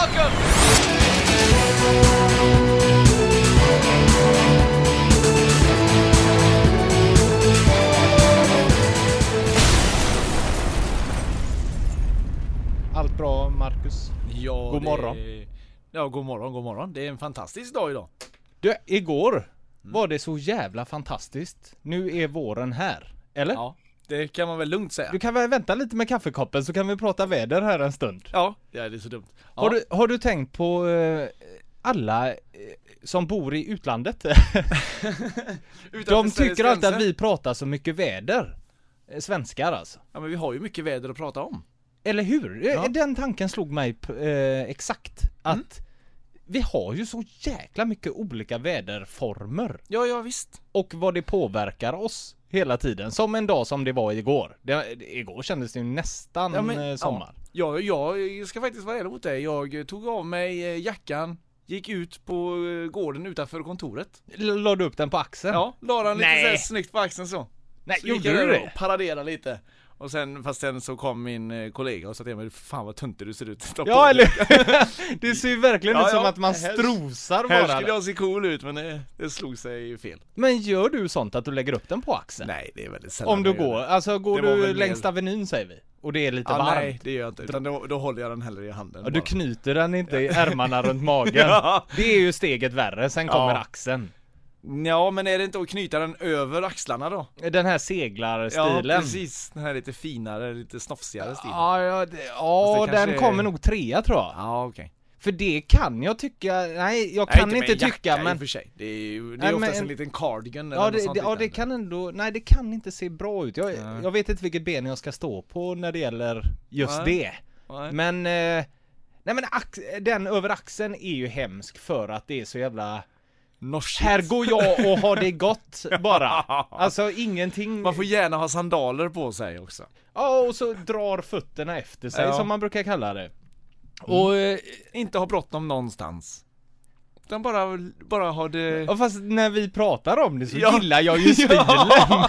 welcome! Allt bra Marcus? Ja, God det- morgon. Ja, god morgon, god morgon. Det är en fantastisk dag idag. Du, igår Mm. var det så jävla fantastiskt. Nu är våren här. Eller? Ja, det kan man väl lugnt säga. Du kan väl vänta lite med kaffekoppen så kan vi prata väder här en stund. Ja, ja det är så dumt. Ja. Har, du, har du tänkt på eh, alla eh, som bor i utlandet? De tycker alltid att vi pratar så mycket väder. Eh, Svenskar alltså. Ja, men vi har ju mycket väder att prata om. Eller hur? Eh, Ja. Den tanken slog mig eh, exakt. Att Mm. Vi har ju så jäkla mycket olika väderformer. Ja, ja visst. och vad det påverkar oss hela tiden. Som en dag som det var igår. Det, igår kändes det ju nästan Ja, men- eh, sommar. Ja, jag ska faktiskt vara ärlig mot dig. Jag tog av mig eh, jackan, gick ut på eh, gården utanför kontoret. L- La du upp den på axeln? Ja, la den lite Nej. så här snyggt på axeln så. Nej, så gjorde du det? och paraderade lite. Och sen, fast sen så kom min eh, kollega och sa till mig, fan vad töntig du ser ut. Ja dig." eller Det ser ju verkligen Ja, ut som ja. att man Här- strosar Här bara. skulle jag se cool ut men det, det slog sig fel. Men gör du sånt att du lägger upp den på axeln? Nej, det är väldigt sällan Om du går, det. alltså går Det du längs Avenyn säger vi Och det är lite Ja, varmt nej, det gör jag inte. Utan då, då håller jag den hellre i handen. Ja, du bara. knyter den inte i ärmarna runt magen Ja. Det är ju steget värre, sen Ja. kommer axeln Ja, men är det inte att knyta den över axlarna då? Den här Ja, seglarstilen precis. Den här lite finare, lite snofsigare stilen. Ja, ja, det, ja det den är- kommer nog trea tror jag Ja, okej. För det kan jag tycka, nej jag Nej, kan med inte jacka tycka men för sig. Det är ju, det Nej, är men oftast en, en- liten cardigan eller Ja något det, sånt det, ja det kan ändå, nej det kan inte se bra ut. Jag, Nej. jag vet inte vilket ben jag ska stå på när det gäller just Nej. det. Nej. Men, eh, nej men ax, den över axeln är ju hemsk för att det är så jävla Norsigt. Här går jag och har det gott bara. Alltså ingenting. Man får gärna ha sandaler på sig också. Ja och så drar fötterna efter sig Ja. som man brukar kalla det. Och eh, Inte ha bråttom någonstans. Utan bara, bara ha det... Ja fast när vi pratar om det så Ja. gillar jag ju stilen. Ja.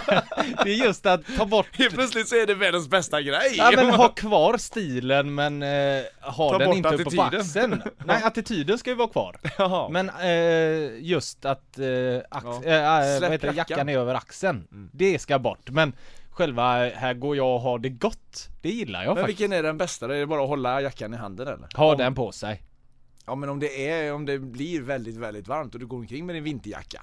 Det är just att ta bort Helt plötsligt så är det världens bästa grej! Ja men ha kvar stilen men eh, ha Ta den inte uppe på attityden. axeln. Nej attityden ska ju vara kvar. Jaha. Men eh, just att eh, ax- Ja. eh, eh, vad heter det, jackan. jackan är över axeln. Mm. Det ska bort. Men själva här går jag och har det gott. Det gillar jag Men faktiskt. vilken är den bästa? Är det bara att hålla jackan i handen eller? Ha Om- den på sig. Ja men om det är, om det blir väldigt, väldigt varmt och du går omkring med din vinterjacka.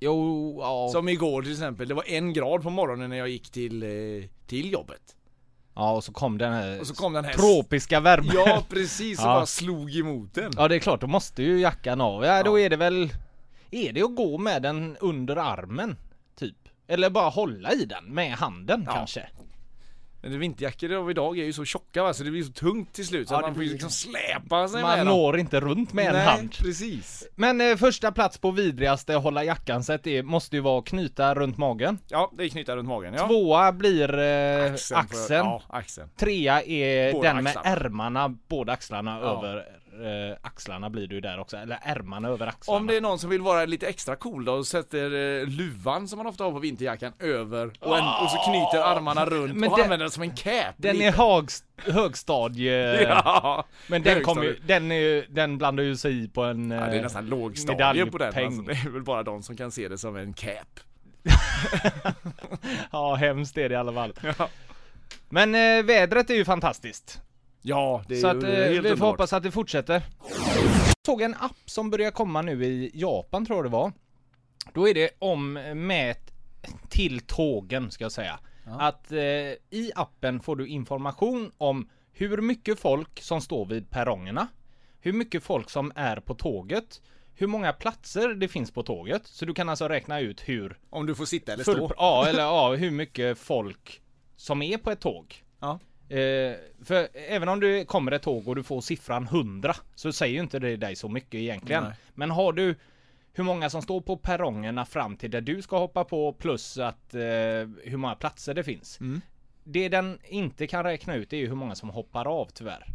Jo, ja. Som igår till exempel, det var en grad på morgonen när jag gick till, eh, till jobbet. Ja och så kom den här, Och så kom den här tropiska värmen. Ja precis, och Ja. bara slog emot den. Ja det är klart, då måste ju jackan av. Ja då Ja. är det väl Är det att gå med den under armen? Typ Eller bara hålla i den med handen Ja. kanske vinterjackor av idag är ju så tjocka va, så det blir så tungt till slut så Ja, man får ju liksom släpa sig Man med når inte runt med dem. en Nej, hand precis. Men eh, första plats på vidrigaste hålla jackan sätt det måste ju vara knyta runt magen Ja, det är knyta runt magen ja. Tvåa blir eh, axeln, Axeln. För, ja, axeln. Trea är Båda den med axlarna. ärmarna, båda axlarna Ja. över eh, axlarna blir det ju där också, eller ärmarna över axlarna Om det är någon som vill vara lite extra cool då och sätter eh, luvan som man ofta har på vinterjackan över och, en, och så knyter armarna runt Men och det- använder den som en cap. Den är högst, högstadie Ja. Men den kommer ju, den är ju, den blandar ju sig i på en ja, det är eh, nästan lågstadie på den. medaljpeng. Alltså, det är väl bara de som kan se det som en cap. Ja hemskt är det i alla fall Men eh, vädret är ju fantastiskt ja det är Så ju att eh, helt vi får underbart. hoppas att det fortsätter Såg en app som börjar komma nu i Japan tror jag det var Då är det om med till tågen ska jag säga Att eh, i appen får du information om hur mycket folk som står vid perrongerna Hur mycket folk som är på tåget Hur många platser det finns på tåget Så du kan alltså räkna ut hur Om du får sitta eller full, stå. Ja, eller ja, hur mycket folk som är på ett tåg. Ja. Eh, för även om det kommer ett tåg och du får siffran 100 så säger ju inte det dig så mycket egentligen. Nej. Men har du hur många som står på perrongerna fram till där du ska hoppa på plus att eh, hur många platser det finns. Mm. Det den inte kan räkna ut är ju hur många som hoppar av tyvärr.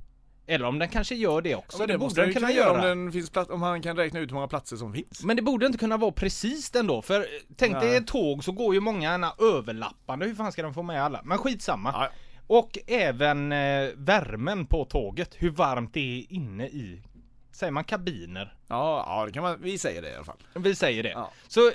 Eller om den kanske gör det också. Men det, det borde den den kunna göra. om, den finns plats, om han kan räkna ut hur många platser som finns. Men det borde inte kunna vara precis ändå, för tänk dig Nej. ett tåg så går ju många överlappande, hur fan ska de få med alla? Men skitsamma. Ja. Och även eh, värmen på tåget, hur varmt det är inne i, säger man kabiner? Ja, ja det kan man, vi säger det i alla fall. Vi säger det. Ja. Så eh,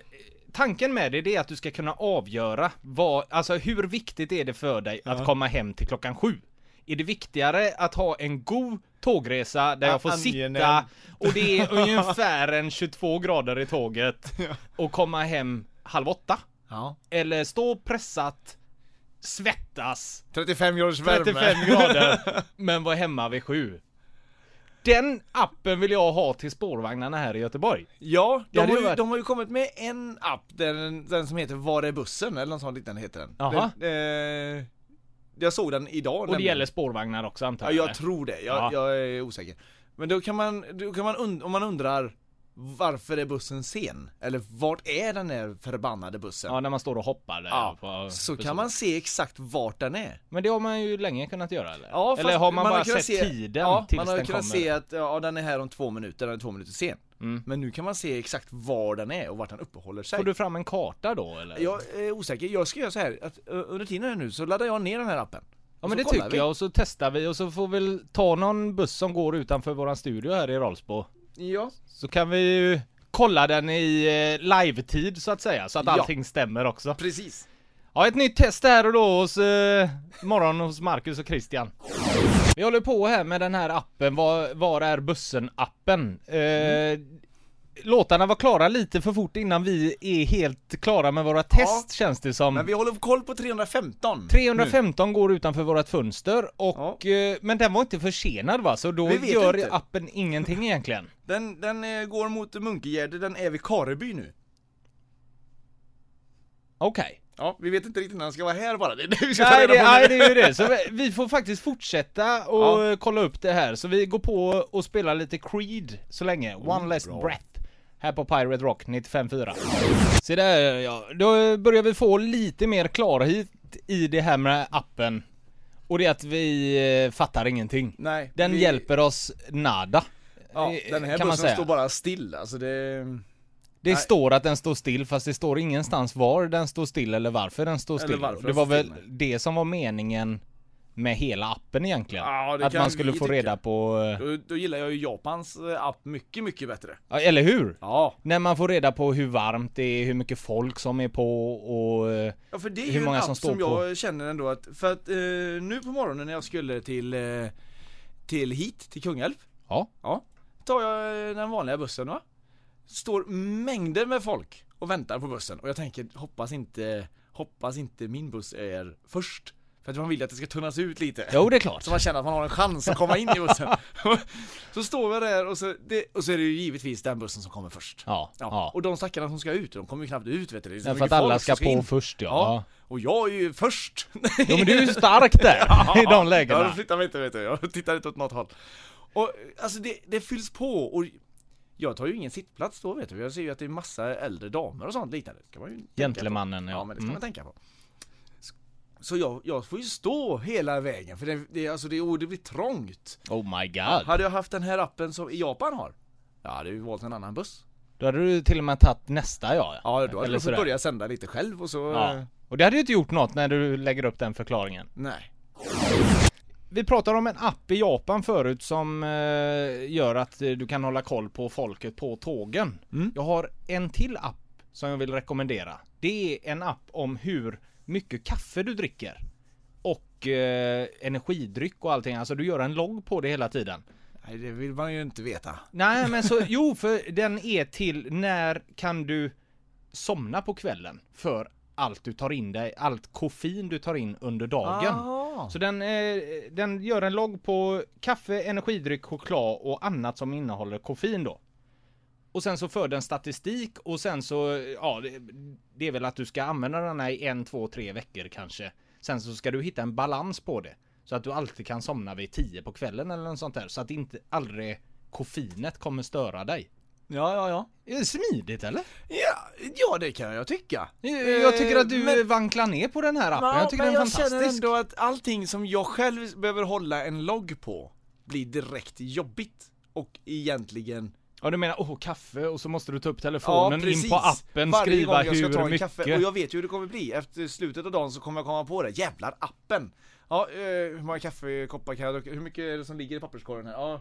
tanken med det, det är att du ska kunna avgöra vad, alltså hur viktigt är det för dig att komma hem till klockan sju? Är det viktigare att ha en god tågresa där Ja, jag får angenäm. sitta och det är ungefär en 22 grader i tåget och komma hem halv åtta? Ja. Eller stå pressat, svettas, 35 graders värme. 35 grader, men vara hemma vid sju. Den appen vill jag ha till spårvagnarna här i Göteborg. Ja, Det de har, ju varit- de har ju kommit med en app, den, den som heter Var är bussen? Eller något sånt liknande heter den. Jaha. Den, eh, jag såg den idag Och det nämligen. gäller spårvagnar också antar Ja, jag? jag eller? tror det. Jag, Ja. jag är osäker. Men då kan man, då kan man und- om man undrar varför är bussen sen? Eller vart är den här förbannade bussen? Ja, när man står och hoppar där Ja, på så kan man se exakt vart den är. Men det har man ju länge kunnat göra eller? Ja, eller har man, bara kunnat sett se, tiden ja, tills man har den kunnat kommer? se att ja, den är här om två minuter, den är två minuter sen. Mm. Men nu kan man se exakt var den är och vart den uppehåller sig. Får du fram en karta då eller? Jag är osäker, jag ska göra så här att under tiden nu så laddar jag ner den här appen. ja men det tycker vi. jag och så testar vi och så får vi ta någon buss som går utanför våran studio här i Rolsbo. Ja. Så kan vi ju kolla den i eh, live-tid så att säga, så att Ja. allting stämmer också. Precis. Ja, ett nytt test här och då hos eh, morgon hos Marcus och Christian. Vi håller på här med den här appen, var, var är bussen-appen. Eh, Låtarna var klara lite för fort innan vi är helt klara med våra test känns det som. Men vi håller koll på 315. 315 går utanför vårt fönster och, eh, men den var inte försenad va? Så då gör inte. appen ingenting egentligen. Den, den eh, går mot Munkegärde, den är vid Kareby nu. Okej. Ja, vi vet inte riktigt när den ska vara här bara. Det är vi ska Nej det, nu. nej det är ju det, så vi, vi får faktiskt fortsätta och Ja. kolla upp det här. Så vi går på och spelar lite Creed så länge. One Less bra. Breath. Här på Pirate Rock 95.4. Se där ja, då börjar vi få lite mer klarhet i det här med appen. Och det är att vi eh, fattar ingenting. Nej. Den vi, hjälper oss nada. Ja, eh, den här kan bussen står bara still. Alltså det... Det Nej. står att den står still fast det står ingenstans var den står still eller varför den står still. varför det var väl det som var meningen med hela appen egentligen. Ja, att man skulle få tycka. reda på, eh, Då, då gillar jag ju Japans eh, app mycket, mycket bättre. ja, eller hur? Ja. När man får reda på hur varmt det är, hur mycket folk som är på och... eh, Ja för det är Hur ju många som står som jag känner ändå att, för att eh, nu på morgonen när jag skulle till, eh, till hit, till Kungälv. Ja. Ja. Tar jag den vanliga bussen va. Står mängder med folk och väntar på bussen och jag tänker hoppas inte, hoppas inte min buss är först. För att man vill att det ska tunnas ut lite. Jo det är klart. Så man känner att man har en chans att komma in i bussen. så står vi där och så, det, och så är det ju givetvis den bussen som kommer först. Ja, Ja. ja. Och de stackarna som ska ut, de kommer ju knappt ut vet du. Det är så Ja, för att alla ska som på in. först ja. Ja. ja. Och jag är ju först. Jo men du är ju stark där i de Ja, lägena. då flyttar mig inte vet du. Jag tittar inte åt något håll. Och alltså det, det fylls på och jag tar ju ingen sittplats då vet du. Jag ser ju att det är massa äldre damer och sånt liknande. Det ska man ju. Gentlemannen ja. Ja men det ska Mm. man tänka på. Så jag, jag får ju stå hela vägen för det, det, alltså det, oh, det blir trångt. Oh my god. Hade jag haft den här appen som Japan har, jag hade ju valt en annan buss. Då hade du till och med tagit nästa ja. Ja, då hade jag fått börja sända lite själv och så... Ja. Och det hade ju inte gjort något när du lägger upp den förklaringen. Nej. Vi pratade om en app i Japan förut som eh, gör att eh, du kan hålla koll på folket på tågen. Mm. Jag har en till app som jag vill rekommendera. Det är en app om hur mycket kaffe du dricker. Och eh, energidryck och allting. Alltså du gör en logg på det hela tiden. Nej, det vill man ju inte veta. Nej men så, jo för den är till när kan du somna på kvällen för allt du tar in dig, allt koffein du tar in under dagen. Ah. Så den, eh, den gör en logg på kaffe, energidryck, choklad och annat som innehåller koffein då. Och sen så för den statistik och sen så, ja det, är väl att du ska använda den här i en, två, tre veckor kanske. Sen så ska du hitta en balans på det. Så att du alltid kan somna vid 10 på kvällen eller något sånt där. Så att inte aldrig koffeinet kommer störa dig. Ja, ja, ja. Är det smidigt eller? Ja, ja det kan jag tycka. Jag tycker att du men- vanklar ner på den här appen. Ja, jag tycker men den är jag känner fantastisk. ändå att allting som jag själv behöver hålla en logg på blir direkt jobbigt och egentligen Ja du menar, åh kaffe och så måste du ta upp telefonen in på appen, Varje skriva gång jag ska hur ta en mycket. Kaffe, och jag vet ju hur det kommer bli. Efter slutet av dagen så kommer jag komma på det. Jävlar, appen! Ja, eh, hur många kaffekoppar kan jag dricka? Hur mycket är det som ligger i papperskorgen här? Ja, Ja,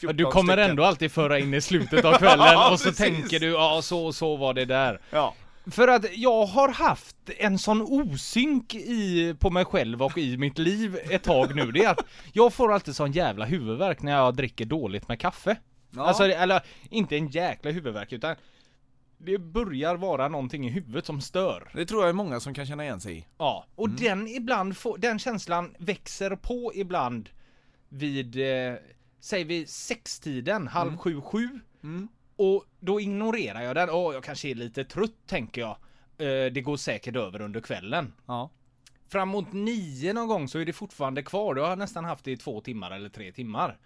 14 du kommer stycken. ändå alltid föra in i slutet av kvällen Ja, och så precis. tänker du, ja så och så var det där. Ja. För att jag har haft en sån osynk i, på mig själv och i mitt liv ett tag nu. Det är att jag får alltid sån jävla huvudvärk när jag dricker dåligt med kaffe. Ja. Alltså, eller inte en jäkla huvudvärk utan det börjar vara någonting i huvudet som stör. Det tror jag är många som kan känna igen sig i. Ja, och den ibland får, den känslan växer på ibland vid, eh, säger vi sextiden, halv sju, sju. Mm. Och då ignorerar jag den. Åh, jag kanske är lite trött tänker jag. Eh, det går säkert över under kvällen. Ja. Framåt nio någon gång så är det fortfarande kvar. Då har jag nästan haft det i två timmar eller tre timmar.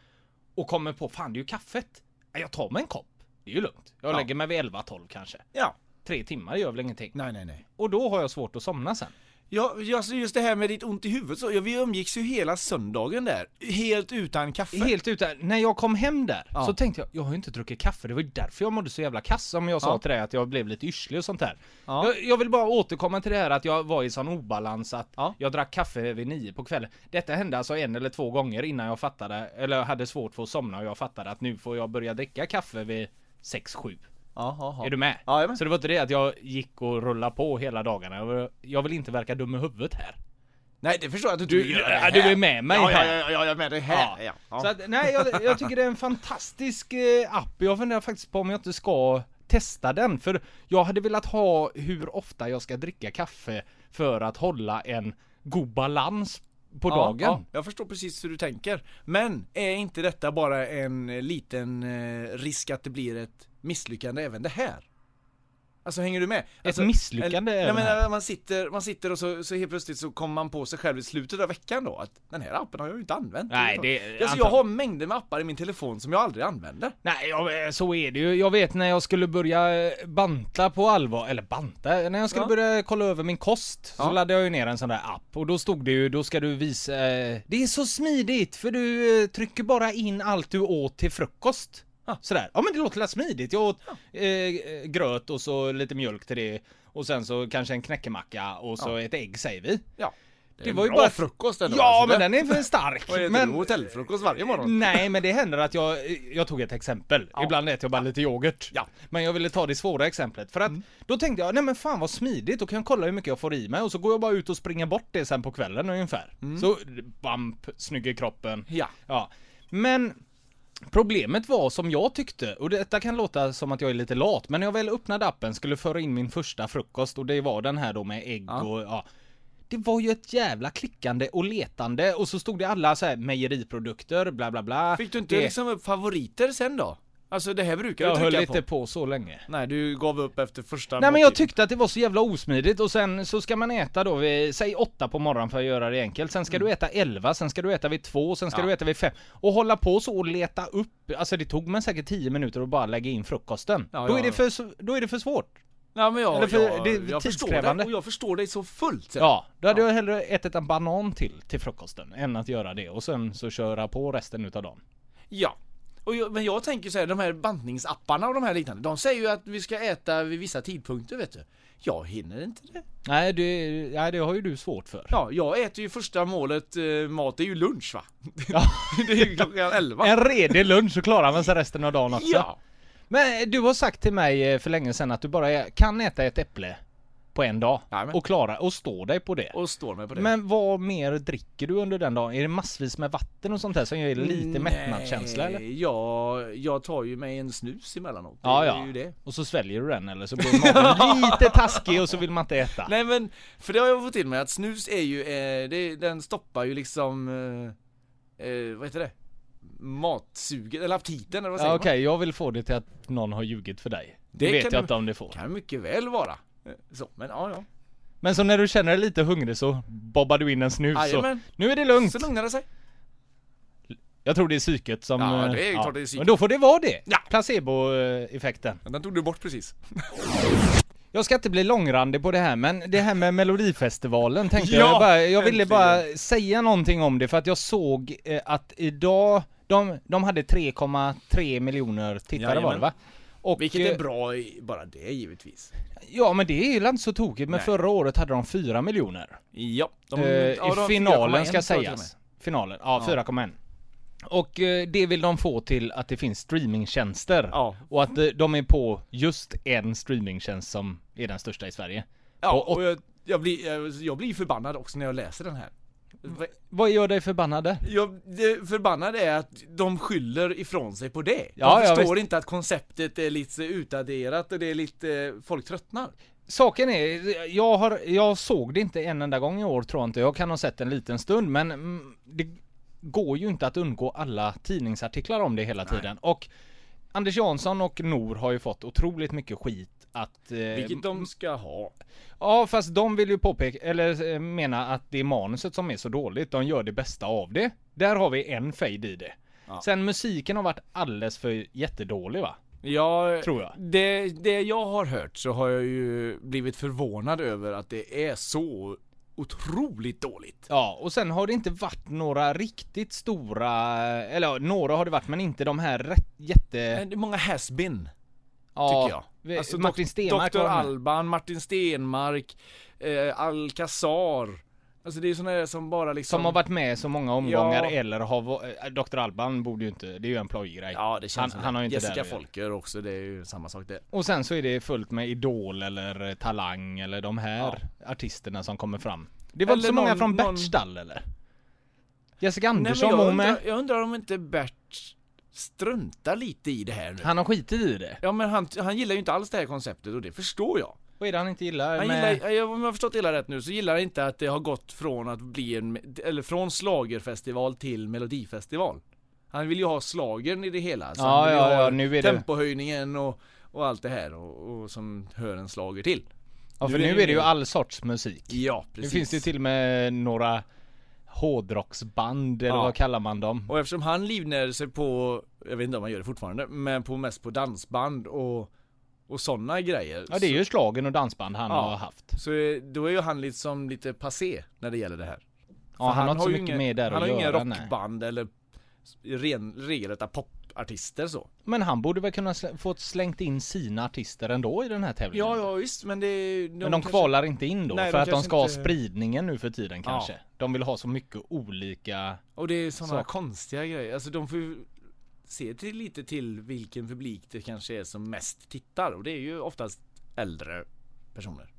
Och kommer på, fan det är ju kaffet. Ja, Jag tar mig en kopp. Det är ju lugnt. Jag Ja. lägger mig vid 11-12 kanske. Ja. Tre timmar gör väl ingenting. Nej, nej, nej. Och då har jag svårt att somna sen. Ja, alltså just det här med ditt ont i huvudet så, ja, vi umgicks ju hela söndagen där. Helt utan kaffe. Helt ute, när jag kom hem där Ja. så tänkte jag, jag har ju inte druckit kaffe, det var ju därför jag mådde så jävla kass som jag sa Ja. till dig att jag blev lite yrslig och sånt där. Ja. Jag, jag vill bara återkomma till det här att jag var i sån obalans att Ja. jag drack kaffe vid nio på kvällen. Detta hände alltså en eller två gånger innan jag fattade, eller hade svårt för att somna och jag fattade att nu får jag börja dricka kaffe vid sex sju. Ja, ja. Är du med? Ja, jag är med. Så det var inte det att jag gick och rullade på hela dagarna. Jag vill, jag vill inte verka dum i huvudet här. Nej, det förstår jag att du inte Du- vill göra det ja, här. du är med mig ja, här. Ja, ja, ja, jag är med dig här. Ja. Ja. Så att, nej, jag, jag tycker det är en fantastisk eh, app. Jag funderar faktiskt på om jag inte ska testa den. För jag hade velat ha hur ofta jag ska dricka kaffe för att hålla en god balans på Ja, dagen. Ja, jag förstår precis hur du tänker. Men är inte detta bara en eh, liten eh, risk att det blir ett misslyckande även det här? Alltså hänger du med? Alltså, misslyckande eller- även Nej här? men man sitter, man sitter och så, så helt plötsligt så kommer man på sig själv i slutet av veckan då att den här appen har jag ju inte använt. Nej, det- Alltså jag har mängder med appar i min telefon som jag aldrig använder. Nej, ja, så är det ju. Jag vet när jag skulle börja eh, banta på allvar, eller banta, när jag skulle Ja. börja kolla över min kost så Ja. laddade jag ju ner en sån där app och då stod det ju, då ska du visa, eh, det är så smidigt för du eh, trycker bara in allt du åt till frukost. Ja. Sådär, ja men det låter smidigt. Jag åt eh, gröt och så lite mjölk till det och sen så kanske en knäckemacka och så Ja. ett ägg säger vi. Ja. Det är var ju bra bara- frukost ändå. Ja alltså. men den är för stark. Vad äter men... du? Hotellfrukost varje morgon? Nej men det händer att jag, jag tog ett exempel. Ja. Ibland äter jag bara lite yoghurt. Ja. Men jag ville ta det svåra exemplet. För att då tänkte jag, nej men fan vad smidigt, då kan jag kolla hur mycket jag får i mig och så går jag bara ut och springer bort det sen på kvällen ungefär. Så bamp, snygg i kroppen. Ja. Ja. Men Problemet var som jag tyckte, och detta kan låta som att jag är lite lat, men när jag väl öppnade appen skulle föra in min första frukost och det var den här då med ägg Ja. och ja. Det var ju ett jävla klickande och letande och så stod det alla så här mejeriprodukter, bla bla bla. Fick du inte det, liksom upp favoriter sen då? Alltså det här brukar Jag du höll trycka inte på. så länge. Nej, du gav upp efter första Nej men jag måltiden. tyckte att det var så jävla osmidigt och sen så ska man äta då vid, säg åtta på morgonen för att göra det enkelt. Sen ska du äta 11, sen ska du äta vid två, sen ska Mm. Ja. du äta vid fem. Och hålla på så och leta upp, alltså det tog mig säkert 10 minuter att bara lägga in frukosten. Ja, då, ja. är det för, då är det för svårt. Ja men jag, Eller för- jag, det är jag förstår tidskrävande. dig och jag förstår dig så fullt. Ja, då hade Ja. jag hellre ätit en banan till, till frukosten, än att göra det och sen så köra på resten utav dagen. Ja. Och jag, men jag tänker så här, de här bantningsapparna och de här liknande, de säger ju att vi ska äta vid vissa tidpunkter vet du. Jag hinner inte det. Nej, det, nej, det har ju du svårt för. Ja, jag äter ju första målet eh, mat, det är ju lunch va? Ja. det är ju klockan 11. En redig lunch så klarar man sig resten av dagen också. Ja. Men du har sagt till mig eh, för länge sedan att du bara kan äta ett äpple på en dag Jajamän. och klara och stå dig på det. Och står med på det. Men vad mer dricker du under den dagen? Är det massvis med vatten och sånt där som ger lite mättnadskänsla eller? Ja, jag tar ju mig en snus emellanåt. Det Ja, är ja. ju det. Och så sväljer du den eller så blir magen lite taskig och så vill man inte äta. Nej men, för det har jag fått till mig att snus är ju, eh, det, den stoppar ju liksom, eh, eh, vad heter det? Matsuget, eller aptiten eller vad säger Ja, man? Okej, jag vill få det till att någon har ljugit för dig. Det, Det vet kan jag du- inte om det får. Kan mycket väl vara. Eh, Så, men ja ja. Men så när du känner dig lite hungrig så bobbar du in en snus Jajamän. nu är det lugnt. Så lugnar det sig. Jag tror det är psyket som... Ja, eh, det är klart det är psyket. Men då får det vara det. Ja. Placeboeffekten. Den tog du bort precis. Jag ska inte bli långrandig på det här, men det här med Melodifestivalen tänkte Ja, jag. Jag, bara, jag ville äntligen. bara säga någonting om det för att jag såg eh, att idag, De, de hade 3,3 miljoner tittare var det va? Och, Vilket är eh, bra bara det givetvis. Ja men det är ju inte så tokigt, men Nej. förra året hade de 4 miljoner. Ja. De, Eh, ja, I finalen 4,1 ska sägas. Finalen, ja, Ja. 4,1. Och eh, det vill de få till att det finns streamingtjänster. Ja. Och att eh, de är på just en streamingtjänst som är den största i Sverige. Ja, Och- och- och jag, jag, blir, jag blir förbannad också när jag läser den här. Vad gör dig förbannad? Jag, det förbannade är att de skyller ifrån sig på det. Ja, de ja, förstår inte att konceptet är lite utaderat och det är lite, folk tröttnar. Saken är, jag, har, jag såg det inte en enda gång i år tror jag inte. Jag kan ha sett en liten stund men mm, det går ju inte att undgå alla tidningsartiklar om det hela tiden. Och Anders Jansson och Nor har ju fått otroligt mycket skit att... Eh, Vilket de ska ha. Ja fast de vill ju påpeka, eller eh, mena att det är manuset som är så dåligt. De gör det bästa av det. Där har vi en fade i det. Ja. Sen musiken har varit alldeles för jättedålig va? Ja, Tror jag. Det, det jag har hört så har jag ju blivit förvånad över att det är så otroligt dåligt. Ja, och sen har det inte varit några riktigt stora, eller ja, några har det varit men inte de här rätt, jätte... Många has-been, ja, tycker jag. Alltså, Martin Stenmarck Dr. Alban, Martin Stenmark, eh, Alcazar. Alltså det är såna där som bara liksom Som har varit med så många omgångar Ja. eller har eh, Dr. Alban borde ju inte, det är ju en plojgrej. Ja det känns Han- som han har ju inte Jessica där. Folker också, det är ju samma sak det. Och sen så är det fullt med Idol eller eh, Talang eller de här artisterna som kommer fram. Det var Eller så många någon- från någon- Berts stall eller? Jessica Nej, men Andersson jag, undrar, jag undrar om inte Bert struntar lite i det här nu. Han har skitit i det. Ja men han, han gillar ju inte alls det här konceptet och det förstår jag. Vad är det han inte gillar? Han med... gillar, jag- om jag har förstått det hela rätt nu så gillar han inte att det har gått från att bli en, eller från slagerfestival till melodifestival. Han vill ju ha slagern i det hela. Så Ja, han vill ju ja, ha ja, nu är det- tempohöjningen och, och allt det här och, och som hör en slager till. Ja för nu är nu det är det ju all sorts musik. Ja, Nu precis. finns det till och med några hårdrocksband eller Ja. vad kallar man dem? Och eftersom han livnär sig på, jag vet inte om han gör det fortfarande, men på mest på dansband och, och sådana grejer. Ja det är ju slagen och dansband han Ja. har haft. Så eh, då är ju han liksom lite passé när det gäller det här. Ja han, har inte så mycket inga- med där Han att har ju göra inga nej. rockband eller ren, regelrätta popartister så. Men han borde väl kunna slä- fått slängt in sina artister ändå i den här tävlingen? Ja, ja visst, men det... Men de kvalar inte in då Nej, för de att de kanske ska ha inte- spridningen nu för tiden Ja. kanske. De vill ha så mycket olika... Och det är sådana konstiga grejer. Alltså de får ju se till lite till vilken publik det kanske är som mest tittar. Och det är ju oftast äldre personer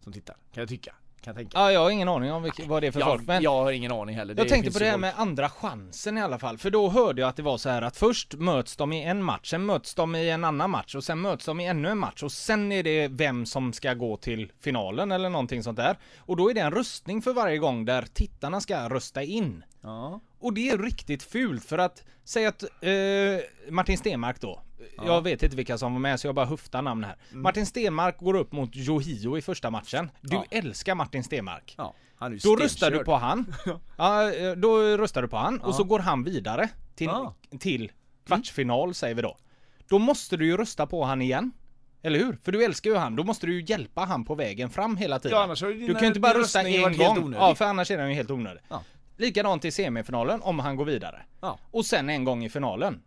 som tittar, kan jag tycka. Kan jag tänka. Ja jag har ingen aning om vilk- vad det är för jag, folk men... jag har ingen aning heller. Jag tänkte på det här folk- med andra chansen i alla fall, för då hörde jag att det var så här att först möts de i en match, sen möts de i en annan match och sen möts de i ännu en match och sen är det vem som ska gå till finalen eller någonting sånt där. Och då är det en röstning för varje gång där tittarna ska rösta in. Ja. Och det är riktigt fult för att, säg att eh, Martin Stenmark då, jag vet inte vilka som var med så jag bara höftar namn här. Martin Stenmark går upp mot Yohio i första matchen. Du Ja. älskar Martin Stenmark. Ja, han är ju Då röstar du på han. Ja, eh, då röstar du på han och så går han vidare till, till kvartsfinal säger vi då. Då måste du ju rösta på han igen. Eller hur? För du älskar ju han, då måste du ju hjälpa han på vägen fram hela tiden. Ja, annars har ju du dina- kan ju inte bara rösta en gång. Ja, för annars är den ju helt onödig. Likadant i semifinalen om han går vidare. Ja. Och sen en gång i finalen.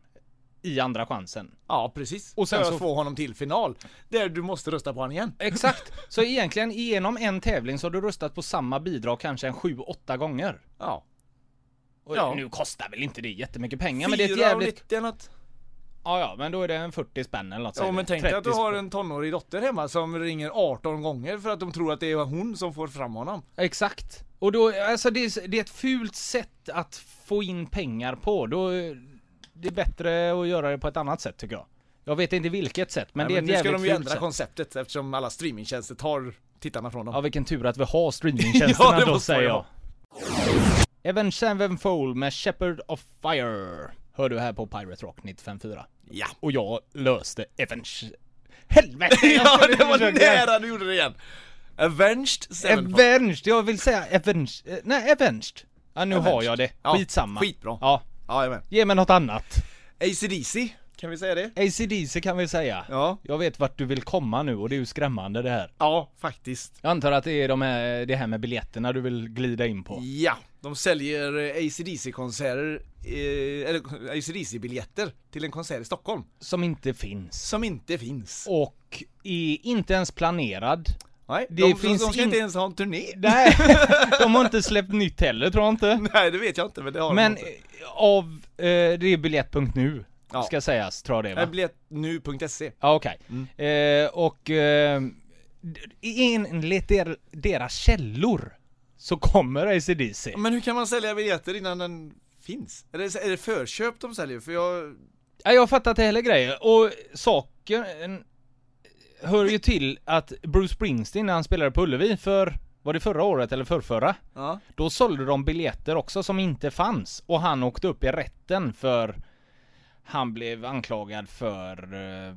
I andra chansen. Ja, precis. Och sen För så- få honom till final. Där du måste rösta på honom igen. Exakt! Så egentligen genom en tävling så har du röstat på samma bidrag kanske en 7-8 gånger. Ja. Och Ja. nu kostar väl inte det jättemycket pengar men det är ett 4 och jävligt 90 eller något. Ja, ja, men då är det en 40 spänn eller något Ja men tänk dig att du 30 har en tonårig dotter hemma som ringer 18 gånger för att de tror att det är hon som får fram honom. Exakt. Och då, alltså det är, det är ett fult sätt att få in pengar på. Då, det är bättre att göra det på ett annat sätt tycker jag. Jag vet inte vilket sätt, men Nej, det är men ett nu ska jävligt de ju fult ändra sätt. konceptet eftersom alla streamingtjänster tar tittarna från dem. Ja, vilken tur att vi har streamingtjänsterna Ja, då säger man jag. Avenged Sevenfold med Shepherd of Fire. Hör du här på Pirate Rock 95.4. Ja. Och jag löste Avenged... Helvete! jag ja det var nära du gjorde det igen. Avenged Sevenfold. Avenged, jag vill säga Avenged, eh, nej Avenged. Ja nu har Avenged. jag det, Ja, skitsamma. skitbra. Ja, Ja, jajamän. ge mig något annat. AC/DC Kan vi säga det? ACDC kan vi säga. Ja. Jag vet vart du vill komma nu och det är ju skrämmande det här. Ja, faktiskt. Jag antar att det är de här, det här med biljetterna du vill glida in på. Ja, de säljer ACDC-konserter, eh, eller ACDC-biljetter till en konsert i Stockholm. Som inte finns. Som inte finns. Och är inte ens planerad. Nej, det de, finns de ska in- inte ens ha en turné. Nej, de har inte släppt nytt heller tror jag inte. Nej, det vet jag inte, men det har Men de inte. eh, av, eh, det är biljett.nu Ja. ska sägas, tror jag det va? Nej, Biljettnu.se. Ja okej. Mm. Eh, och eh, enligt der, deras källor så kommer ACDC. Men hur kan man sälja biljetter innan den finns? Är det, är det förköp de säljer? För jag... Ja, jag fattar inte heller grejer. Och saken hör ju till att Bruce Springsteen när han spelade på Ullevi för, var det förra året eller förrförra? Ja. Då sålde de biljetter också som inte fanns och han åkte upp i rätten för han blev anklagad för, eh,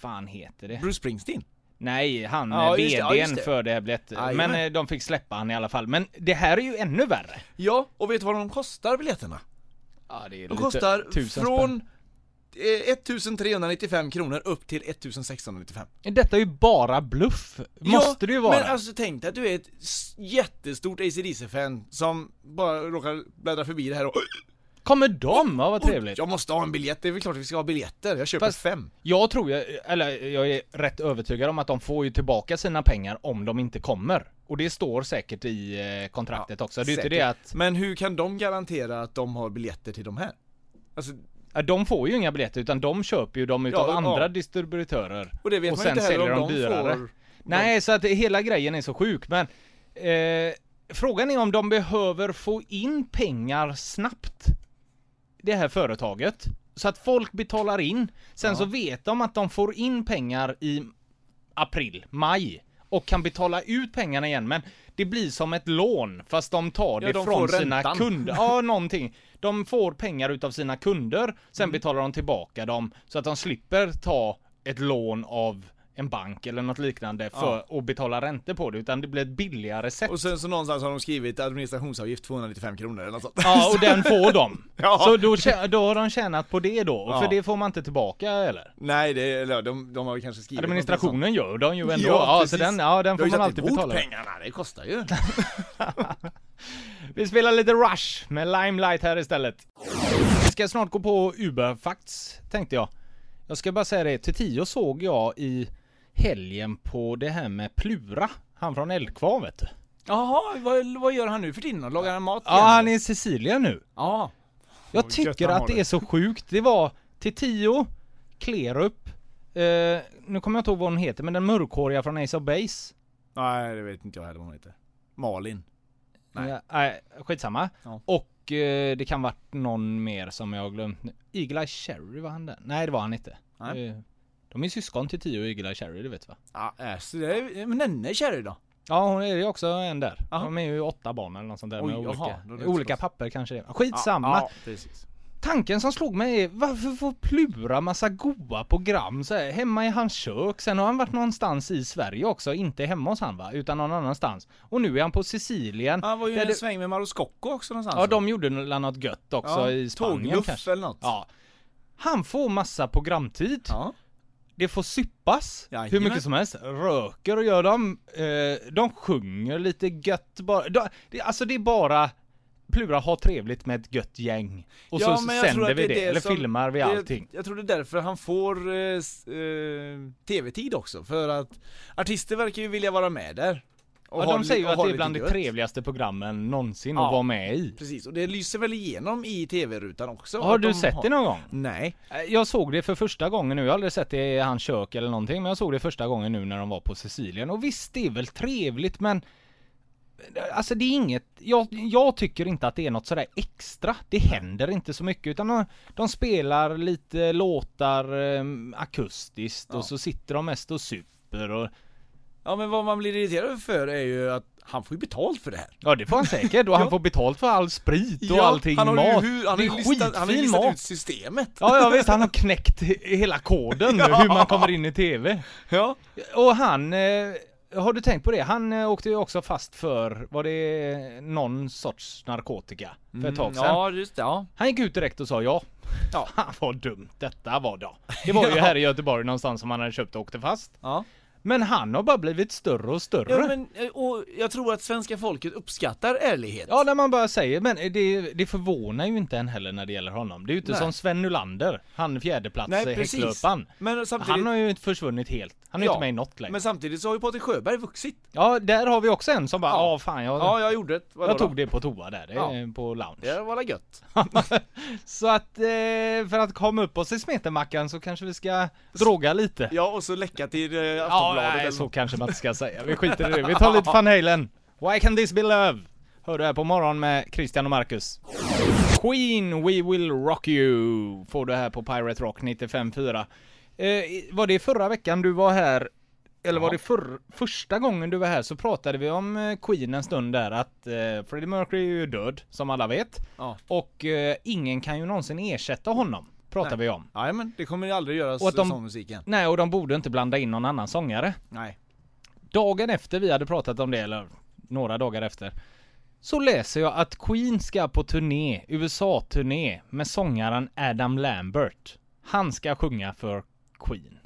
fan heter det? Bruce Springsteen? Nej, han Ja, just det, ja, VDn det. för det här biljetter. Jajamän. Men eh, de fick släppa han i alla fall. Men det här är ju ännu värre. Ja, och vet du vad de kostar biljetterna? Ja, det är De kostar tusen från eh, 1395 kronor upp till 1695 spänn. Detta är ju bara bluff. Måste det ju vara. Men alltså tänk dig att du är ett jättestort ACDC-fan som bara råkar bläddra förbi det här och Kommer de? Ja, vad trevligt. Jag måste ha en biljett, det är väl klart att vi ska ha biljetter, jag köper Fast- fem Jag tror ju, eller jag är rätt övertygad om att de får ju tillbaka sina pengar om de inte kommer. Och det står säkert i eh, kontraktet också. Det är ju inte säkert. det att, Men hur kan de garantera att de har biljetter till de här? Alltså, ja, de får ju inga biljetter utan de köper ju dem utav Ja, andra distributörer. och det vet Och man sen inte heller säljer om de de dyrare. får Nej, så att hela grejen är så sjuk, men eh, frågan är om de behöver få in pengar snabbt. Det här företaget. Så att folk betalar in. Sen Ja. så vet de att de får in pengar i april, maj. Och kan betala ut pengarna igen, men det blir som ett lån fast de tar Ja, det de från sina räntan. kunder. Ja, någonting. De får pengar utav sina kunder, sen Mm. betalar de tillbaka dem så att de slipper ta ett lån av en bank eller något liknande för att betala räntor på det, utan det blir ett billigare sätt. Och sen så någonstans har de skrivit administrationsavgift 295 kronor eller något sånt Ja, och den får de. Ja. Så då, då har de tjänat på det då, Ja. för det får man inte tillbaka eller? Nej, det, eller de, de har kanske skrivit Administrationen gör de ju ändå. Ja, Ja, så den, ja, den får man alltid betala. pengarna, det kostar ju Vi spelar lite Rush med Limelight här istället. Vi ska snart gå på Uber-facts, tänkte jag. Jag ska bara säga det, till tio såg jag i helgen på det här med Plura. Han från Älvkvar vet du. Jaha, vad, vad gör han nu för tiden? Lagar han mat Ja, han är i Sicilien nu. Ja Jag tycker att det är så sjukt. Det var till tio, Klerup, eh, nu kommer jag inte ihåg vad hon heter, men den mörkhåriga från Ace of Base. Nej, det vet inte jag heller vad hon heter Malin Nej. Ja, nej, skitsamma. Ja. Och eh, det kan varit någon mer som jag har glömt nu. Eagle Eye Cherry var han där? Nej det var han inte. Nej. Eh, De är syskon till Tio och Eye Cherry, det vet du va? Ja, äh, så det är, men Nenne är Cherry då? Ja hon är ju också en där. Jaha. De är ju åtta barn eller något sånt där Oj, med olika, det olika papper kanske det är. Skitsamma. Ja, ja, precis Tanken som slog mig är varför får Plura massa goa program så här, hemma i hans kök? Sen har han varit någonstans i Sverige också, inte hemma hos han va? Utan någon annanstans. Och nu är han på Sicilien. Han var ju en det- sväng med Mauro Scocco också någonstans Ja de gjorde något gött också Ja, i Spanien kanske. eller något. Ja. Han får massa programtid. Ja, Det får suppas Jajamän. hur mycket som helst. Röker och gör de. Eh, de sjunger lite gött bara. De, det, alltså det är bara Plura har trevligt med ett gött gäng. Och Ja, så sänder vi det det, eller som- filmar vi det, allting. Jag tror det är därför han får eh, eh, tv-tid också, för att artister verkar ju vilja vara med där och Ja, de säger ju att det är bland de trevligaste programmen någonsin Ja. att vara med i. Precis, och det lyser väl igenom i tv-rutan också Har du de sett har... det någon gång? Nej, Eh, Jag såg det för första gången nu, jag har aldrig sett det i hans kök eller någonting, men jag såg det första gången nu när de var på Sicilien. Och visst, det är väl trevligt, men Alltså det är inget, jag, jag tycker inte att det är något sådär extra. Det händer inte så mycket utan de, de spelar lite låtar eh, akustiskt Ja. och så sitter de mest och super och ja men vad man blir irriterad för är ju att han får ju betalt för det här Ja det får han säkert och han Ja. får betalt för all sprit och allting han har mat. Ju, hur, han det är listat, han har skitfin listat mat. ut systemet Ja, ja visst, han har knäckt he- hela koden Ja. hur man kommer in i TV. ja. Och han, eh, har du tänkt på det? Han eh, åkte ju också fast för, var det någon sorts narkotika för ett tag sedan? Mm, Ja, just det, ja Han gick ut direkt och sa ja. Ja. Fan vad dumt detta var då. Det var ju Ja. här i Göteborg någonstans som han hade köpt och åkte fast. Ja. Men han har bara blivit större och större. ja men, eh, och jag tror att svenska folket uppskattar ärlighet. Ja, när man bara säger, men det, det förvånar ju inte en heller när det gäller honom. Det är ju inte Nej. som Sven Nylander, han fjärdeplats Nej, i samtidigt, Han har ju inte försvunnit helt. Han är Ja, inte med i något längre. men samtidigt så har ju Patrik Sjöberg vuxit. Ja, där har vi också en som bara, Ja. ja fan jag, Ja, jag gjorde det. Vadå jag då? tog det på toa där, är på lounge. Det var väl gött. Så att, eh, för att komma upp oss i smetemackan så kanske vi ska droga lite. Ja, och så läcka till eh, Ja, Aftonbladet nej, eller så kanske man inte ska säga. Vi skiter i det. Vi tar lite Van Halen. Why can this be love? Hör du här på morgon med Christian och Marcus. Queen, We Will Rock You får du här på Pirate Rock 95.4. Eh, var det förra veckan du var här, eller var det för, första gången du var här så pratade vi om eh, Queen en stund där att eh, Freddie Mercury är ju död, som alla vet. Ja. Och eh, ingen kan ju någonsin ersätta honom, pratar Nej. vi om. Nej men det kommer ju aldrig göras Och att de- sån musik igen. Nej, och de borde inte blanda in någon annan sångare. Nej. Dagen efter vi hade pratat om det, eller några dagar efter, så läser jag att Queen ska på turné, USA-turné, med sångaren Adam Lambert. Han ska sjunga för Queen.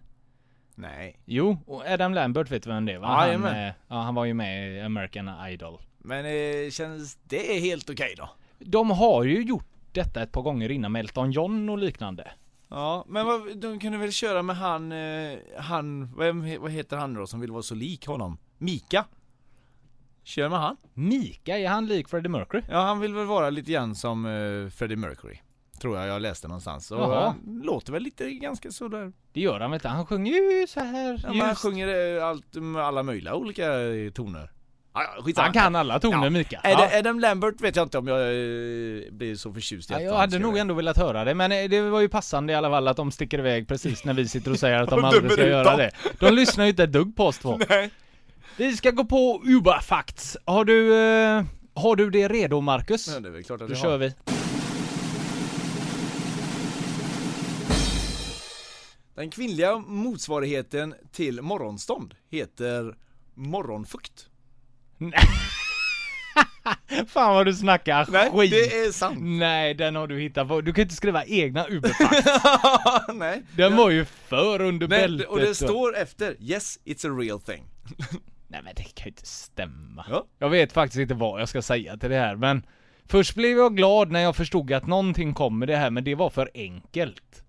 Nej. Jo, och Adam Lambert vet du vem det är va? Han, Jajamän. eh, ja, han var ju med i American Idol. Men eh, känns det helt okej då? De har ju gjort detta ett par gånger innan med Elton John och liknande. Ja, men vad, de kunde väl köra med han, eh, han, vem, vad heter han då som vill vara så lik honom? Mika? Kör med han? Mika, är han lik Freddie Mercury? Ja, han vill väl vara lite grann som eh, Freddie Mercury. Tror jag jag läste någonstans. Och Jaha. han låter väl lite ganska sådär. Det gör han vet du, han sjunger ju så här Ja, men han sjunger eh, allt med alla möjliga olika eh, toner. Ja, skitsamma. Han kan alla toner Ja. Mika. Adam, Ja. Adam Lambert vet jag inte om jag eh, blir så förtjust i Ja, att jag han hade ska nog göra. ändå velat höra det, men eh, det var ju passande i alla fall att de sticker iväg precis när vi sitter och säger att de aldrig dömer ska ut göra dem. det. De lyssnar ju inte ett dugg på oss två. Nej. Vi ska gå på Uberfacts. Har du, eh, har du det redo Marcus? Ja, det är väl klart att Då jag kör har. vi. Den kvinnliga motsvarigheten till morgonstånd heter morgonfukt. Fan vad du snackar Nej, skit. det är sant. Nej, den har du hittat på. Du kan inte skriva egna Uberfacts. Nej. Den var ju för under Nej, bältet. och det står efter Yes, it's a real thing. Nej men det kan ju inte stämma. Ja. Jag vet faktiskt inte vad jag ska säga till det här men Först blev jag glad när jag förstod att någonting kom med det här men det var för enkelt.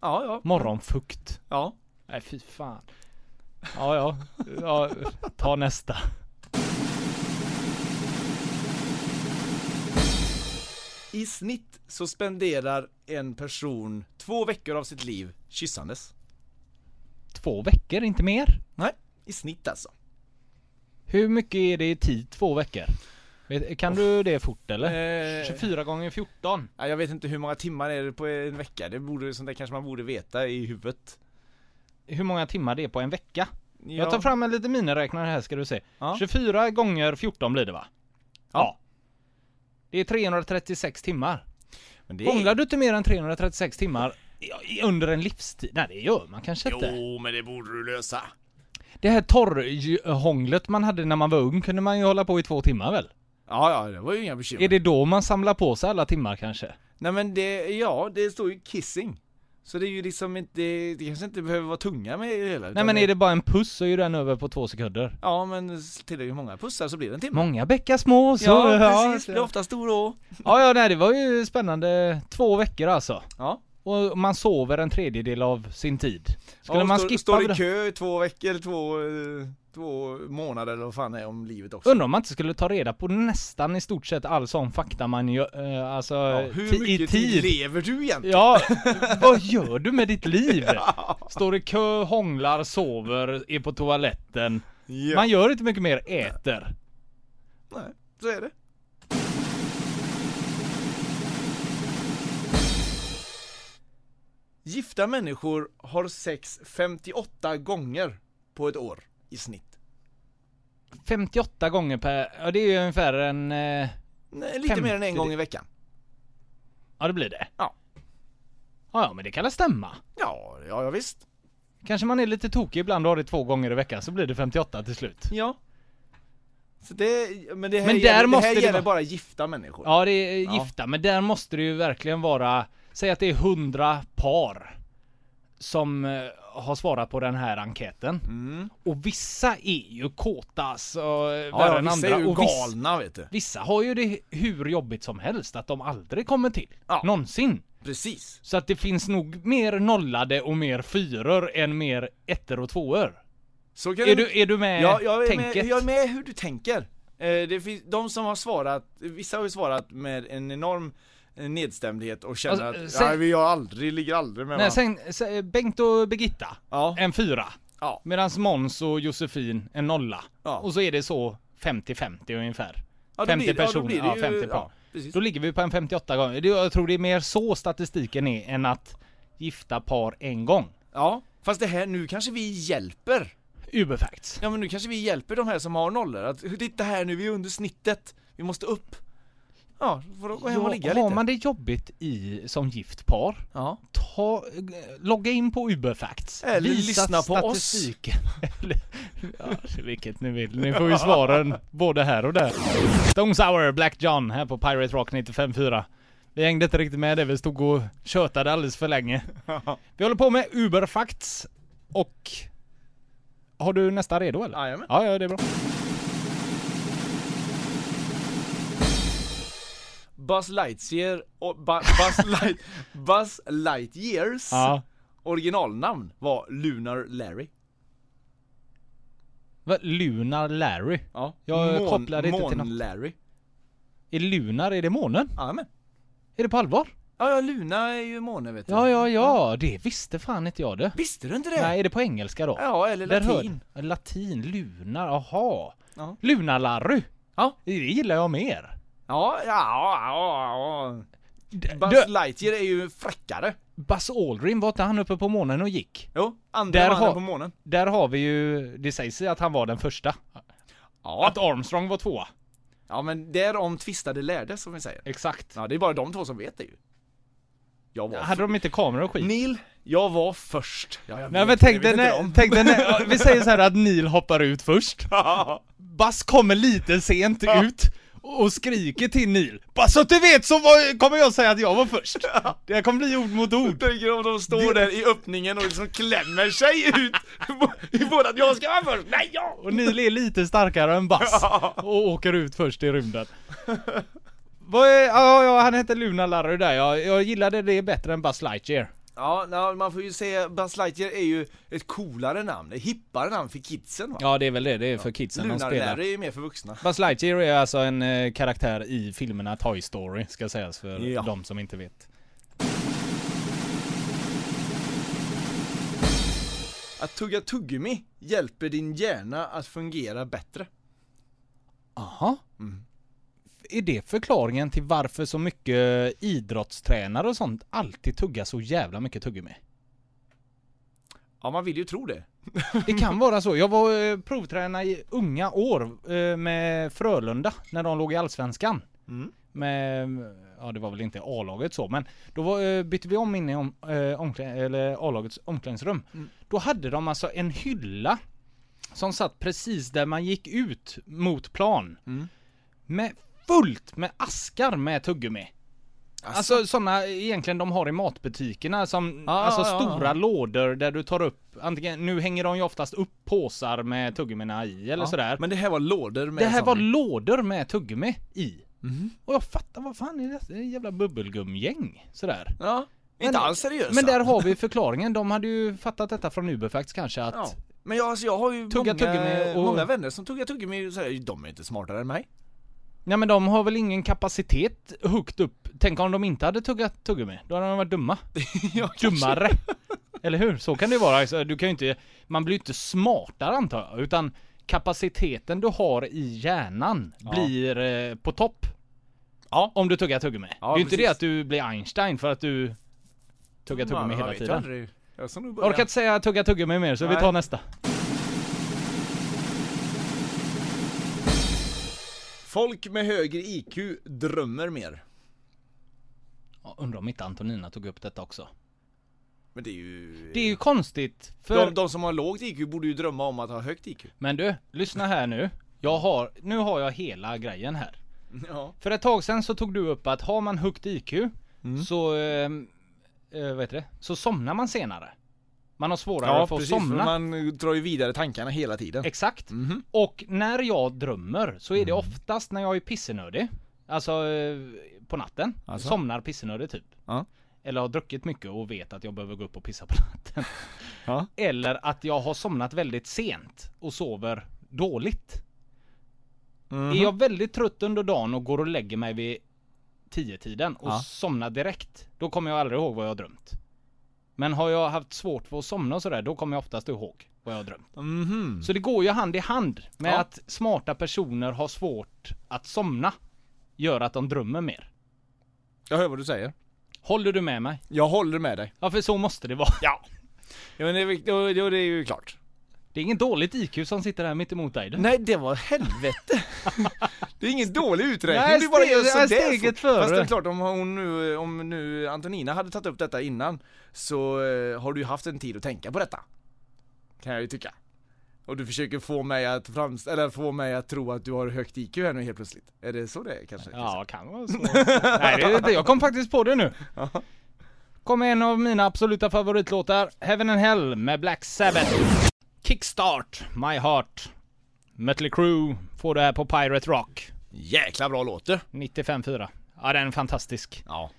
Ja, ja. Morgonfukt. Ja. Nej fy fan. Ja ja, ja ta nästa. I snitt så spenderar en person två veckor av sitt liv kyssandes. Två veckor, inte mer? Nej, i snitt alltså. Hur mycket är det i tid två veckor? Kan du det fort eller? Eh, 24 gånger 14? ja, jag vet inte hur många timmar är det på en vecka. Det borde, sånt där kanske man borde veta i huvudet. Hur många timmar det är på en vecka? Ja. Jag tar fram en liten miniräknare här ska du se. Ja. 24 gånger 14 blir det va? Ja. Det är 336 timmar. Men Hånglar du inte mer än 336 timmar under en livstid? Nej det gör man kanske inte. Jo, men det borde du lösa. Det här torrhånglet man hade när man var ung kunde man ju hålla på i två timmar väl? Ja, ja, det var ju inga bekymmer. Är det då man samlar på sig alla timmar kanske? Nej men det, ja, det står ju kissing. Så det är ju liksom inte, det kanske inte behöver vara tunga med det hela. Nej men är det bara en puss så är ju den över på två sekunder. Ja, men tillräckligt många pussar så blir det en timme. Många bäckar små så... Ja, precis. Det blir ofta stor å. Ja, ja, nej det var ju spännande. Två veckor alltså. Ja. Och man sover en tredjedel av sin tid. Skulle ja, man står, skippa... står i kö i två veckor, två, eh, två månader eller vad fan är om livet också. Undrar om man inte skulle ta reda på nästan i stort sett all sån fakta man gör, eh, alltså Ja, hur mycket tid lever du egentligen? Ja, vad gör du med ditt liv? Står i kö, hånglar, sover, är på toaletten. Ja. Man gör inte mycket mer, äter. Nej, så är det. Gifta människor har sex 58 gånger på ett år i snitt. 58 gånger per, ja det är ju ungefär en, eh, Nej, lite mer än en 50 gång i veckan. ja det blir det. Ja. Ja, ja men det kan väl stämma. Ja, ja, ja visst. Kanske man är lite tokig ibland och har det två gånger i veckan så blir det 58 till slut. Ja. Så det, men det här, Men där gäller, måste det här det vara- bara gifta människor. Ja det är Ja. gifta, men där måste det ju verkligen vara säg att det är 100 par som eh, har svarat på den här enkäten. Mm. Och vissa är ju kåta alltså, Ja, värre än vissa andra. är ju och vissa, galna vet du. vissa har ju det hur jobbigt som helst att de aldrig kommer till. Ja. Någonsin. Precis. Så att det finns nog mer nollade och mer fyror än mer ettor och tvåor. Så kan Är det- du, är du med Ja, jag är, tänket? med, jag är med hur du tänker. Eh, det finns de som har svarat, vissa har ju svarat med en enorm nedstämdhet och känner Alltså, att sen- ja, vi har aldrig, ligger aldrig med Nej, varandra. sen, sen, Bengt och Birgitta, Ja, en fyra. ja, Medan Måns och Josefin, en nolla. Ja. Och så är det så 50-50 ungefär. ja, då 50 blir, personer, ja, då blir det ja, ju, 50 par. ja, precis. Då ligger vi på en 58 gånger. Det- Jag tror det är mer så statistiken är än att gifta par en gång. Ja, fast det här, nu kanske vi hjälper. Uberfacts. Ja men nu kanske vi hjälper de här som har nollor. Att titta här nu, vi är under snittet. Vi måste upp. Ja, får de gå hem och ligga har lite. man det jobbigt i, som gift par, Ja. ta, logga in på Uberfacts. Eller Visa lyssna på oss. Eller, ja, vilket ni vill. Ni får ju svaren både här och där. Stone Sour, Black John här på Pirate Rock 95.4. Vi hängde inte riktigt med det, vi stod och tjötade alldeles för länge. Vi håller på med Uberfacts och... Har du nästa redo eller? Jajamän. Ja, ja det är bra. Buzz Lightyear och Bu- Buzz, Light, Buzz Lightyears Ja. originalnamn var Lunar Larry. Va, Lunar Larry? Ja. Jag kopplar det inte till något. Larry. Är Lunar, är det månen? Jajamän. Är det på allvar? Ja, ja, Luna är ju måne vet du. Ja, ja, ja, det visste fan inte jag det. Visste du inte det? Nej, är det på engelska då? Ja, eller Där hör- latin. Latin, lunar, aha. Ja. Lunar-Larry. Ja. Det gillar jag mer. Ja, ja, ja, ja. Buzz du, Lightyear är ju fräckare. Buzz Aldrin, var inte han uppe på månen och gick? Jo, andra Där mannen har- på månen. Där har vi ju, det sägs att han var den första. Ja. Att Armstrong var tvåa. ja, men därom tvistade lärde som vi säger. Exakt. Ja, det är bara de två som vet det ju. Jag var Hade de inte kameror och skit? Neil, jag var först. Ja, jag Nej men tänk dig när, tänk dig när, vi säger så här att Neil hoppar ut först. Buzz kommer lite sent ut och skriker till Neil. Bara så att du vet så var, kommer jag säga att jag var först. Det kommer bli ord mot ord. Tänker om de står där i öppningen och liksom klämmer sig ut i vårat jag ska vara först, nej jag! Och Neil är lite starkare än Buzz och åker ut först i rymden. Vad är, ja, ja, han heter Luna Larry där. Jag, jag gillade det bättre än Buzz Lightyear. Ja, man får ju säga Buzz Lightyear är ju ett coolare namn, ett hippare namn för kidsen va? Ja, det är väl det. Det är för kidsen Lunar spelar. Larry är ju mer för vuxna. Buzz Lightyear är alltså en eh, karaktär i filmerna Toy Story, ska sägas för Ja. de som inte vet. Att tugga tuggummi hjälper din hjärna att fungera bättre. Aha. Mm. Är det förklaringen till varför så mycket idrottstränare och sånt alltid tuggar så jävla mycket tuggummi? Ja, man vill ju tro det. Det kan vara så. Jag var eh, provtränare i unga år eh, med Frölunda när de låg i Allsvenskan. Mm. Med, ja det var väl inte A-laget så, men då var, eh, bytte vi om in i om, eh, omklä- eller A-lagets omklädningsrum. Mm. Då hade de alltså en hylla som satt precis där man gick ut mot plan. Mm. Med fullt med askar med tuggummi. Alltså sådana egentligen de har i matbutikerna som, Ja, alltså ja, stora ja. lådor där du tar upp, antingen, nu hänger de ju oftast upp påsar med tuggummina i eller sådär. Men det här var lådor med det här var sån- lådor med tuggummi i. Mhm. Och jag fattar, vad fan är det? Det är en jävla bubbelgumgäng sådär. Ja, Men- inte alls seriösa. Men där har vi förklaringen, de hade ju fattat detta från Uberfacts kanske att Ja. Men jag, alltså, jag har ju Tugga många, och- många vänner som tuggar tuggummi de är inte smartare än mig. Ja men de har väl ingen kapacitet högt upp. Tänk om de inte hade tuggat tuggummi. Då hade de varit dumma. ja, Dummare. Eller hur? Så kan det vara. Alltså, du kan ju inte, man blir ju inte smartare antar jag. Utan kapaciteten du har i hjärnan Ja. blir eh, på topp. Ja. Om du tuggar tuggummi. Ja, det är ju inte det att du blir Einstein för att du tuggar tuggummi hela tiden. Jag Jag börja. orkar inte säga tugga tuggummi mer så vi Nej. tar nästa. Folk med högre IQ drömmer mer. Ja, undrar om inte Antonina tog upp detta också. Men det är ju... Det är ju konstigt. För... de, de som har lågt IQ borde ju drömma om att ha högt IQ. Men du, lyssna här nu. Jag har, nu har jag hela grejen här. Ja. För ett tag sedan så tog du upp att har man högt IQ Mm. så eh, eh, vad heter det? Så somnar man senare. Man har svårare Ja att precis, somna. man drar ju vidare tankarna hela tiden. Exakt. Mhm. Och när jag drömmer så är det Mm. oftast när jag är pissenödig. Alltså eh, på natten. Alltså? Somnar pissenödig typ. Ja. Eller har druckit mycket och vet att jag behöver gå upp och pissa på natten. Ja. Eller att jag har somnat väldigt sent och sover dåligt. Mhm. Är jag väldigt trött under dagen och går och lägger mig vid 10-tiden och Ja. somnar direkt. Då kommer jag aldrig ihåg vad jag har drömt. Men har jag haft svårt för att somna och sådär, då kommer jag oftast ihåg vad jag har drömt. Mhm. Så det går ju hand i hand med Ja. att smarta personer har svårt att somna. Gör att de drömmer mer. Jag hör vad du säger. Håller du med mig? Jag håller med dig. Ja för så måste det vara. Ja. Ja men det, är- det, det, det är ju klart. Det är ingen dåligt IQ som sitter här mitt emot dig. du. Nej det var helvete. det är ingen dålig uträkning. Nej, du bara gör sådär steget fort. före. Fast det är klart om hon nu, om nu Antonina hade tagit upp detta innan så eh, har du ju haft en tid att tänka på detta. Kan jag ju tycka. Och du försöker få mig att framst- eller få mig att tro att du har högt IQ här nu helt plötsligt. Är det så det är kanske? Ja, kan vara så. Nej, det är inte. Jag kom faktiskt på det nu. Kommer en av mina absoluta favoritlåtar, Heaven and Hell med Black Sabbath. Kickstart, My Heart. Mötley Crüe får det här på Pirate Rock. Jäkla bra låt du. 95.4. Ja, den är fantastisk. Ja.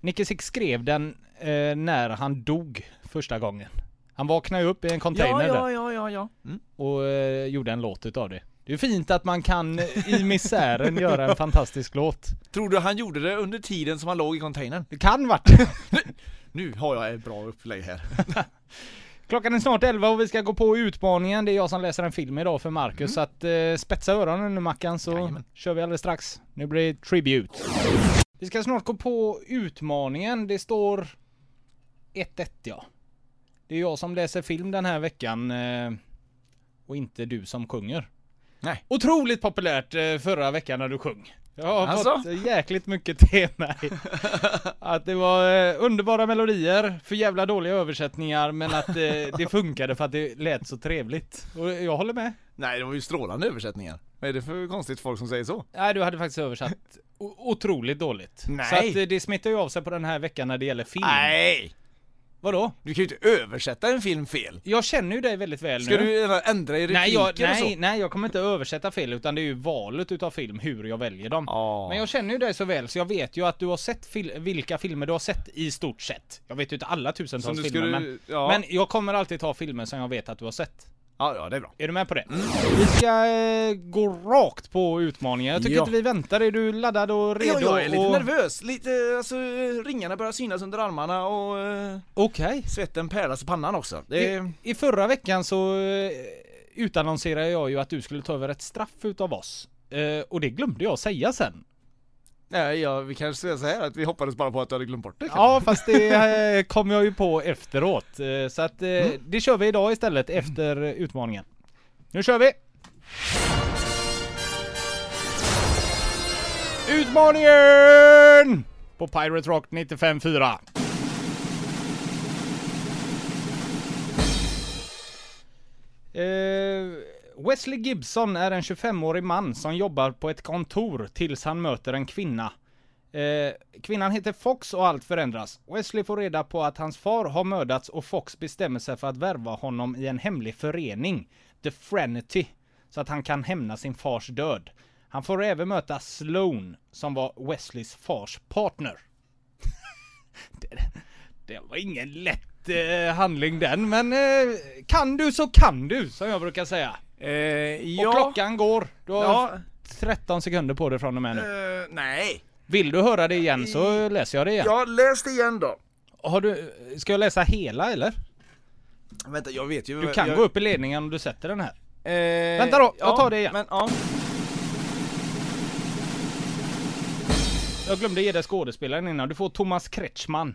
Nicky Six skrev den eh, när han dog första gången. Han vaknade ju upp i en container Ja, där ja, ja, ja, ja. Mm. och eh, gjorde en låt utav det. Det är fint att man kan eh, i misären göra en fantastisk låt. Tror du han gjorde det under tiden som han låg i containern? Det kan vart. Nu har jag ett bra upplägg här. Klockan är snart 11 och vi ska gå på utmaningen. Det är jag som läser en film idag för Marcus. Så att eh, spetsa öronen nu Mackan så Jajamän. kör vi alldeles strax. Nu blir det tribute. Vi ska snart gå på utmaningen. Det står 1-1 ja. Det är jag som läser film den här veckan. Eh, och inte du som sjunger. Nej. Otroligt populärt eh, förra veckan när du sjöng. Jag har Alltså? fått jäkligt mycket till mig. Att det var eh, underbara melodier, för jävla dåliga översättningar, men att eh, det funkade för att det lät så trevligt. Och jag håller med. Nej, det var ju strålande översättningar. Vad är det för konstigt folk som säger så? Nej, du hade faktiskt översatt o- otroligt dåligt. Nej. Så att eh, det smittar ju av sig på den här veckan när det gäller film. Nej! Vadå? Du kan ju inte översätta en film fel. Jag känner ju dig väldigt väl Ska nu. du ändra i repliker Nej jag, och nej, så? nej, jag kommer inte översätta fel utan det är ju valet utav film, hur jag väljer dem. Ja. Men jag känner ju dig så väl så jag vet ju att du har sett fil- vilka filmer du har sett i stort sett. Jag vet ju inte alla tusentals du filmer skulle, men, ja. men jag kommer alltid ta filmer som jag vet att du har sett. Ja, ja, det är bra. Är du med på det? Vi ska eh, gå rakt på utmaningen. Jag tycker Ja. inte vi väntar. Är du laddad och redo? Ja, jag är lite och... nervös. Lite, alltså ringarna börjar synas under armarna och eh, Okej. svetten pärlas i pannan också. Det är... I, I förra veckan så eh, utannonserade jag ju att du skulle ta över ett straff utav oss. Eh, och det glömde jag säga sen. Nej, ja, vi kanske så här att vi hoppades bara på att du hade glömt bort det. Ja, fast det eh, kom jag ju på efteråt. Eh, så att eh, det kör vi idag istället efter eh, utmaningen. Nu kör vi! Utmaningen! På Pirate Rock 95.4. Eh, Wesley Gibson är en 25-årig man som jobbar på ett kontor tills han möter en kvinna. Eh, kvinnan heter Fox och allt förändras. Wesley får reda på att hans far har mördats och Fox bestämmer sig för att värva honom i en hemlig förening, The Frenity, så att han kan hämna sin fars död. Han får även möta Sloan, som var Wesleys fars partner. det, det var ingen lätt eh, handling den, men eh, kan du så kan du, som jag brukar säga. Eh, Och ja. klockan går. Du har Ja. 13 sekunder på dig från och med nu. Eh, nej. Vill du höra det igen så läser jag det igen. Ja, läs det igen då. Har du, ska jag läsa hela eller? Vänta, jag vet ju. Du kan jag, gå upp i ledningen om du sätter den här. Eh, Vänta då, jag ja, tar det igen. Men, ja. Jag glömde ge dig skådespelaren innan. Du får Thomas Kretschmann.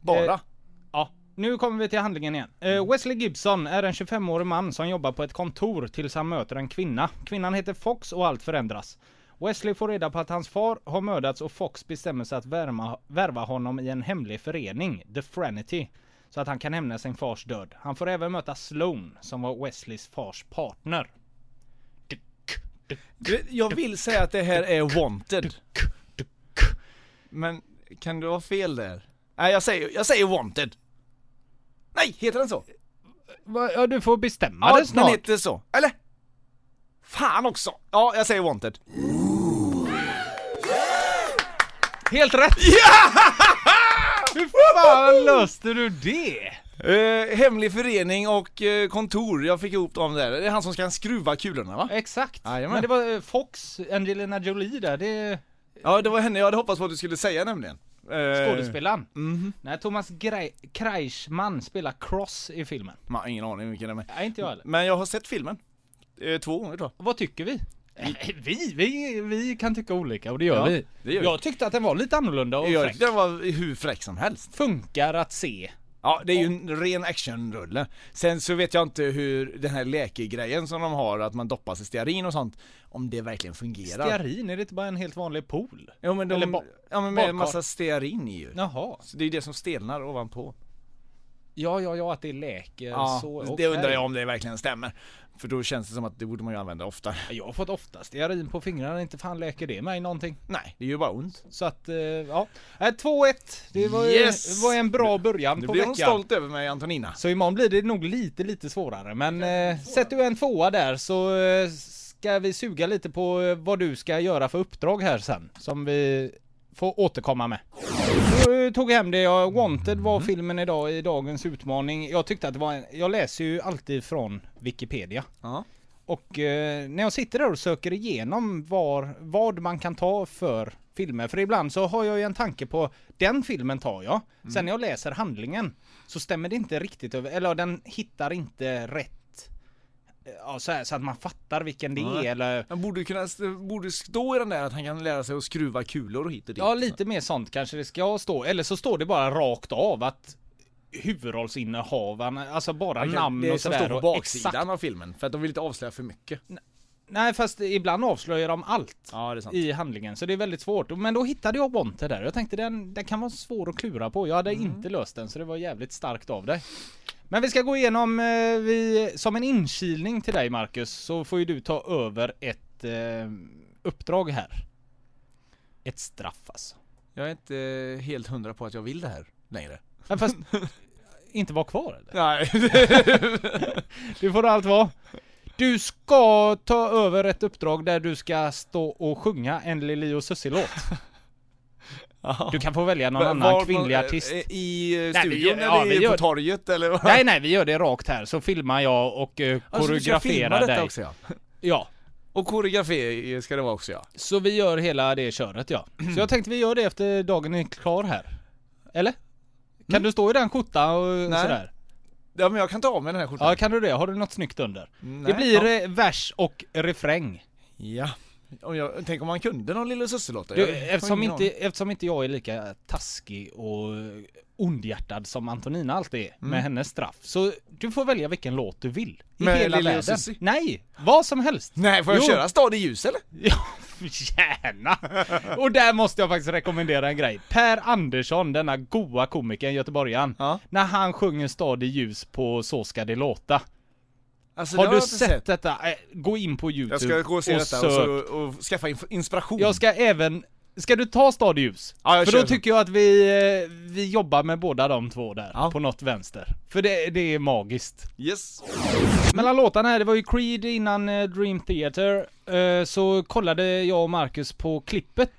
Bara. Eh, nu kommer vi till handlingen igen. Eh, Wesley Gibson är en 25-årig man som jobbar på ett kontor tills han möter en kvinna. Kvinnan heter Fox och allt förändras. Wesley får reda på att hans far har mördats och Fox bestämmer sig att värma, värva honom i en hemlig förening, The Frenity, så att han kan hämna sin fars död. Han får även möta Sloan, som var Wesleys fars partner. Jag vill säga att det här är wanted. Men kan du ha fel där? Nej jag säger, jag säger Wanted. Nej, heter den så? Va- Ja, du får bestämma Ja, det den snart. heter så. Eller? Fan också! Ja, jag säger Wanted. Helt rätt! Hur fan löste du det? Eh, hemlig förening och eh, kontor, jag fick ihop dem där. Det är han som ska skruva kulorna va? Exakt. Jajamän. Men det var eh, Fox, Angelina Jolie där, det Ja, det var henne jag hade hoppats på att du skulle säga nämligen. Eh, skådespelaren. Mhm. Nej, Thomas Gre- Kreischmann spelar Cross i filmen. Man har ingen aning vilken det är. Nej, inte jag heller. Men jag har sett filmen. Eh, två gånger tror jag. Vad tycker vi? Vi, vi, vi kan tycka olika och det gör Ja, vi. det gör vi. jag tyckte att den var lite annorlunda och Jag fräck. tyckte den var hur fräck som helst. Funkar att se. Ja, det är ju en ren actionrulle. Sen så vet jag inte hur den här läkegrejen som de har, att man doppas i stearin och sånt, om det verkligen fungerar. Stearin, är det inte bara en helt vanlig pool? Jo men de, Eller ba- ja men med badkar. massa stearin i ju. Jaha. Så det är ju det som stelnar ovanpå. Ja, ja, ja, att det läker Ja, så. det okej. undrar jag om det verkligen stämmer. För då känns det som att det borde man ju använda oftare. Jag har fått ofta stearin på fingrarna, inte fan läker det mig någonting. Nej, det är ju bara ont. Så att, eh, ja. Äh, 2-1. Det var, ju- Yes! det var en bra början Nu på blir hon veckan. stolt över mig Antonina. Så imorgon blir det nog lite, lite svårare. Men eh, sätter du en tvåa där så eh, ska vi suga lite på eh, vad du ska göra för uppdrag här sen. Som vi får återkomma med. Jag tog hem det jag Wanted var filmen idag i dagens utmaning. Jag tyckte att det var en, Jag läser ju alltid från Wikipedia. Ja. Och eh, när jag sitter där och söker igenom var, vad man kan ta för filmer, för ibland så har jag ju en tanke på den filmen tar jag, sen när jag läser handlingen så stämmer det inte riktigt över, eller den hittar inte rätt eh, Ja, så, här, så att man fattar vilken det är eller Han borde kunna, borde stå i den där att han kan lära sig att skruva kulor och hit och dit. Ja lite mer sånt kanske det ska stå, eller så står det bara rakt av att huvudrollsinnehavaren, alltså bara Okej, namn det och som sådär står på och baksidan exakt. av filmen. För att de vill inte avslöja för mycket. Nej fast ibland avslöjar de allt. Ja, det är sant. i handlingen, så det är väldigt svårt. Men då hittade jag Wanted där. Jag tänkte den, den kan vara svår att klura på. Jag hade Mm. inte löst den, så det var jävligt starkt av dig. Men vi ska gå igenom, eh, vi, som en inkilning till dig Marcus, så får ju du ta över ett eh, uppdrag här. Ett straff alltså. Jag är inte eh, helt hundra på att jag vill det här längre. Men fast, inte vara kvar eller? Nej. Det får allt vara. Du ska ta över ett uppdrag där du ska stå och sjunga en Lili och Susie-låt. Du kan få välja någon annan kvinnlig artist. I eh, Nej, vi studion gör- ja, eller vi gör- på torget eller vad? Nej nej, vi gör det rakt här, så filmar jag och uh, Alltså, koreograferar detta dig. också ja. Ja, Och koreografi ska det vara också ja. så vi gör hela det köret ja. Så jag tänkte vi gör det efter dagen är klar här. Eller? Kan du stå i den skjortan och Mm. Nej. sådär? Ja men jag kan ta av mig den här skjortan. Ja, kan du det? Har du något snyggt under? Nej, det blir ja. eh, vers och refräng. Ja. Om jag, tänk om man kunde någon Lilla. Du, har eftersom, inte, eftersom inte jag är lika taskig och ondhjärtad som Antonina alltid är med hennes straff. Så du får välja vilken låt du vill. I Med hela och världen. Susie? Nej, vad som helst. Nej, får jag Jo. köra Stad i ljus eller? Ja, gärna! Och där måste jag faktiskt rekommendera en grej. Per Andersson, denna goa komikern, göteborgaren. Ja. När han sjunger Stad i ljus på Så ska det låta. Alltså, det Har du inte sett, detta? Äh, gå in på youtube Jag ska gå och se detta och, så, och skaffa inspiration. Jag ska även Ska du ta Stad i ljus? Ja, jag För då tycker jag att vi, eh, vi jobbar med båda de två där, Ja. på något vänster. För det, det är magiskt. Yes. Mellan låtarna här, det var ju Creed innan eh, Dream Theater, eh, så kollade jag och Marcus på klippet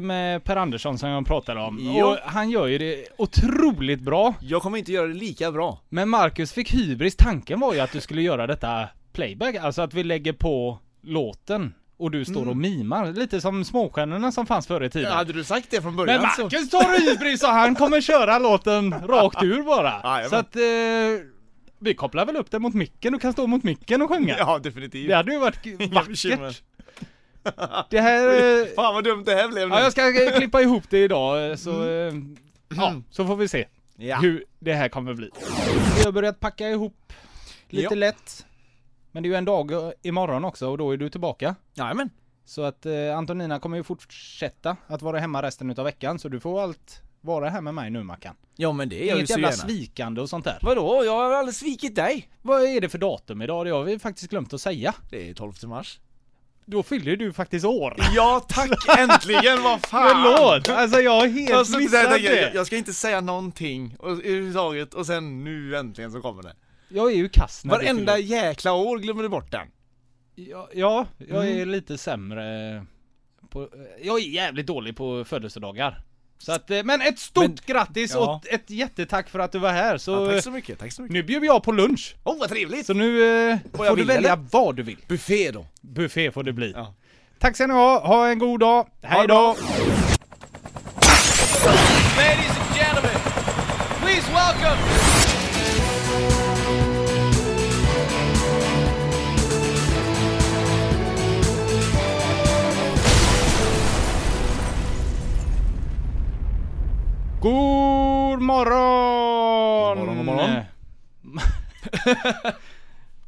med Per Andersson som jag pratade om. Ja. Och han gör ju det otroligt bra. Jag kommer inte göra det lika bra. Men Marcus fick hybris, tanken var ju att du skulle göra detta playback, alltså att vi lägger på låten och du står och mimar, lite som småstjärnorna som fanns förr i tiden. Hade du sagt det från början Men så... Marcus tar hybris och han kommer köra låten rakt ur bara. Jajamän. så att eh, vi kopplar väl upp den mot micken och kan stå mot micken och sjunga. Ja, definitivt. Det hade ju varit vackert. Det här... eh, Fan vad dumt det här blev nu. Ja, jag ska eh, klippa ihop det idag eh, så... eh, Ja, så får vi se Ja. hur det här kommer bli. Vi har börjat packa ihop lite Ja. lätt. Men det är ju en dag imorgon också och då är du tillbaka. Jajamän. Så att eh, Antonina kommer ju fortsätta att vara hemma resten utav veckan så du får allt vara här med mig nu Mackan. Ja men det är jag ju Inget så jävla gärna. svikande och sånt där. Vadå? Jag har aldrig svikit dig. Vad är det för datum idag? Det har vi faktiskt glömt att säga. Det är 12 mars. då fyller du faktiskt år. Ja tack, äntligen, vad fan! Förlåt! Alltså jag har helt Jag, missat jag, det. jag, jag ska inte säga någonting och, överhuvudtaget och sen nu äntligen så kommer det. Jag är ju kass när Varenda jäkla år glömmer du bort den. Ja, ja, jag är Mm. lite sämre på, Jag är jävligt dålig på födelsedagar. Så att, eh, men ett stort Men- grattis ja. och ett jättetack för att du var här. Så Ja, tack så mycket, tack så mycket. nu bjuder jag på lunch. Åh oh, vad trevligt! Så nu eh, jag får du välja eller? vad du vill. Buffé då. Buffé får det bli. Ja. Tack ska ni ha, ha en god dag. Hej då! God morgon! God morgon, god morgon.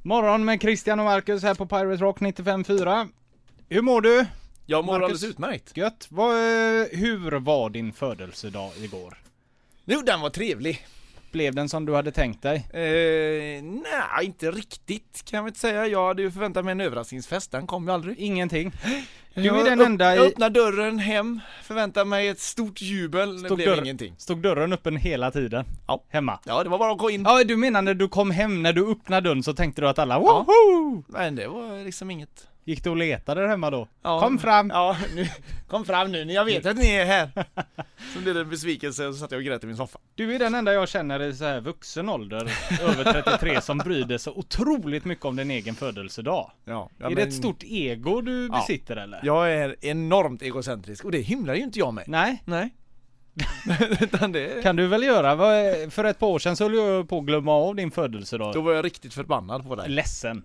morgon med Christian och Marcus här på Pirate Rock 95.4. Hur mår du? Jag mår Marcus? alldeles utmärkt. Gött. Vad, eh, hur var din födelsedag igår? Jo, den var trevlig. Blev den som du hade tänkt dig? Eh, nej, inte riktigt kan jag inte säga. Jag hade ju förväntat mig en överraskningsfest, den kom ju aldrig. Ingenting. Du Jag är den enda Jag i... öppnar dörren hem, förväntar mig ett stort jubel, det Stod blev dörr- ingenting. Stod dörren öppen hela tiden? Ja. Hemma? Ja, det var bara att gå in. Ja, du menar när du kom hem, när du öppnade dörren så tänkte du att alla Ja. woho! Men det var liksom inget. Gick du och letade där hemma då? Ja. Kom fram! Ja, nu, kom fram nu, jag vet att ni är här. Så blev det en besvikelse och så satt jag och grät i min soffa. Du är den enda jag känner i så här vuxen ålder, över 33, som bryr sig så otroligt mycket om din egen födelsedag. Ja, ja är det men ett stort ego du Ja. besitter eller? Jag är enormt egocentrisk och det hymlar ju inte jag med. Nej, Nej. Utan det... kan du väl göra. För ett par år sedan så höll jag på att glömma av din födelsedag. Då var jag riktigt förbannad på dig. Ledsen.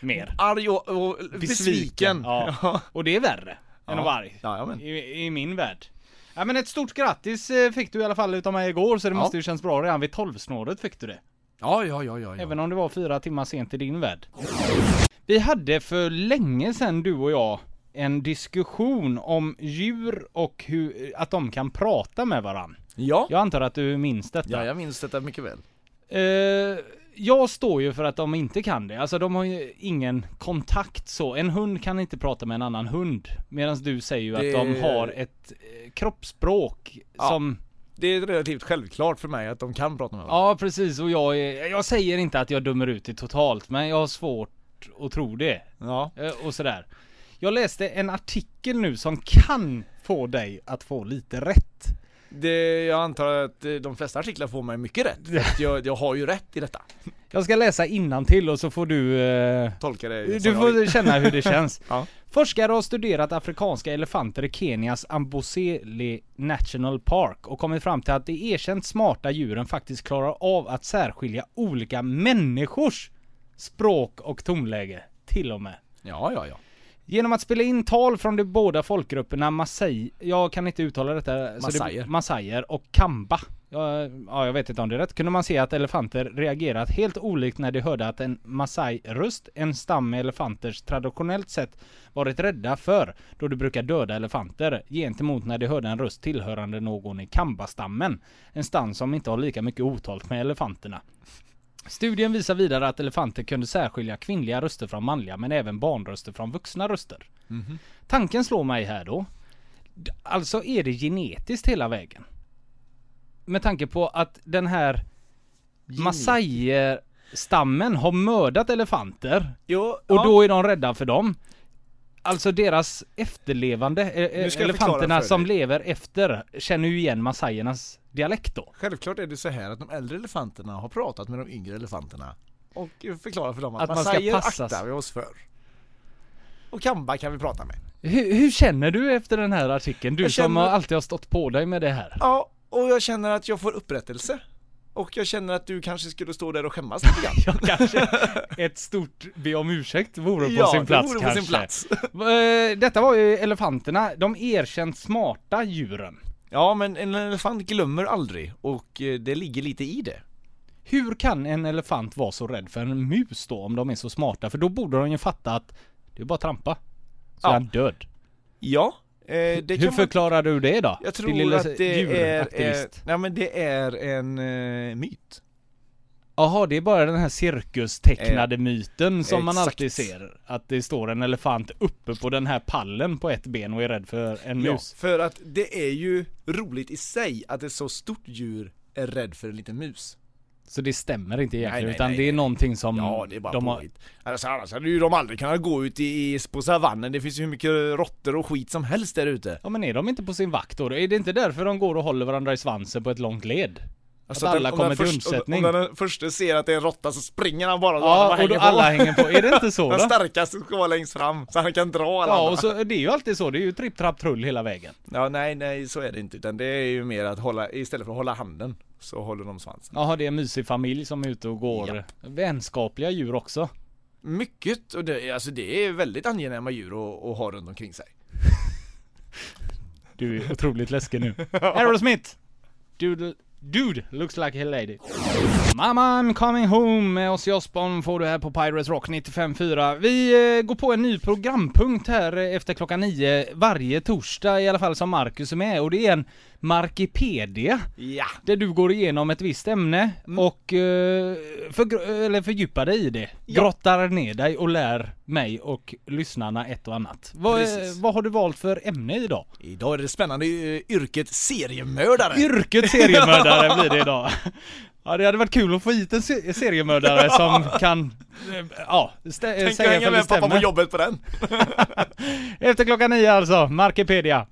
Mer. Arg och, och besviken. Ja. Och det är värre än Ja. att vara arg. Ja, men. I, I min värld. Ja men ett stort grattis eh, fick du i alla fall utav mig igår så det Ja. måste ju känns bra redan vid 12-snåret fick du det. Ja, ja, ja, ja, ja. Även om det var fyra timmar sent i din värld. Vi hade för länge sedan du och jag en diskussion om djur och hur, att de kan prata med varann. Ja. Jag antar att du minns detta? Ja, jag minns detta mycket väl. Eh, jag står ju för att de inte kan det. Alltså de har ju ingen kontakt så. En hund kan inte prata med en annan hund. Medan du säger ju Det- att de har ett eh, kroppsspråk Ja. som... Det är relativt självklart för mig att de kan prata med varandra. Ja precis och jag är, Jag säger inte att jag dömer ut det totalt men jag har svårt att tro det. Ja. Eh, och sådär. Jag läste en artikel nu som kan få dig att få lite rätt. Det, jag antar att eh, de flesta artiklar får mig mycket rätt. För att jag, jag har ju rätt i detta. Jag ska läsa till och så får du eh, Tolka det Du jag får vill. känna hur det känns. Ja. Forskare har studerat afrikanska elefanter i Kenias Amboseli National Park och kommit fram till att de erkänt smarta djuren faktiskt klarar av att särskilja olika människors språk och tonläge. Till och med. Ja, ja, ja. Genom att spela in tal från de båda folkgrupperna Masai, jag kan inte uttala detta, Masaier. det, Masaier och Kamba. Ja, ja, jag vet inte om det är rätt. Kunde man se att elefanter reagerat helt olikt när de hörde att en Masai-röst, en stam med elefanters traditionellt sett varit rädda för, då de brukar döda elefanter, gentemot när de hörde en röst tillhörande någon i Kamba-stammen. En stam som inte har lika mycket otalt med elefanterna. Studien visar vidare att elefanter kunde särskilja kvinnliga röster från manliga men även barnröster från vuxna röster. Tanken slår mig här då. Alltså är det genetiskt hela vägen. Med tanke på att den här Masai-stammen har mördat elefanter Jo, och ja. då är de rädda för dem. Alltså deras efterlevande, eh, elefanterna som lever efter, känner ju igen masaiernas dialekt då. Självklart är det så här att de äldre elefanterna har pratat med de yngre elefanterna och förklarat för dem att, Att man ska massajer aktar vi oss för. Och kamba kan vi prata med. Hur, hur känner du efter den här artikeln? Du Jag som känner- alltid har stått på dig med det här. Ja, och jag känner att jag får upprättelse. Och jag känner att du kanske skulle stå där och skämmas lite grann. Ja, kanske ett stort be om ursäkt vore på ja, sin det plats vore kanske. på sin plats. Eh, Detta var ju elefanterna, de erkänt smarta djuren. Ja, men en elefant glömmer aldrig och eh, det ligger lite i det. Hur kan en elefant vara så rädd för en mus då om de är så smarta? För då borde de ju fatta att det är bara att trampa. Så Ja. är han död. Ja, det Hur kan man... förklarar du det då? Jag tror lilla att det är, är, djuraktivist. nej men det är en eh, myt. Jaha, det är bara den här cirkustecknade myten som man exakt. alltid ser. Att det står en elefant uppe på den här pallen på ett ben och är rädd för en Ja, mus. för att det är ju roligt i sig att ett så stort djur är rädd för en liten mus. Så det stämmer inte egentligen, Nej, nej, utan nej, det är nej. någonting som Ja, det är bara de har... Alltså, annars hade ju de aldrig kunnat gå ut i, på savannen, det finns ju hur mycket råttor och skit som helst där ute. Ja men är de inte på sin vakt då? Är det inte därför de går och håller varandra i svansen på ett långt led? Alltså Att alla om kommer den till först- undsättning. Om, den första ser att det är en råtta så springer han bara Ja, och då hänger alla hänger på. Är det inte så Den då? starkaste ska vara längst fram, så han kan dra alla Ja, andra. och så, det är ju alltid så. Det är ju tripp, trapp, trull hela vägen. Ja, nej, nej, så är det inte, utan det är ju mer att hålla, istället för att hålla handen, så håller de svansen. Jaha, det är en mysig familj som är ute och går. Japp. Vänskapliga djur också. Mycket, och det, alltså det är väldigt angenäma djur att, att ha runt omkring sig. Du är otroligt läskig nu. Aerosmith! Dude, dude looks like a lady. Mama I'm coming home med Ozzy Osbourne får du här på Pirates Rock 95.4. Vi eh, går på en ny programpunkt här efter klockan nio varje torsdag i alla fall som Marcus är med och det är en Markipedia. Ja! Där du går igenom ett visst ämne och eh, för, eller fördjupar dig i det. Ja. Grottar ner dig och lär mig och lyssnarna ett och annat. Vad, Precis. vad har du valt för ämne idag? Idag är det spännande eh, yrket seriemördare. Yrket seriemördare blir det idag. Ja det hade varit kul att få hit en se- seriemördare som kan, ja, stä- Tänk säga hänga med pappa på jobbet på den. Efter klockan nio alltså, Markipedia.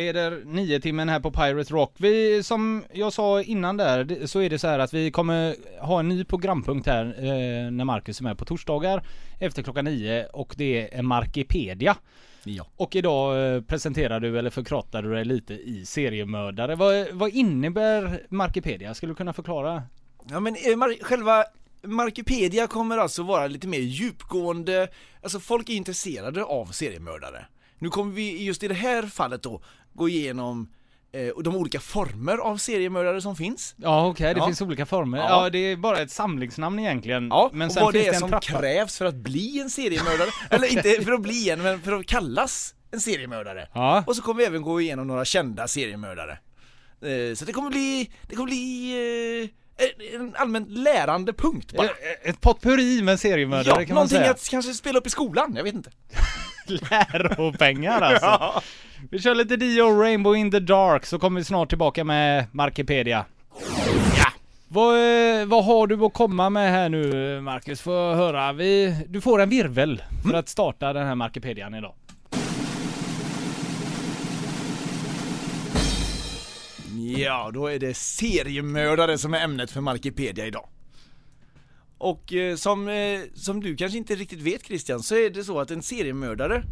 Leder nio timmen här på Pirate Rock. Vi, som jag sa innan där, så är det så här att vi kommer ha en ny programpunkt här eh, när Marcus är med på torsdagar efter klockan nio och det är Markipedia. Ja. Och idag eh, presenterar du eller förkortar du dig lite i seriemördare. Vad, vad innebär Markipedia? Skulle du kunna förklara? Ja men eh, mar- själva Markipedia kommer alltså vara lite mer djupgående, alltså folk är intresserade av seriemördare. Nu kommer vi just i det här fallet då gå igenom eh, de olika former av seriemördare som finns. Ja okej, det Ja. finns olika former. Ja. Ja. det är bara ett samlingsnamn egentligen. Ja, men och sen vad finns det är som trappa. krävs för att bli en seriemördare. Eller inte för att bli en, men för att kallas en seriemördare. Ja. Och så kommer vi även gå igenom några kända seriemördare. Eh, så det kommer bli, det kommer bli eh, en allmänt lärande punkt bara. Eh, Ett potpurri med seriemördare Ja, kan man någonting säga. att kanske spela upp i skolan, jag vet inte. Läropengar alltså. Vi kör lite Dio Rainbow in the Dark så kommer vi snart tillbaka med Markipedia. Ja! Vad, eh, vad har du att komma med här nu Marcus? Får jag höra. Vi, du får en virvel för att starta den här Markipedian idag. Ja, då är det seriemördare som är ämnet för Markipedia idag. Och eh, som, eh, som du kanske inte riktigt vet Christian, så är det så att en seriemördare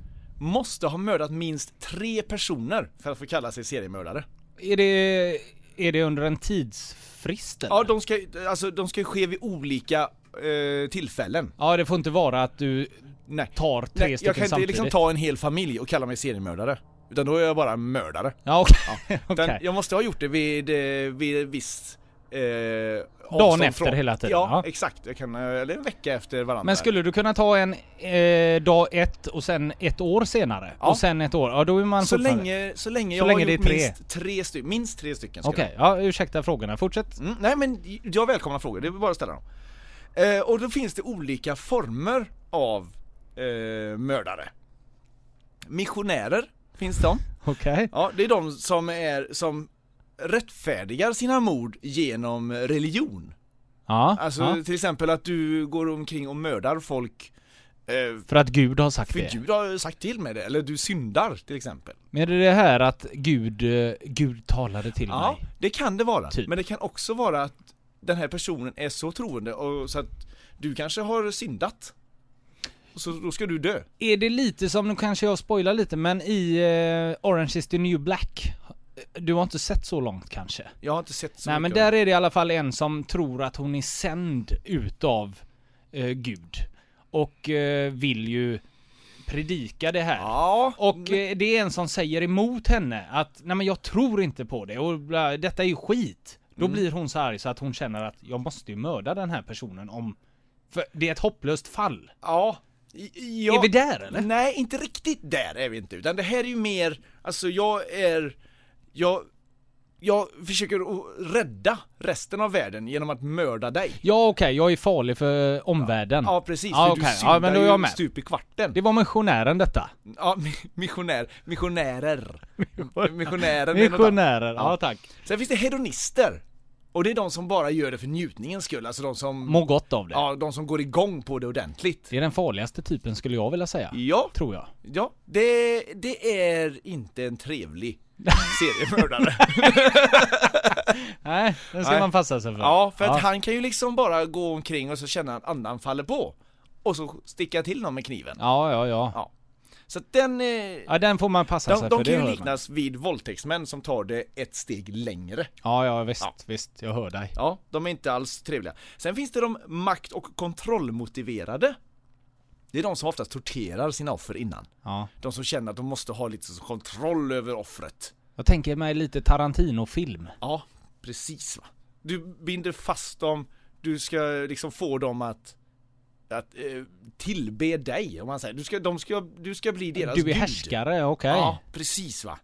måste ha mördat minst tre personer för att få kalla sig seriemördare. Är det, är det under en tidsfrist eller? Ja, de ska, alltså, de ska ske vid olika eh, tillfällen. Ja, det får inte vara att du Nej. tar tre Nej, stycken jag kan inte samtidigt. liksom ta en hel familj och kalla mig seriemördare. Utan då är jag bara en mördare. Ja, okej. Utan Okej. Jag måste ha gjort det vid, eh, vid ett visst eh, Dagen efter hela tiden, Ja, ja. exakt. Jag kan, eh, eller en vecka efter varandra. Men skulle du kunna ta en eh, dag ett och sen ett år senare? Ja. Och sen ett år? Ja, då är man så länge, så länge Så jag länge har det är gjort tre. minst tre stycken, minst tre stycken Okej, det ja ursäkta frågorna. Fortsätt. mm, Nej men jag välkomnar frågor, det är bara att ställa dem. Eh, och då finns det olika former av eh, mördare. Missionärer finns de. Okej. Ja, det är de som är, som rättfärdigar sina mord genom religion. Ja, Alltså ja. till exempel att du går omkring och mördar folk eh, För att Gud har sagt för det. Gud har sagt till med det, eller du syndar till exempel. Men är det det här att Gud, eh, Gud talade till Ja, mig? det kan det vara. Typ. Men det kan också vara att den här personen är så troende och så att du kanske har syndat. Så då ska du dö. Är det lite som, nu kanske jag spoilar lite, men i eh, Orange is the new black du har inte sett så långt kanske? Jag har inte sett så Nej men mycket av där är det i alla fall en som tror att hon är sänd utav eh, Gud. Och eh, vill ju predika det här. Ja, Och eh, det är en som säger emot henne att nej men jag tror inte på det och bla, detta är ju skit. Då Mm. blir hon så arg så att hon känner att jag måste ju mörda den här personen om... För det är ett hopplöst fall. ja. Ja. Är vi där eller? Nej, inte riktigt där är vi inte. Utan det här är ju mer, alltså jag är, jag, jag försöker rädda resten av världen genom att mörda dig. Ja okej, jag är farlig för omvärlden. Ja precis, Ja, för okej. du Ja, syndar men då är jag med. stup i kvarten. Det var missionären detta. Ja, mi- missionär, missionärer. Missionärer, ja Ja. tack. Sen finns det hedonister. Och det är de som bara gör det för njutningens skull, alltså de som... Må gott av det. Ja, de som går igång på det ordentligt. Det är den farligaste typen skulle jag vilja säga. Ja, Tror jag. ja, det, det är inte en trevlig seriemördare. Nej, den ska Nej. man passa sig för. ja, för att han kan ju liksom bara gå omkring och så känna att andan faller på. Och så sticka till någon med kniven. Ja, ja, ja. Ja. Så att den... Eh, Ja, den får man passa de sig de för. kan det ju hör man. liknas vid våldtäktsmän som tar det ett steg längre. Ja, ja, visst, Ja. visst. Jag hör dig. Ja, de är inte alls trevliga. Sen finns det de makt och kontrollmotiverade. Det är de som oftast torterar sina offer innan. Ja. De som känner att de måste ha lite kontroll över offret. Jag tänker mig lite Tarantino-film. Ja, precis va. Du binder fast dem, du ska liksom få dem att att eh, tillbe dig om man säger. Du ska, de ska, du ska bli deras Du är gud. härskare, okej. Ja, precis va.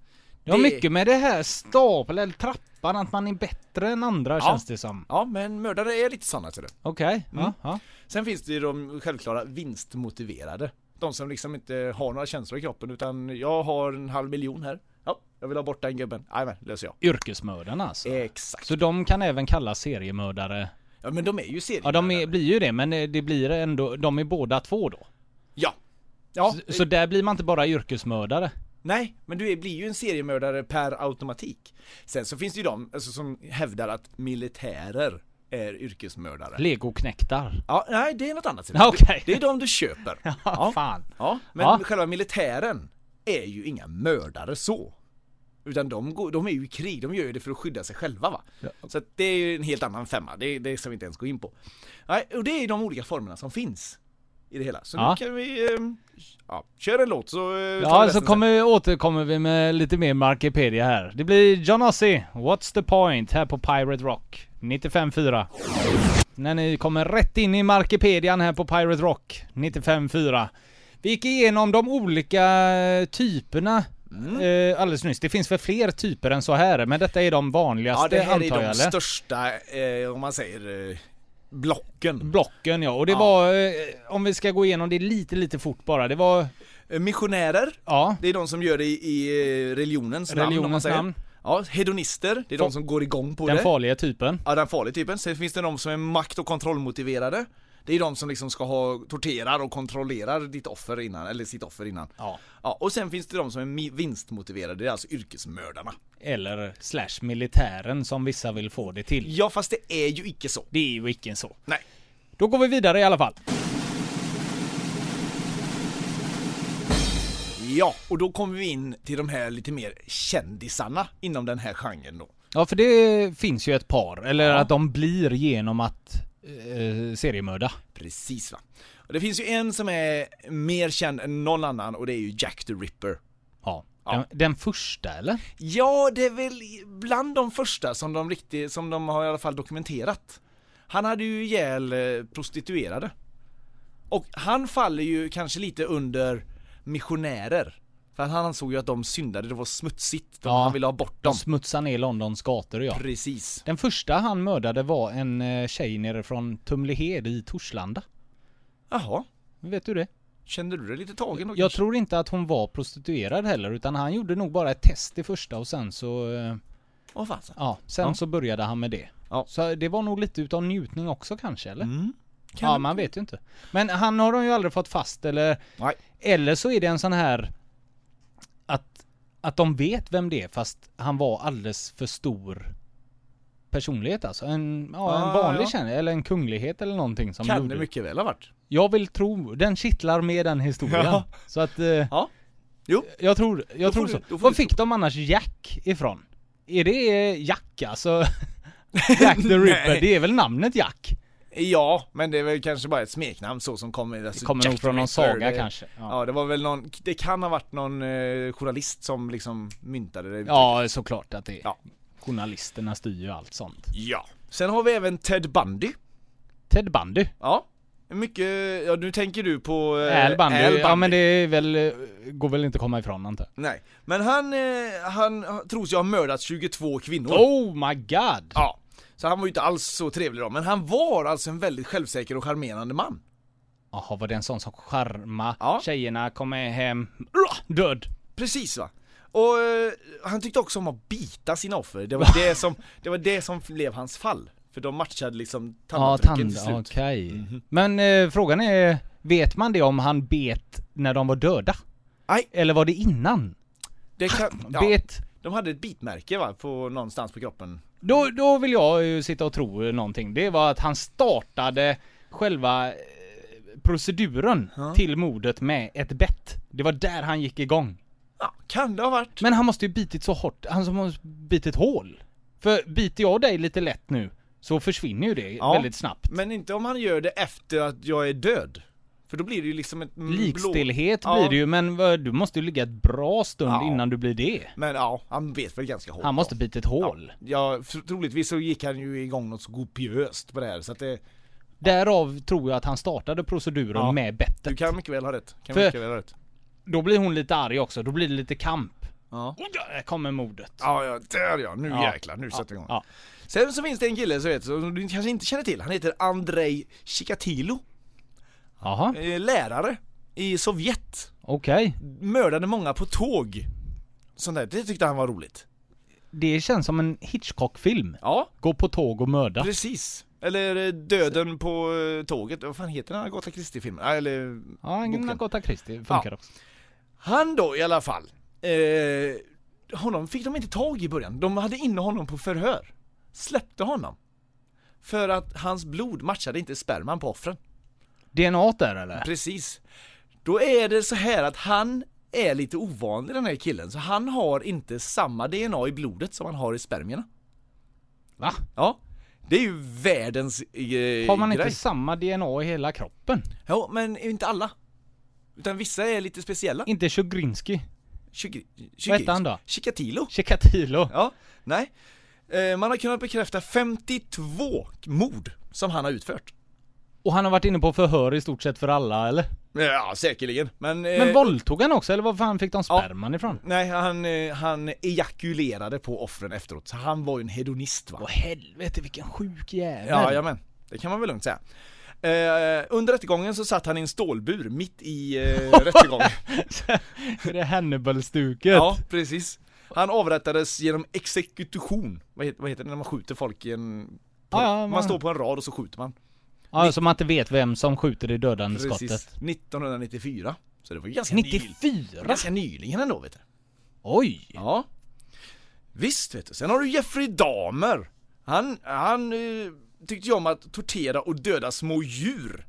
Det har mycket med det här stapel eller trappan, att man är bättre än andra Ja. känns det som. Ja, men mördare är lite sådana till det. Okej, Mm. ja, ja. Sen finns det ju de självklara vinstmotiverade. De som liksom inte har några känslor i kroppen utan jag har en halv miljon här. Ja, jag vill ha bort den gubben. Jajamän, löser jag. Yrkesmördarna alltså. Exakt. Så de kan även kallas seriemördare. Ja men de är ju Ja seriemördare. de är, blir ju det, men eh, det blir ändå, de är båda två då. Ja. Ja, Så, så där blir man inte bara yrkesmördare. nej, men du är, blir ju en seriemördare per automatik. Sen så finns det ju de alltså, som hävdar att militärer är yrkesmördare. Legoknektar. Ja, nej det är något annat. Okej. Det är de du köper. Ja, fan. Ja, men Ja. själva militären är ju inga mördare så. Utan de, går, de är ju i krig, de gör ju det för att skydda sig själva va. Så att det är ju en helt annan femma, det, det ska vi inte ens gå in på. Nej, och det är de olika formerna som finns i det hela. Så Ja. nu kan vi, eh, ja, kör en låt så eh, vi Ja, så kommer, återkommer vi med lite mer Markipedia här. Det blir John Ossie, What's the point? Här på Pirate Rock 95.4. När ni kommer rätt in i Markipedian här på Pirate Rock 95.4. Vi gick igenom de olika typerna eh, alldeles nyss. Det finns väl fler typer än så här, men detta är de Ja, vanligaste det här antar är jag de eller? största, eh, om man säger, eh, blocken. Blocken ja, och det Ja. var, eh, om vi ska gå igenom det lite, lite fort bara. Det var, Eh, Missionärer, ja, det är de som gör det i, i religionens, namn religionens namn. Ja, hedonister, det är Fa- de som går igång på Den det. farliga typen. Ja, den farliga typen. Sen finns det de som är makt och kontrollmotiverade. Det är de som liksom ska ha, torterar och kontrollerar ditt offer innan, eller sitt offer innan. Ja. Ja, och sen finns det de som är vinstmotiverade, det är alltså yrkesmördarna. Eller slash militären som vissa vill få det till. Ja, fast det är ju icke så. Det är ju icke så. Nej. Då går vi vidare i alla fall. Ja, och då kommer vi in till de här lite mer kändisarna inom den här genren då. Ja, för det finns ju ett par. Eller Ja. att de blir genom att eh, seriemörda. Precis va. Och det finns ju en som är mer känd än någon annan och det är ju Jack the Ripper. Ja. Ja. Den, den första eller? Ja, det är väl bland de första som de riktigt, som de har i alla fall dokumenterat. Han hade ju ihjäl eh, prostituerade. Och han faller ju kanske lite under missionärer. För att han ansåg ju att de syndade, det var smutsigt. De, Ja. Han ville ha bort De dem. smutsar ner Londons gator ja. Precis. Den första han mördade var en eh, tjej nere från Tumlehed i Torslanda. Jaha. Vet du det? Kände du dig lite tagen då Jag kanske? tror inte att hon var prostituerad heller utan han gjorde nog bara ett test i första och sen så eh, Åh fasen. Ja, sen Ja. så började han med det. Ja. Så det var nog lite utav njutning också kanske eller? Mm. Kan Ja, man vet ju inte. Men han har de ju aldrig fått fast eller Nej. Eller så är det en sån här att, de vet vem det är fast han var alldeles för stor personlighet alltså. En, ja, en Ah, vanlig ja. kändis eller en kunglighet eller någonting som Kan gjorde det mycket väl ha varit. Jag vill tro, den kittlar med den historien. Ja. Så att eh, Ja. Jo. jag tror, jag Då tror du- så. får Var du fick de annars Jack ifrån? Är det Jack alltså? Jack the Ripper, det är väl namnet Jack? Ja, men det är väl kanske bara ett smeknamn så som kommer, alltså Det kommer Jack nog från någon saga det, kanske. Ja. Ja, det var väl någon, det kan ha varit någon eh, journalist som liksom myntade det. ja, såklart att det är. Ja. Journalisterna styr ju allt sånt. Ja. Sen har vi även Ted Bundy. Ted Bundy. Ja. mycket, ja nu tänker du på eh, Al Bundy. Al Ja Bundy. men det är väl, eh, går väl inte att komma ifrån antar. Nej, men han, eh, han tros ju ha mördat 22 kvinnor. Oh my god! Ja, så han var ju inte alls så trevlig då, men han var alltså en väldigt självsäker och charmerande man. Jaha, var det en sån som charma Ja. tjejerna kommer hem, död? Precis va. Och eh, han tyckte också om att bita sina offer, det var det som, det var det som blev hans fall. För de matchade liksom Ja, tandavtrycken tand, till slut. okej. Mhm. Men eh, frågan är, vet man det om han bet när de var döda? Nej. Eller var det innan? Det kan, ja, Bet? de hade ett bitmärke va, på någonstans på kroppen. Då, då vill jag ju sitta och tro någonting. Det var att han startade själva eh, proceduren Ja. till mordet med ett bett. Det var där han gick igång. Ja, kan det ha varit. Men han måste ju bitit så hårt, han har bitit hål. För biter jag dig lite lätt nu, så försvinner ju det Ja. väldigt snabbt. Men inte om han gör det efter att jag är död. För då blir det ju liksom ett blå... Likstillhet Ja. blir det ju, men du måste ju ligga ett bra stund Ja. innan du blir det. Men ja, han vet väl ganska hårt. Han måste bitit hål. Ja, för- troligtvis så gick han ju igång något så kopiöst på det här så att det, Därav tror jag att han startade proceduren Ja. med bettet. du kan mycket väl ha rätt. Kan För- mycket väl ha rätt. Då blir hon lite arg också, då blir det lite kamp. Ja. Och där kommer mordet. Ja, ja, där ja, nu Ja. jäklar, nu sätter vi igång. Ja. Sen så finns det en kille som vet, som du kanske inte känner till, han heter Andrei Chikatilo, Jaha, eh, lärare i Sovjet. okej. Mördade många på tåg. Sånt där, det tyckte han var roligt. Det känns som en Hitchcock-film. Ja, Gå på tåg och mörda. precis. Eller eh, Döden på eh, tåget, vad fan heter den här Agatha Christie-filmen? Ah, Eller Ja, en boken. Agatha Christie funkar också. Han då i alla fall, eh, honom fick de inte tag i början. De hade inne honom på förhör. Släppte honom. För att hans blod matchade inte sperman på offren. DNA där eller? Precis. Då är det så här att han är lite ovanlig den här killen, så han har inte samma DNA i blodet som han har i spermierna. Va? Ja. Det är ju världens eh, Har man inte grej. samma DNA i hela kroppen? Ja, men inte alla. Utan vissa är lite speciella. Inte Sjugrinski? Vad hette han då? Chikatilo. Chikatilo? Ja, nej. Eh, man har kunnat bekräfta 52 mord som han har utfört. Och han har varit inne på förhör i stort sett för alla eller? Ja, säkerligen. Men, eh, Men våldtog han också eller var fan fick de Ja. sperman ifrån? Nej, han, eh, han ejakulerade på offren efteråt, så han var ju en hedonist va? Åh helvete vilken sjuk jävel! Ja, jajamän. Det kan man väl lugnt säga. Eh, under rättegången så satt han i en stålbur mitt i eh, rättegången. det är Hannibal-stuket. Ja, precis. Han avrättades genom exekution. Vad heter, vad heter det när man skjuter folk i en... På, Ja, ja, man... man- står på en rad och så skjuter man. Ja, så man inte vet vem som skjuter det dödande Precis. skottet. 1994. Så det var ju ganska, nyl, 94? ganska nyligen ändå vet du. Oj! Ja. Visst vet du. Sen har du Jeffrey Dahmer. Han, han eh, tyckte ju om att tortera och döda små djur.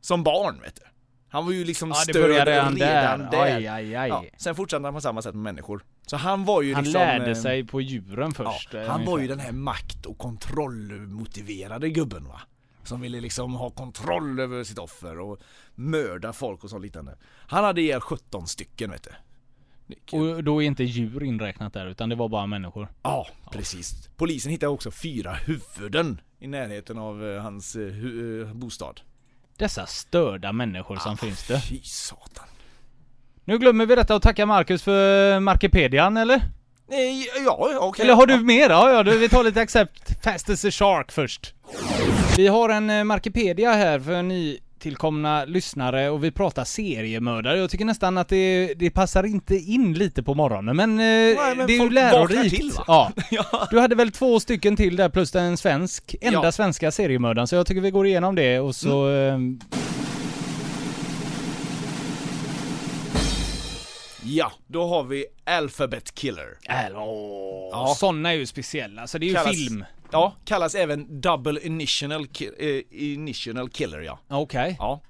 Som barn vet du. Han var ju liksom Ja, störd redan där. där. Aj, aj, aj. Ja, sen fortsatte han på samma sätt med människor. Så han var ju Han liksom... lärde eh, sig på djuren först. Ja, han var ju den här makt och kontrollmotiverade gubben va. Som ville liksom ha kontroll över sitt offer och mörda folk och så liknande. Han hade ihjäl 17 stycken vet du. Och då är inte djur inräknat där utan det var bara människor. Ja, precis. Polisen hittade också fyra huvuden i närheten av eh, hans eh, eh, bostad. Dessa störda människor som finns det. Fy satan. Nu glömmer vi detta och tacka Marcus för Markipedian eller? Nej, ja, okej. Eller har du mer? Ja, ja, vi tar lite accept fast as a shark först. Vi har en eh, Markipedia här för nytillkomna lyssnare och vi pratar seriemördare. Jag tycker nästan att det, det passar inte in lite på morgonen men, eh, men det är ju lärorikt. till, va? ja. Ja. Du hade väl två stycken till där plus en svensk, enda Ja. svenska seriemördaren så jag tycker vi går igenom det och så... Mm. Ja, då har vi Alphabet Killer. Äh, åh, Ja. Såna är ju speciella, så det är ju Kallas- film. Ja, kallas även Double Initial, ki- eh, initial Killer ja. Okej. ja.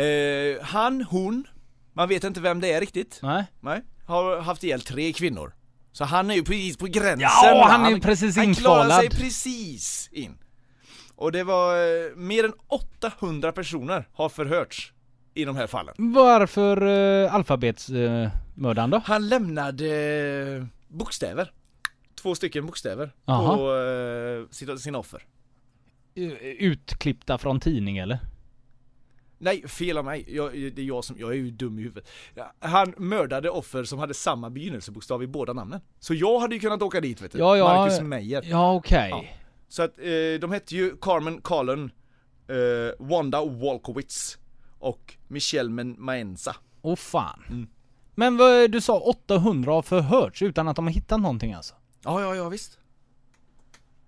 Eh, han, hon, man vet inte vem det är riktigt. Nej. Nej. Har haft ihjäl tre kvinnor. Så han är ju precis på gränsen. Ja, han är ju precis Han klarar inkvalad. sig precis in. Och det var eh, mer än 800 personer har förhörts i de här fallen. Varför uh, alfabetsmördaren då? Han lämnade eh, bokstäver. Två stycken bokstäver Aha. på eh, sina, sina offer. Uh, utklippta från tidning eller? Nej, fel av mig. Jag, det är jag som, jag är ju dum i huvudet. Han mördade offer som hade samma begynnelsebokstav i båda namnen. Så jag hade ju kunnat åka dit vet du. Ja, ja. Marcus Meyer. Ja okej. Ja. Så att eh, de hette ju Carmen Cullen, eh, Wanda Wolkowitz och Michelle Maenza. Åh fan. Mm. Men vad, du sa 800 har förhörts utan att de har hittat någonting alltså? Ja, ja, ja visst.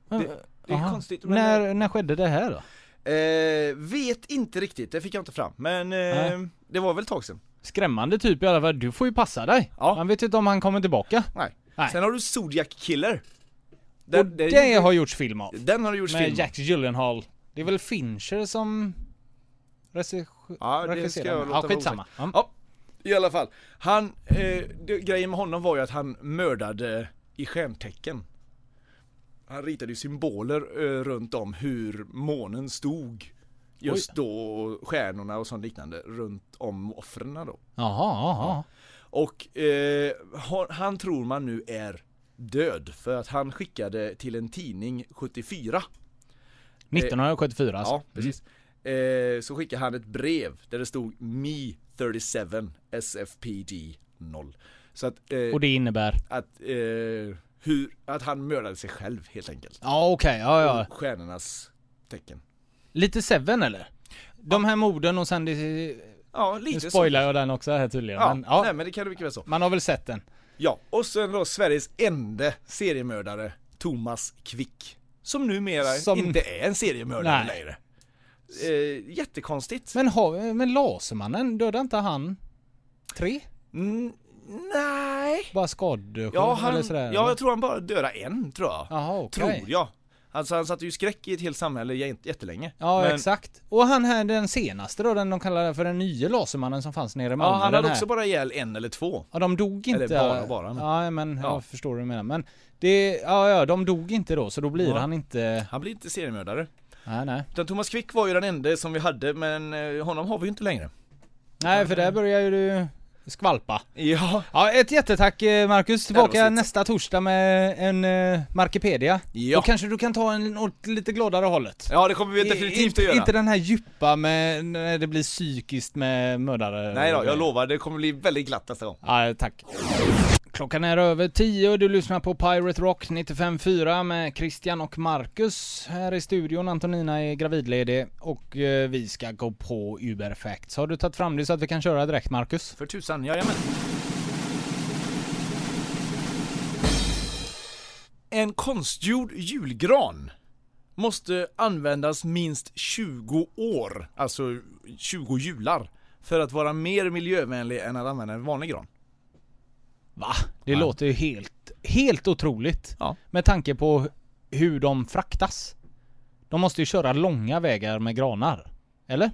Men, Det- det är aha. konstigt, När, när skedde det här då? Eh, vet inte riktigt, det fick jag inte fram. Men eh, det var väl ett tag sedan. Skrämmande typ i alla fall, du får ju passa dig. Ja. Man vet inte om han kommer tillbaka. Nej. Nej. Sen har du Zodiac Killer. Och Den, det, den, har gjorts film av. den har du gjort Med film Jack Gyllenhaal. Det är väl Fincher som regissör? Ja, det ska jag låta Ja, vara skitsamma. Ja. Ja, i alla fall. Han, eh, det, grejen med honom var ju att han mördade i stjärntecken. Han ritade ju symboler eh, runt om hur månen stod just då och stjärnorna och sånt liknande runt om offren då. Jaha, jaha. Och eh, ha- han tror man nu är död för att han skickade till en tidning 74 1974 alltså. Ja, precis. Eh, så skickade han ett brev där det stod Me 37 SFPD 0. Så att, eh, Och det innebär? att, eh, hur, att han mördade sig själv helt enkelt. Ja okej, ja ja. Och Stjärnornas tecken. Lite Seven eller? De här morden och sen det... Ja, Nu lite spoilar jag den också här tydligen. Ja, men, ja nej men det kan du mycket väl så. man har väl sett den. Ja, och sen då Sveriges enda seriemördare, Thomas Quick. Som numera Som- inte är en seriemördare Nej. längre. Eh, jättekonstigt. Men, har, men Lasermannen, dödade inte han tre? Mm, nej. Bara skador Ja, han, eller sådär? ja, jag tror han bara dödade en tror jag. Jaha okej. Tror jag. Alltså han satte ju skräck i ett helt samhälle jä- jättelänge. Ja Men- exakt. Och han här den senaste då, den de kallar för den nya Lasermannen som fanns nere i Malmö. Ja, han hade också bara ihjäl en eller två. Ja de dog inte. Eller bara, bara, men- Ja men Ja. jag förstår vad du menar. Men det, ja ja de dog inte då så då blir Ja. han inte, Han blir inte seriemördare. Nej nej. Utan Thomas Quick var ju den enda som vi hade, men eh, honom har vi ju inte längre. Nej för där börjar ju du skvalpa. Ja. Ja ett jättetack eh, Marcus, tillbaka nästa torsdag med en uh, Markipedia. Ja. Då kanske du kan ta en åt lite gladare hållet. Ja, det kommer vi definitivt att göra. Inte den här djupa med, när det blir psykiskt med mördare. Nej då, jag lovar, det kommer bli väldigt glatt nästa gång. Ja, tack. Klockan är över 10 och du lyssnar på Pirate Rock 95.4 med Christian och Marcus. Här i studion, Antonina är gravidledig och eh, vi ska gå på Uber Facts. Har du tagit fram det så att vi kan köra direkt Marcus? För tusan, jajamän. En konstgjord julgran måste användas minst 20 år, alltså 20 jular, för att vara mer miljövänlig än att använda en vanlig gran. Va? Det Ja. låter ju helt, helt otroligt. Ja. Med tanke på hur de fraktas. De måste ju köra långa vägar med granar. Eller?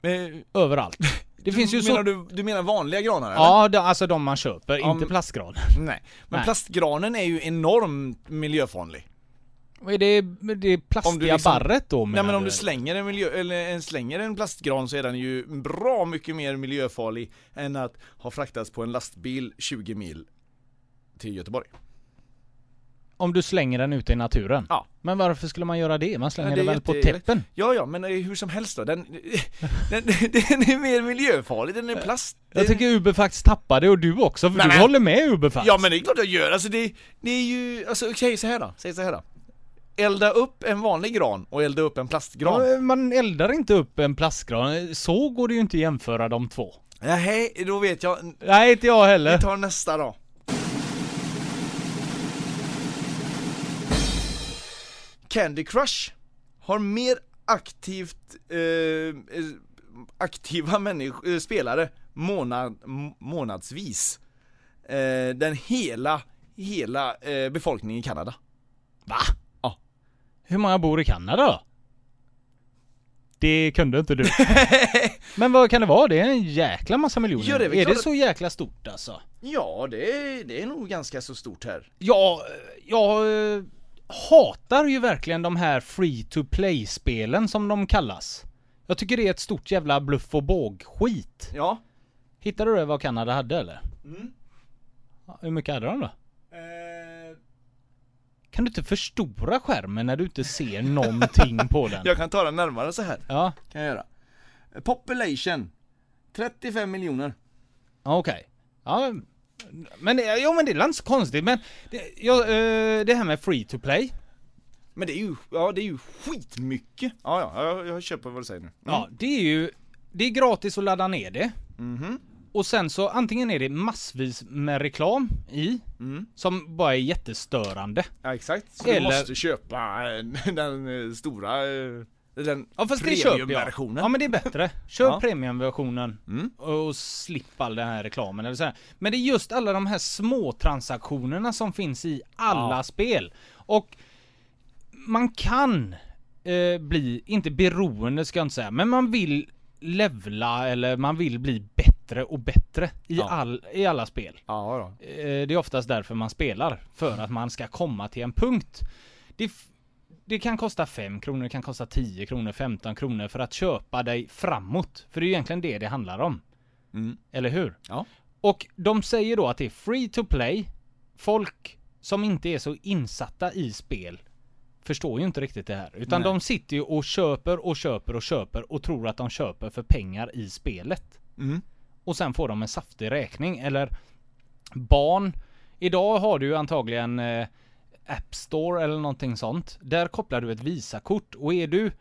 Men, Överallt. Det finns ju menar så... du, du menar vanliga granar eller? Ja, de, alltså de man köper, Ja, inte men- plastgran. Nej. Men Nej. plastgranen är ju enormt miljöfarlig. Vad är det, det plastiga Om du liksom- barret då Nej men om du? slänger en, miljö, eller en, slänger en plastgran så är den ju bra mycket mer miljöfarlig än att ha fraktats på en lastbil 20 mil till Göteborg. Om du slänger den ute i naturen? Ja. Men varför skulle man göra det? Man slänger Ja, det är den väl på täppen? Ja ja, men hur som helst då. Den, den, den är mer miljöfarlig, den är plast. Jag tycker Uber faktiskt tappade och du också, för Nej, du men- håller med Uber faktiskt. Ja men det är klart jag gör, alltså det, det är ju, alltså säg så här då, säg så här då. Elda upp en vanlig gran och elda upp en plastgran. Ja, Man eldar inte upp en plastgran, så går det ju inte att jämföra de två. Nej, då vet jag. Nej, inte jag Vi heller. tar nästa då. Candy Crush har mer aktivt, eh, eh, aktiva människor, eh, spelare månad, månadsvis. Eh, den hela, hela eh, befolkningen i Kanada. Va? Hur många bor i Kanada då? Det kunde inte du. Men vad kan det vara? Det är en jäkla massa miljoner. Ja, det är är det så jäkla stort alltså? ja, det är, det är nog ganska så stort här. Ja, jag eh, hatar ju verkligen de här free to play-spelen som de kallas. Jag tycker det är ett stort jävla bluff och båg-skit. Ja. Hittade du det vad Kanada hade eller? Mm. Hur mycket hade de då? Eh, Kan du inte förstora skärmen när du inte ser någonting på den? Jag kan ta den närmare så här. Ja, kan jag göra. Population 35 miljoner. ja, okej. Ja, men det, jo men det är inte så konstigt men det, ja, eh, det här med free to play. Men det är ju, ja det är ju skitmycket. Ja, ja, jag, jag köper vad du säger nu. Mm. Ja, det är ju, det är gratis att ladda ner det. Mhm. Och sen så antingen är det massvis med reklam i, Mm. som bara är jättestörande. Ja exakt. Så Eller- du måste köpa den eh, stora, eh, den Ja fast det köper jag. premiumversionen. Ja men det är bättre. Köp Ja. premiumversionen Mm. och slipp all den här reklamen eller så här. Men det är just alla de här små transaktionerna som finns i alla Ja. spel. Och man kan eh, bli, inte beroende ska jag inte säga, men man vill levla eller man vill bli bättre och bättre i, Ja. all, i alla spel. Ja. Eh, Det är oftast därför man spelar. För att man ska komma till en punkt. Det, det kan kosta 5 kronor, det kan kosta 10 kronor, 15 kronor för att köpa dig framåt. För det är egentligen det det handlar om. Mm. Eller hur? Ja. Och de säger då att det är free to play. Folk som inte är så insatta i spel förstår ju inte riktigt det här. Utan Nej. de sitter ju och köper och köper och köper och tror att de köper för pengar i spelet. Mm. Och sen får de en saftig räkning. Eller barn. Idag har du ju antagligen eh, App Store eller någonting sånt. Där kopplar du ett Visakort och är du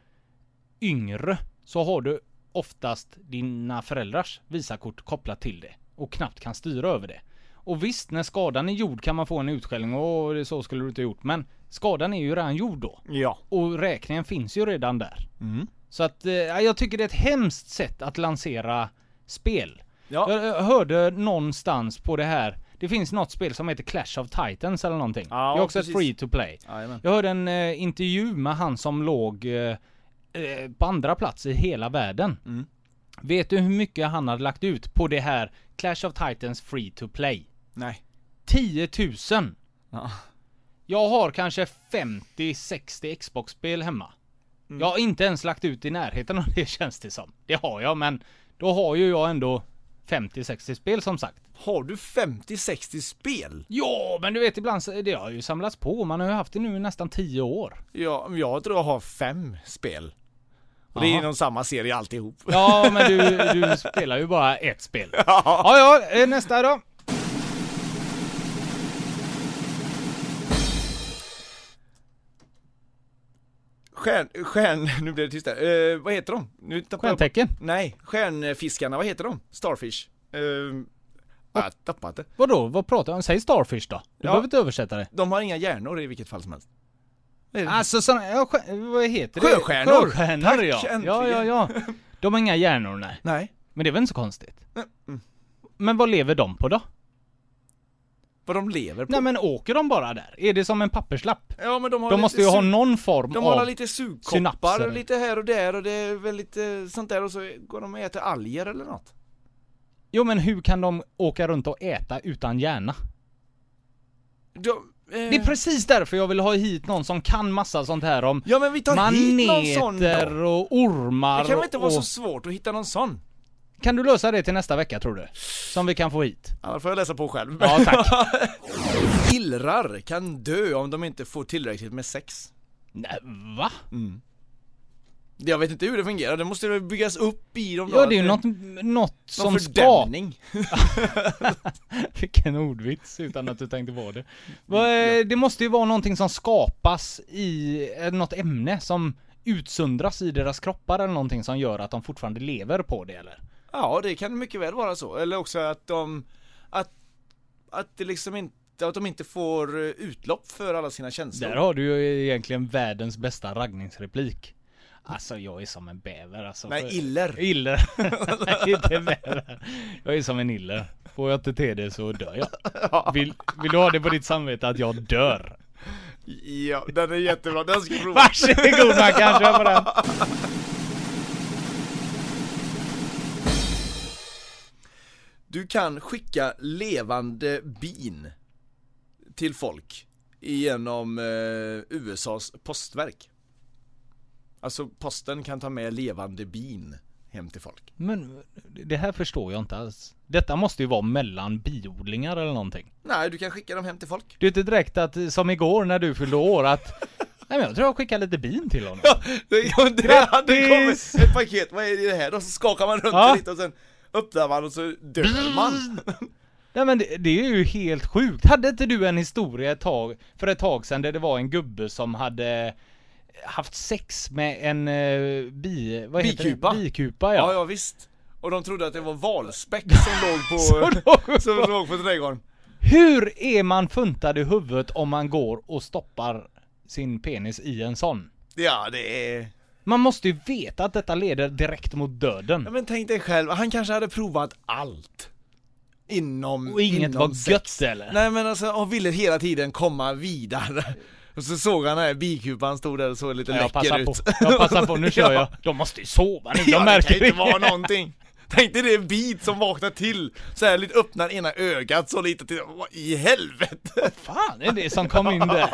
yngre så har du oftast dina föräldrars Visakort kopplat till det och knappt kan styra över det. Och visst, när skadan är gjord kan man få en utskällning och så skulle du inte gjort. Men skadan är ju redan gjord då. Ja. Och räkningen finns ju redan där. Mm. Så att eh, jag tycker det är ett hemskt sätt att lansera spel. Ja. Jag, jag hörde någonstans på det här. Det finns något spel som heter Clash of Titans eller någonting. Ja, det är också precis. ett free to play. Jajamän. Jag hörde en eh, intervju med han som låg eh, eh, på andra plats i hela världen. Mm. Vet du hur mycket han hade lagt ut på det här Clash of Titans free to play? Nej. 10 000! Ja. Jag har kanske 50-60 Xbox-spel hemma. Mm. Jag har inte ens lagt ut i närheten av det känns det som. Det har jag men då har ju jag ändå 50-60 spel som sagt. Har du 50-60 spel? Ja, men du vet ibland det har ju samlats på. Man har ju haft det nu i nästan 10 år. Ja, jag tror jag har fem spel. Och det är Aha. inom samma serie alltihop. Ja, men du, du spelar ju bara ett spel. Ja, ja, eh, nästa då. Stjärn, stjärn, nu blev det tyst där. Eh, vad heter de? Nu Stjärntecken. Nej, stjärnfiskarna, vad heter de? Starfish? Uh, jag tappat det. Vadå, vad pratar du om? Säg Starfish då. Du Ja. behöver inte översätta det. De har inga hjärnor i vilket fall som helst. Alltså såna, ja, vad heter det? Sjöstjärnor. Sjöstjärnor Tack, ja. äntligen. Ja, ja, ja. De har inga hjärnor nej. Nej. Men det är väl inte så konstigt? Mm. Men vad lever de på då? Vad de lever på? Nej men åker de bara där? Är det som en papperslapp? ja men de har De måste ju ha någon form De har av... lite sugkoppar synapser. lite här och där och det är väl lite sånt där och så går de och äter alger eller något. Jo men hur kan de åka runt och äta utan hjärna? De, eh, Det är precis därför jag vill ha hit någon som kan massa sånt här om Ja men vi tar hit någon sån då. och ormar Det kan väl inte vara och... så svårt att hitta någon sån? Kan du lösa det till nästa vecka tror du? Som vi kan få hit? Ja, då får jag läsa på själv. Ja, tack. Illrar kan dö om de inte får tillräckligt med sex. Nej, va? Jag vet inte hur det fungerar, det måste väl byggas upp i dem då, Ja det är ju något, något som ska... fördämning. Vilken ordvits utan att du tänkte på det. Va, eh, Det måste ju vara någonting som skapas i eh, något ämne som utsöndras i deras kroppar eller någonting som gör att de fortfarande lever på det eller? Ja, det kan mycket väl vara så. Eller också att de, att, att det liksom inte, att de inte får eh, utlopp för alla sina känslor. Där har du ju egentligen världens bästa raggningsreplik. Alltså jag är som en bäver alltså. Nej, iller. Iller. Nej, inte bäver. Jag är som en iller. Får jag inte till det så dör jag. Vill, vill du ha det på ditt samvete att jag dör? Ja, den är jättebra, den ska jag prova. Varsågod man kan köpa den. Du kan skicka levande bin till folk genom eh, USAs postverk. Alltså posten kan ta med levande bin hem till folk. Men det här förstår jag inte alls. Detta måste ju vara mellan biodlingar eller någonting. Nej, du kan skicka dem hem till folk. Det är inte direkt att, som igår när du fyllde år att Nej men jag tror jag skickar lite bin till honom. Det, det hade kommit ett paket, vad är det här? Och så skakar man runt Ja. lite och sen öppnar man och så dör man. Nej men det, det är ju helt sjukt. Hade inte du en historia ett tag, för ett tag sedan där det var en gubbe som hade haft sex med en uh, bi... Vad heter Bikupa. det? Bikupa Ja, ja. ja visst. Och de trodde att det var valspäck som låg på, som låg- låg på trädgården. Hur är man funtad i huvudet om man går och stoppar sin penis i en sån? Ja, det är... Man måste ju veta att detta leder direkt mot Ja, döden. men tänk dig själv, han kanske hade provat allt. Inom, Och inget inom var sex. gött eller? Nej men alltså, och ville hela tiden komma vidare. Och så såg han här bikupan stod där och såg lite Ja, läcker passar ut. på. Jag passar på, nu kör jag. Ja. De måste ju sova nu, de Ja, det märker kan ju inte vara någonting. Tänk dig det bit som vaknar till, så här lite öppnar ena ögat så lite till, vad i helvete? Fan, det är det som kom in där.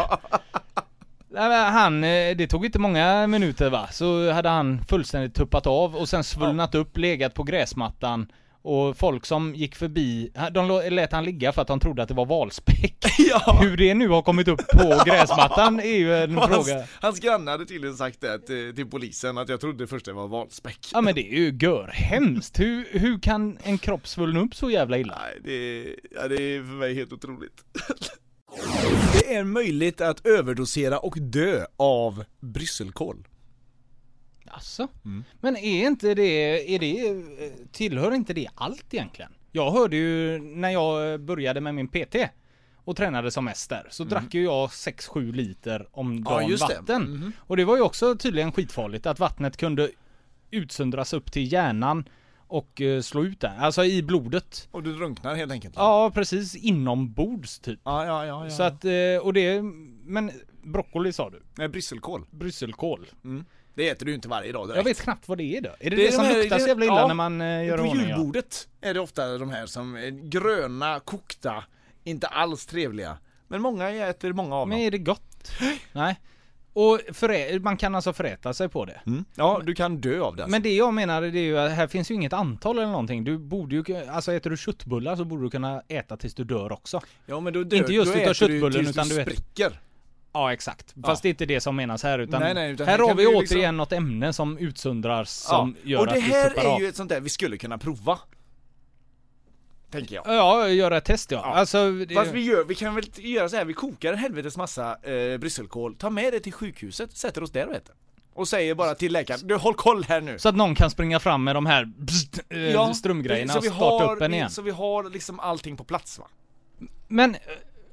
Han, eh, det tog inte många minuter va, så hade han fullständigt tuppat av och sen svullnat upp, legat på gräsmattan och folk som gick förbi, de lät han ligga för att de trodde att det var valspäck. Ja. Hur det nu har kommit upp på gräsmattan är ju en Hans, fråga. hans granne hade tydligen sagt det till, till polisen, att jag trodde först det var valspäck. Ja men det är ju görhemskt. Hur, hur kan en kropp svullna upp så jävla illa? Nej, det, ja, det är för mig helt otroligt. Det är möjligt att överdosera och dö av brysselkål. Alltså? Mm. Men är inte det, är det, tillhör inte det allt egentligen? Jag hörde ju när jag började med min PT och tränade som mest där, så drack ju jag 6-7 liter om Mm. Ja, dagen just det. vatten. Mhm. Och det var ju också tydligen skitfarligt att vattnet kunde utsöndras upp till hjärnan och eh, slå ut där, alltså i blodet. Och du drunknar helt enkelt. Ja, precis inombords typ. ja, ja, ja. ja. Så att, eh, och det, men broccoli sa du? Nej, brysselkål. Brysselkål. Det äter du inte varje dag direkt. Jag vet knappt vad det är då. Är det Det det, som luktar så det- jävla illa ja, när man eh, gör På ordning? ja? julbordet är det ofta de här som är gröna, kokta, inte alls trevliga. Men många äter många av Men dem. är det gott? Nej. Och förä- man kan alltså föräta sig på det. Mm. Ja, du kan dö av det. alltså. Men det jag menar det är ju att här finns ju inget antal eller någonting. Du borde ju, alltså äter du köttbullar så borde du kunna äta tills du dör också. ja, men då dör, inte just då utav köttbullen, tills utan du du spricker. Ja exakt. Fast det är inte det som menas här utan, Nej, nej, utan här här har kan vi återigen liksom- något ämne som utsöndras som ja. gör Och det att här är av. ju ett sånt där vi skulle kunna prova. Tänker jag. Ja, göra ett test ja. Ja. Alltså, det... Fast vi, gör, vi kan väl göra så här, vi kokar en helvetes massa eh, brysselkål, tar med det till sjukhuset, sätter oss där och äter. Och säger bara till läkaren, du håll koll här nu. Så att någon kan springa fram med de här bzzt, eh, strömgrejerna så och vi starta har, upp en igen. Så vi har liksom allting på plats va? Men, eh,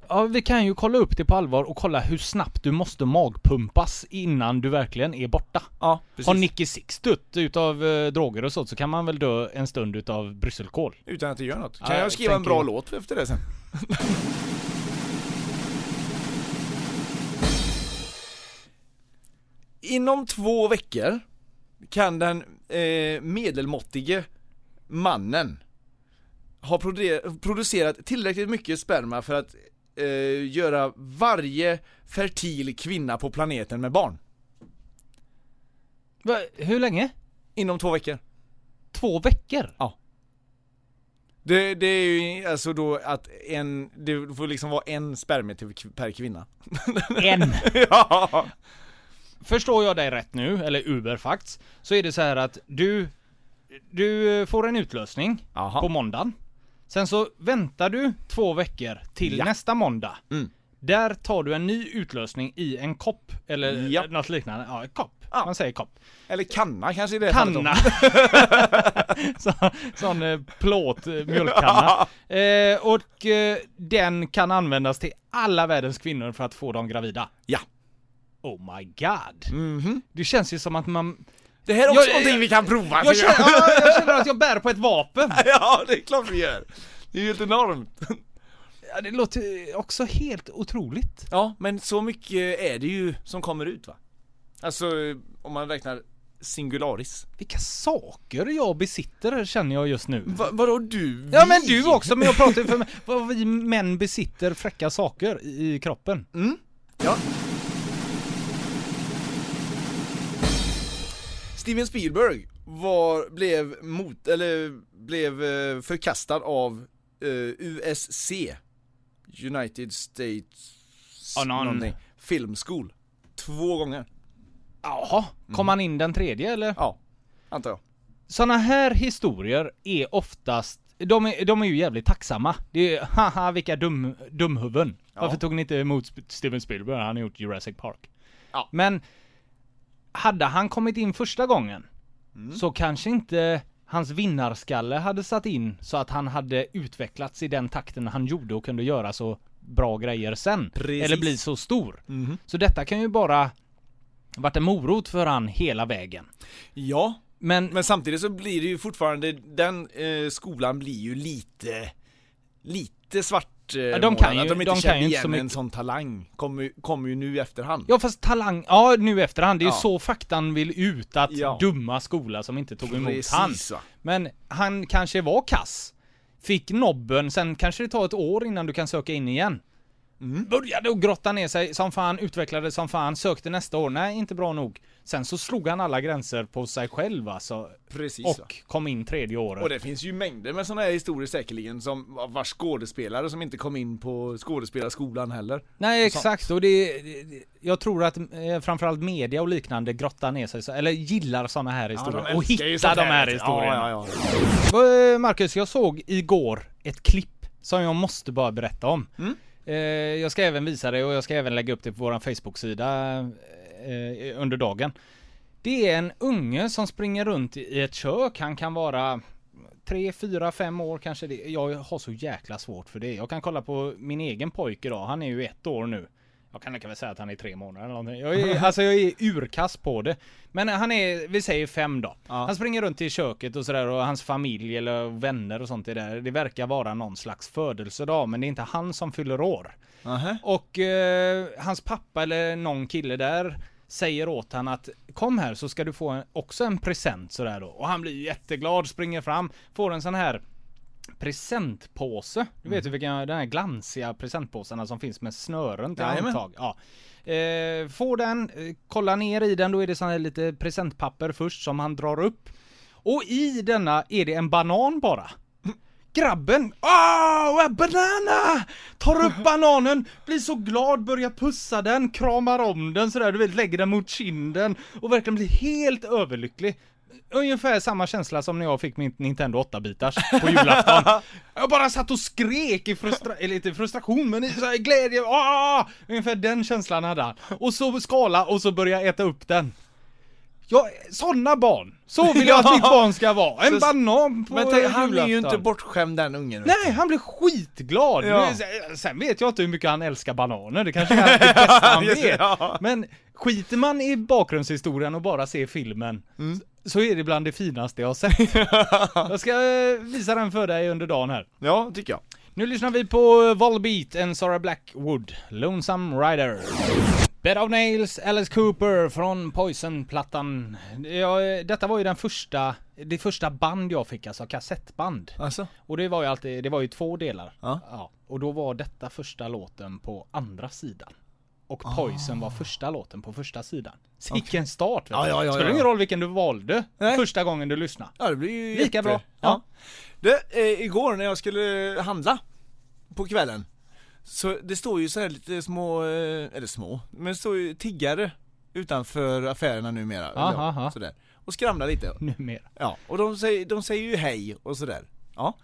ja vi kan ju kolla upp det på allvar och kolla hur snabbt du måste magpumpas innan du verkligen är borta. Ja, Har Nicky Six dött utav eh, droger och sånt så kan man väl dö en stund utav brysselkål. Utan att det gör något. Kan Ja, jag jag skriva en tänker- bra låt efter det sen? Inom två veckor kan den eh, medelmåttige mannen ha produ- producerat tillräckligt mycket sperma för att eh, göra varje fertil kvinna på planeten med barn. Va, hur länge? Inom två veckor. Två veckor? Det, det är ju alltså då att en, det får liksom vara en spermie till, per kvinna. En! ja! Förstår jag dig rätt nu, eller Uberfakts, så är det så här att du, du får en utlösning Jaha. på måndagen. Sen så väntar du två veckor till Ja. nästa måndag. Mm. Där tar du en ny utlösning i en kopp, eller Ja. något liknande. Ja, kopp. Ja. Man säger kopp. Eller kanna kanske i det. Kanna! så, sån eh, plåt eh, mjölkkanna. Eh, och eh, den kan användas till alla världens kvinnor för att få dem gravida. Ja. Oh my god. Mhm. Det känns ju som att man... Det här är också Jag- någonting vi kan prova. Jag känner, ja, jag känner att jag bär på ett vapen. ja, det är klart vi gör. Det är helt enormt. Ja, det låter också helt otroligt. Ja, men så mycket är det ju som kommer ut va? Alltså, om man räknar singularis. Vilka saker jag besitter känner jag just nu. Va, vadå du? Ja men Vi? du också, men jag pratar ju för mig, vad vi män besitter fräcka saker i i kroppen. Mm. Ja. Steven Spielberg var, blev mot, eller blev eh, förkastad av eh, USC United States Ja, någon- någonting, Film School Två gånger, Jaha, kom han in den tredje eller? ja, antar jag Såna här historier är oftast, de är, de är ju jävligt tacksamma. Det är haha vilka dum, dumhuvuden. Ja. Varför tog ni inte emot Steven Spielberg? Han har gjort Jurassic Park. Ja. Men, hade han kommit in första gången, Mm. så kanske inte hans vinnarskalle hade satt in så att han hade utvecklats i den takten han gjorde och kunde göra så bra grejer sen. Precis. Eller bli så stor. Mhm. Så detta kan ju bara varit en morot för han hela vägen. Ja, Men, men samtidigt så blir det ju fortfarande, den eh, skolan blir ju lite, lite svart Ja, de kan ju- Att de inte de känner igen så en sån talang, kommer kommer ju nu i efterhand Ja fast talang, ja nu efterhand, det är ju Ja. så faktan vill ut att Ja. dumma skola som inte tog emot han. Precis va? Men han kanske var kass. Fick nobben, sen kanske det tar ett år innan du kan söka in igen. Mm. Började och grotta ner sig som fan, utvecklade som fan, sökte nästa år, nej inte bra nog. Sen så slog han alla gränser på sig själv alltså. Precis? Och kom in tredje året. Och det finns ju mängder med sådana här historier säkerligen som vars skådespelare som inte kom in på skådespelarskolan heller. Nej och sånt. exakt, och det, det- jag tror att eh, framförallt media och liknande grottar ner sig, så, eller gillar sådana här historier. och älskar ju hittar sånt de här historierna. Ja, ja, ja. Eh, Marcus, jag såg igår ett klipp som jag måste bara berätta om. Mm. Eh, jag ska även visa det och jag ska även lägga upp det på vår Facebook-sida eh, under dagen. Det är en unge som springer runt i ett kök. Han kan vara 3, 4, 5 år kanske det. Jag har så jäkla svårt för det. Jag kan kolla på min egen pojke idag. Han är ju ett år nu. Jag kan lika väl säga att han är tre månader eller någonting. Jag är, alltså jag är urkass på det. Men han är, vi säger fem då. Ja. Han springer runt i köket och sådär och hans familj eller vänner och sånt är där. Det verkar vara någon slags födelsedag men det är inte han som fyller år. Nähä. Och eh, hans pappa eller någon kille där säger åt han att kom här så ska du få en, också en present sådär då. Och han blir jätteglad, springer fram, får en sån här presentpåse. Du vet ju vilka, den här glansiga presentpåsarna som finns med snören till Jajamän. handtag. Ja. Eh, får den, eh, kolla ner i den, då är det sån här lite presentpapper först som han drar upp. Och i denna är det en banan bara. Grabben, åh, a banana! Tar upp bananen, blir så glad, börjar pussa den, kramar om den sådär, du vet, lägger den mot kinden och verkligen blir helt överlycklig. Ungefär samma känsla som när jag fick min Nintendo 8-bitars på julafton. Jag bara satt och skrek i frustra inte frustration men i så glädje, ah! Ungefär den känslan hade han. Och så skala och så börja äta upp den. Ja, sådana barn! Så vill jag att mitt barn ska vara. En Så- banan på Men tänk, han är ju inte bortskämd den ungen. Nej, han blir skitglad! Ja. Sen vet jag inte hur mycket han älskar bananer, det kanske är det bästa han vet. Men skiter man i bakgrundshistorien och bara ser filmen, Mm. Så är det bland det finaste jag har sett. jag ska eh, visa den för dig under dagen här. Ja, tycker jag. Nu lyssnar vi på Volbeat and Sarah Blackwood, Lonesome Rider. Bed of Nails, Alice Cooper från Poison-plattan. Ja, eh, detta var ju den första, det första band jag fick, alltså kassettband. Alltså? Och det var ju alltid, det var ju två delar. Ja. Och då var detta första låten på andra sidan. Och Ah. Poison var första låten på första sidan. Sicken start! vet Ja, du. ja, ja, Spelar ja. ingen roll vilken du valde Nej. första gången du lyssnade. Ja, det blir ju Lika jätte- bra. Ja. Det, eh, igår när jag skulle handla på kvällen Så det står ju så här lite små, eh, eller små, men det står ju tiggare utanför affärerna numera. Ja, aha. sådär. Och skramlar lite. Numera. Ja, och de säger, de säger ju hej och sådär. Ja.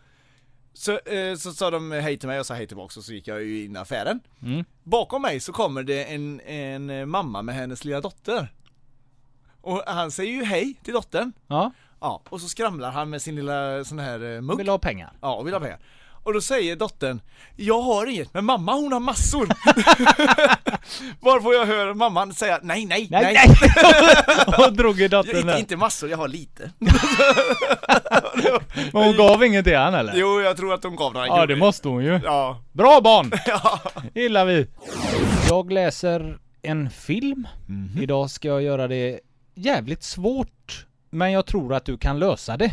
Så, eh, så sa de hej till mig och sa hej tillbaka och så gick jag ju in i affären. Mm. Bakom mig så kommer det en, en eh, mamma med hennes lilla dotter. Och han säger ju hej till dottern. Ja, Ja, och så skramlar han med sin lilla sån här eh, mugg. vill ha pengar. Ja, och vill ha pengar. Och då säger dottern Jag har inget, men mamma hon har massor! Varpå jag hör mamman säga nej, nej, nej, Nej, nej! och drog i dottern inte, inte massor, jag har lite. Men hon gav inget till han eller? Jo, jag tror att de gav några Ja det måste hon ju. Ja, Bra barn! ja. gillar vi. Jag läser en film. Mhm. Idag ska jag göra det jävligt svårt. Men jag tror att du kan lösa det.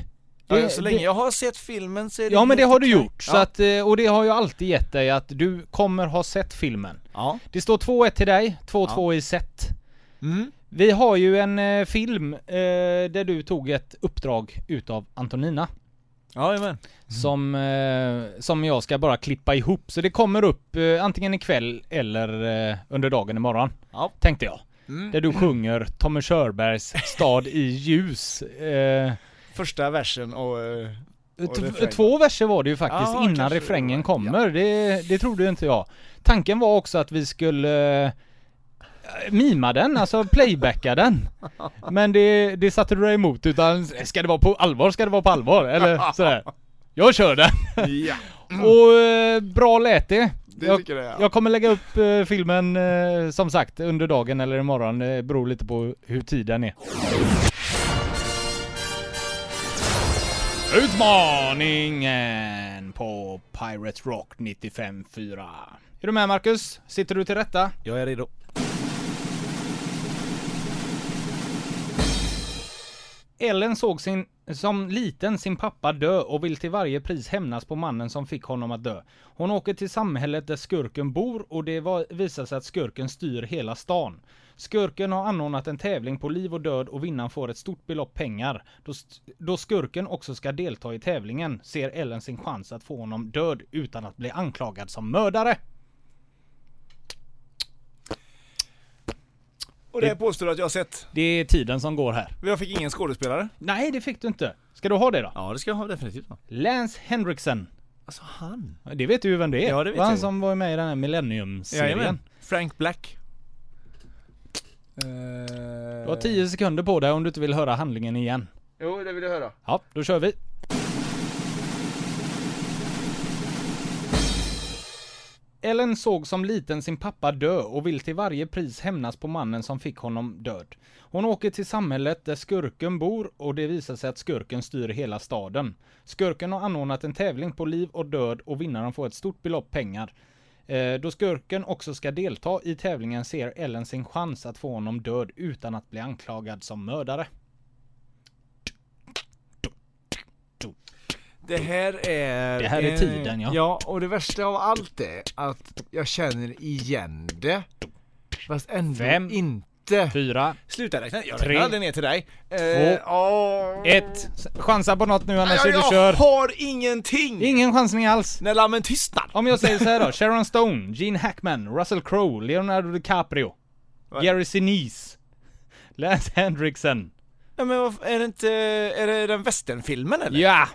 Det ja så länge det, jag har sett filmen så är det Ja men det har du gjort. Ja. Så att, eh, och det har jag alltid gett dig att du kommer ha sett filmen. Ja. Det står 2-1 till dig, 2-2 i set. Mm. Vi har ju en eh, film eh, där du tog ett uppdrag utav Antonina. Jajamän. Som, eh, som jag ska bara klippa ihop. Så det kommer upp eh, antingen ikväll eller eh, under dagen imorgon. Ja. Tänkte jag. Mm. Där du sjunger Tommy Körbergs Stad i ljus. Första versen och... eh, Och refrängen. två verser var det ju faktiskt Ja, innan det refrängen var. kommer. Det, det trodde inte jag. Tanken var också att vi skulle eh, mima den, alltså playbacka den. Men det, det satte du dig emot utan ska det vara på allvar ska det vara på allvar eller sådär. Jag kör den. Ja. Och eh, bra lät det. Det jag, jag, ja. jag kommer lägga upp eh, filmen eh, som sagt under dagen eller imorgon. Det beror lite på hur tiden är. Utmaningen på Pirate Rock 95.4. Är du med Marcus? Sitter du till rätta? Jag är redo. Ellen såg sin, som liten sin pappa dö och vill till varje pris hämnas på mannen som fick honom att dö. Hon åker till samhället där skurken bor och det var, visar sig att skurken styr hela stan. Skurken har anordnat en tävling på liv och död och vinnaren får ett stort belopp pengar. Då, då skurken också ska delta i tävlingen ser Ellen sin chans att få honom död utan att bli anklagad som mördare. Och det här påstår du att jag har sett. Det är tiden som går här. Jag fick ingen skådespelare. Nej, det fick du inte. Ska du ha det då? Ja det ska jag ha definitivt. Lance Henriksen. Alltså han. Det vet du ju vem det är. Ja, det vet var han jag ju. som var med i den här Millennium-serien. Frank Black. Du har 10 sekunder på dig om du inte vill höra handlingen igen. Jo det vill jag höra. Ja, då kör vi. Ellen såg som liten sin pappa dö och vill till varje pris hämnas på mannen som fick honom död. Hon åker till samhället där skurken bor och det visar sig att skurken styr hela staden. Skurken har anordnat en tävling på liv och död och vinnaren får ett stort belopp pengar. Eh, Då skurken också ska delta i tävlingen ser Ellen sin chans att få honom död utan att bli anklagad som mördare. Det här är... Det här är en- tiden, ja. Ja, och det värsta av allt är att jag känner igen det. Fast ändå Fem. inte. Fyra, Sluta räkna, jag Tre. aldrig ner till dig. Eh, Två. åh. ett. Chansa på något nu annars jag, är du jag kör. har ingenting! Ingen chansning alls. När lammen tystnar. Om jag säger så här då. Sharon Stone, Gene Hackman, Russell Crowe, Leonardo DiCaprio? Gary Sinise, Lance Henriksen. Ja, men är det inte, är det den westernfilmen eller? Ja!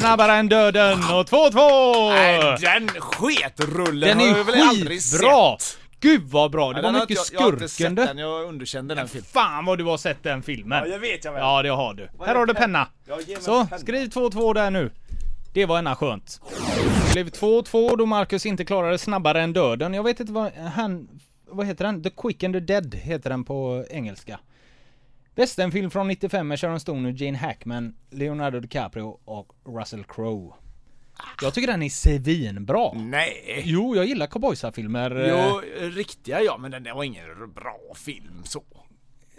Snabbare än döden och 2-2! Nej, den sketrullen Den har är jag väl aldrig skitbra! sett. Gud vad bra, det Nej, var den mycket jag, jag har inte sett den, jag underkände den filmen. Fan vad du har sett den filmen. Ja, jag vet jag väl. Ja, det har du. Vad Här är har du penna. Ja, Så, en penna. skriv 2-2 där nu. Det var ena skönt. Det blev 2-2 då Marcus inte klarade snabbare än döden. Jag vet inte vad han... Vad heter den? The Quick and the Dead heter den på engelska. Västernfilm från 95 med Sharon Stone och Jane Hackman, Leonardo DiCaprio och Russell Crowe. Jag tycker den är svinbra. Nej. Jo, jag gillar cowboysarfilmer. eh, Jo, riktiga ja, men den där var ingen bra film så.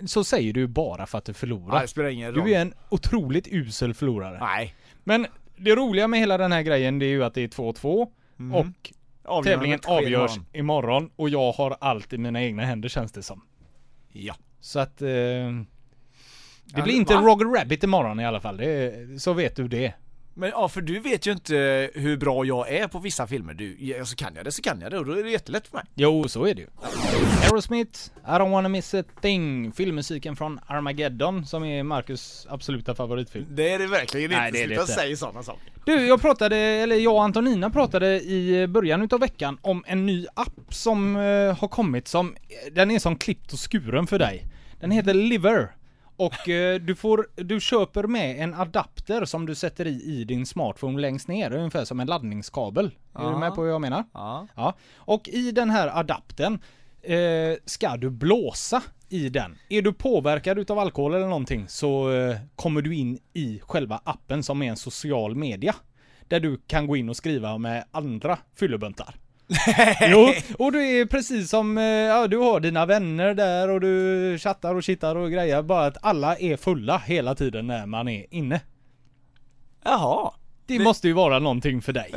Så säger du bara för att du förlorar. Nej, spelar ingen roll. Du är en otroligt usel förlorare. Nej. Men det roliga med hela den här grejen det är ju att det är 2-2 och Avgörandet tävlingen avgörs imorgon. imorgon och jag har allt i mina egna händer känns det som. Ja. Så att eh, det blir inte va? Roger Rabbit imorgon i alla fall. Det, så vet du det. Men ja, för du vet ju inte hur bra jag är på vissa filmer. Du, så kan jag det så kan jag det och då är det jättelätt för mig. Jo, så är det ju. Aerosmith, I don't wanna miss a thing. Filmmusiken från Armageddon som är Marcus absoluta favoritfilm. Det är det verkligen Nej, inte. Sluta säga sådana saker. Du, jag pratade, eller jag och Antonina pratade i början utav veckan om en ny app som eh, har kommit som, den är som klippt och skuren för dig. Den heter Liver. Och eh, du får, du köper med en adapter som du sätter i i din smartphone längst ner, ungefär som en laddningskabel. Är du med på vad jag menar? Ja. Ja. Och i den här adaptern eh, ska du blåsa i den. Är du påverkad utav alkohol eller någonting så eh, kommer du in i själva appen som är en social media. Där du kan gå in och skriva med andra fyllebuntar. Jo, och du är precis som, eh, ja du har dina vänner där och du chattar och chittar och grejer. Bara att alla är fulla hela tiden när man är inne. Jaha. Det, Det- måste ju vara någonting för dig.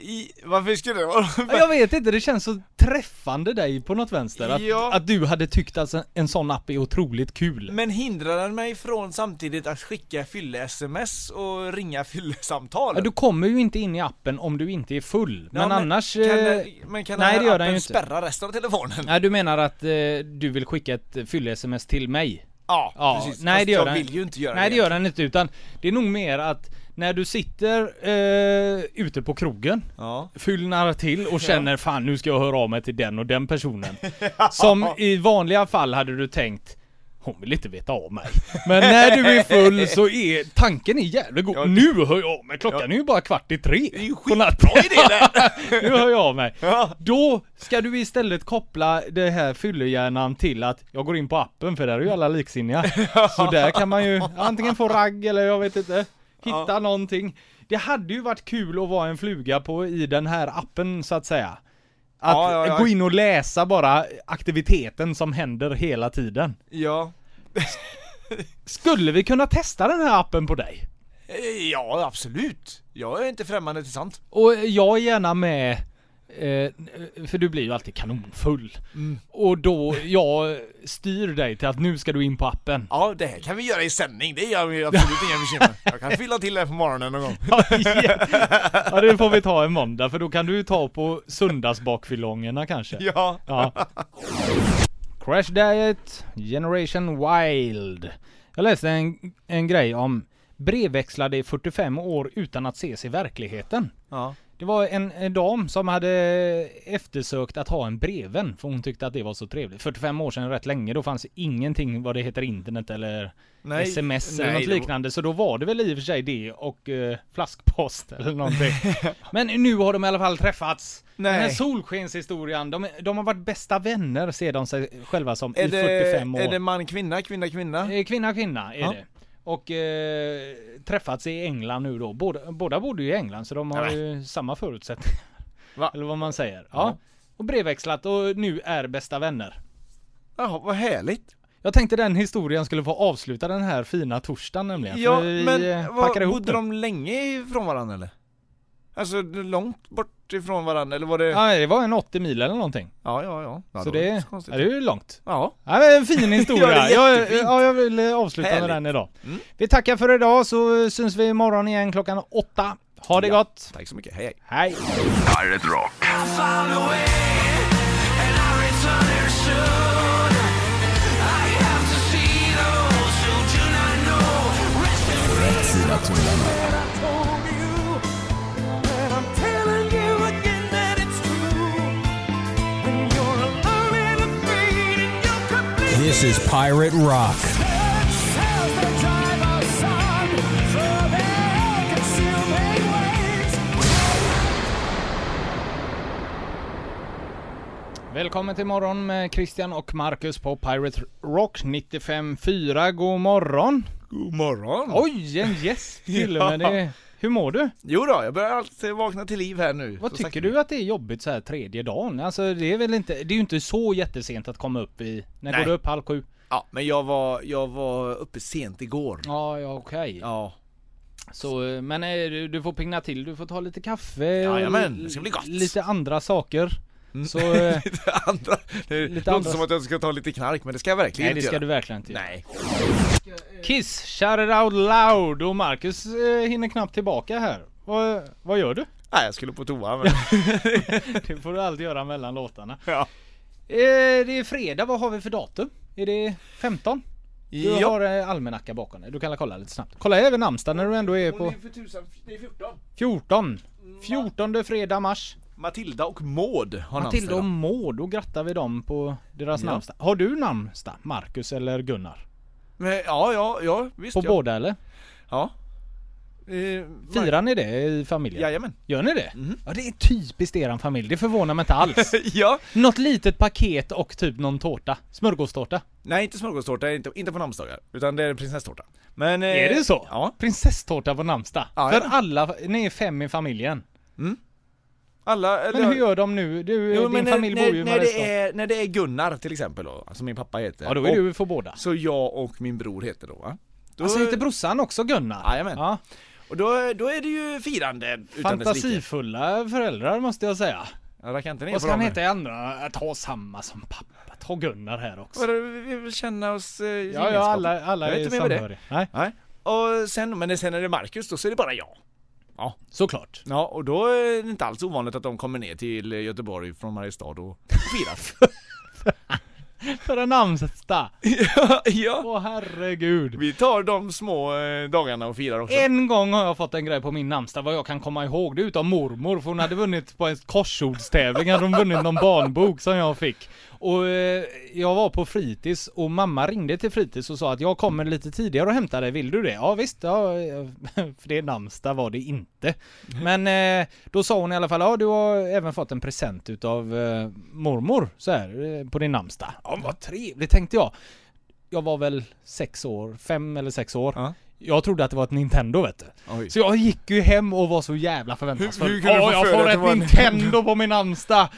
I, varför skulle det vara? Ja, Jag vet inte, det känns så träffande dig på något vänster. Att, Ja. att du hade tyckt att en- sån app är otroligt kul. Men hindrar den mig från samtidigt att skicka fylle-sms och ringa fyllesamtal? Ja, du kommer ju inte in i appen om du inte är full. Ja, Men, annars... Kan, eh, den- men kan nej, den här den appen inte. spärra resten av telefonen? Nej, du menar att eh, du vill skicka ett fylle-sms till mig? Ja, Ja, precis. nej Fast det gör jag den vill ju inte göra Nej det. det gör den inte utan det är nog mer att när du sitter eh, ute på krogen Ja. Fyllnar till och känner fan nu ska jag höra av mig till den och den personen Som i vanliga fall hade du tänkt hon vill inte veta av mig. Men när du är full så är tanken är jävligt god. Ja. Nu hör jag av mig. Klockan är ju bara kvart i tre. Det är ju skitbra idé det! nu hör jag av mig. Ja. Då ska du istället koppla det här fyllehjärnan till att jag går in på appen för där är ju alla liksinniga. Så där kan man ju antingen få ragg eller jag vet inte, hitta Ja. någonting. Det hade ju varit kul att vara en fluga på i den här appen så att säga. Att Ja, ja, ja. gå in och läsa bara aktiviteten som händer hela tiden. Ja. Skulle vi kunna testa den här appen på dig? Eh, Ja, absolut. Jag är inte främmande till sånt. Och jag är gärna med eh, för du blir ju alltid kanonfull. Mm. Och då, jag styr dig till att nu ska du in på appen. Ja, det här kan vi göra i sändning. Det gör vi absolut inga bekymmer. Jag kan fylla till det på morgonen någon gång. ja det får vi ta en måndag för då kan du ta på söndagsbakfyllongerna kanske. Ja. Ja. Crash Diet Generation Wild. Jag läste en, en grej om brevväxlade i 45 år utan att ses i verkligheten. Ja. Det var en, en dam som hade eftersökt att ha en breven för hon tyckte att det var så trevligt. 45 år sedan rätt länge, då fanns ingenting vad det heter internet eller Nej, sms nej, eller något det var- liknande. Så då var det väl i och för sig det och eh, flaskpost eller någonting. Men nu har de i alla fall träffats. Den här Nej. solskenshistorien, de, de har varit bästa vänner ser de sig själva som Är i det, 45 år. är det man, kvinna, kvinna, kvinna? Eh, Kvinna, kvinna är Ja. det. Och eh, träffats i England nu då. Båda, båda bodde ju i England så de har Nej. ju samma förutsättningar. Va? Eller vad man säger. Ja. Ja. Och brevväxlat och nu är bästa vänner. Jaha, vad härligt. Jag tänkte den historien skulle få avsluta den här fina torsdagen nämligen. Ja, men vad, bodde nu. de länge ifrån varandra eller? Alltså långt bort ifrån varandra eller var det? Ja, det var en 80 mil eller någonting. ja, ja. ja. ja så det, inte ja, det är ju långt. Ja. Ja, det är en fin historia. Ja, är jag, ja, jag vill eh, avsluta med Härligt. den idag. Mm. Vi tackar för idag så syns vi imorgon igen klockan åtta. Ha det Ja. gott. Tack så mycket, hej hej. Hej. Pirate Rock. Rätt sida tullarna. This is Pirate Rock. Välkommen till morgon med Christian och Marcus på Pirate Rock 95.4. God morgon. God morgon. Oj, en gäst till och med. Det. Hur mår du? Jo då, jag börjar alltid vakna till liv här nu. Vad tycker du att det är jobbigt så här tredje dagen? Alltså det är väl inte, det är ju inte så jättesent att komma upp i, när Nej. går du upp halv sju? Ja, men jag var, jag var uppe sent igår. Ja, ja okej. Ja. Så, eh, men eh, du, du får pigna till, du får ta lite kaffe Jajamän, och det ska bli gott. lite andra saker. Mm. Så, eh, lite andra, det Lite låter andra- som att jag ska ta lite knark men det ska jag verkligen nej det inte ska göra. du verkligen inte göra. Nej. Kiss, shout it out loud och Marcus eh, hinner knappt tillbaka här. Vad, vad gör du? Nej, jag skulle på toa men... Det får du alltid göra mellan låtarna. ja. Eh, det är fredag, vad har vi för datum? Är det 15? Du ja. har eh, almanacka bakom dig, du kan kolla lite snabbt. Kolla även namnsdag när du ändå är på för tusan, det är 14. 14. 14 fredag mars. Matilda och Maud har Matilda och namnsdag Maud, då grattar vi dem på deras Ja. namnsdag. Har du namnsdag? Marcus eller Gunnar? Men, ja, ja, ja, visst. På ja. båda eller? Ja. Eh, Firar ni det i familjen? Jajamän. Gör ni det? Mhm. Ja det är typiskt eran familj, det förvånar mig inte alls. ja. Något litet paket och typ någon tårta. Smörgåstårta. Nej, inte smörgåstårta, inte, inte på namnsdagar. Utan det är prinsesstårta. Men... eh, Är det så? Ja. Prinsesstårta på namnsdag. Ja, För ja. alla, ni är fem i familjen. Alla, eller... Men hur gör de nu? Du, Jo, din när, familj bor ju i när, det är, när det är Gunnar till exempel då, som min pappa heter. Ja då är och, du för båda. Så jag och min bror heter då va? Då, Alltså heter brorsan också Gunnar? Jajamän. Ja. Och då, då är det ju firande utan. Fantasifulla föräldrar måste jag säga. Ja, racka inte ner Vad ska han heta i andra? Ta samma som pappa. Ta Gunnar här också. Vadå, vi vill känna oss eh, Ja, ja, alla, alla Jag är är inte det. samhöriga. Nej, Nej. Och sen, men sen är det Marcus, då så är det bara jag. Såklart. Ja, och då är det inte alls ovanligt att de kommer ner till Göteborg från Mariestad och firar. För en namnsdag. ja, ja. Åh herregud. Vi tar de små eh, dagarna och firar också. En gång har jag fått en grej på min namnsdag vad jag kan komma ihåg. Det är utav mormor för hon hade vunnit på en korsordstävling. Hade hon vunnit någon barnbok som jag fick. Och eh, jag var på fritids och mamma ringde till fritids och sa att jag kommer lite tidigare och hämtar dig. Vill du det? Ja visst, ja, för det namnsdag var det inte. Men eh, då sa hon i alla fall, ja du har även fått en present utav eh, mormor så här på din namnsdag. Ja vad trevligt tänkte jag. Jag var väl sex år, fem eller sex år. Ja. Jag trodde att det var ett Nintendo vet du. Oj. Så jag gick ju hem och var så jävla förväntansfull. Hur- hur Åh, jag får ett Nintendo på min namnsdag!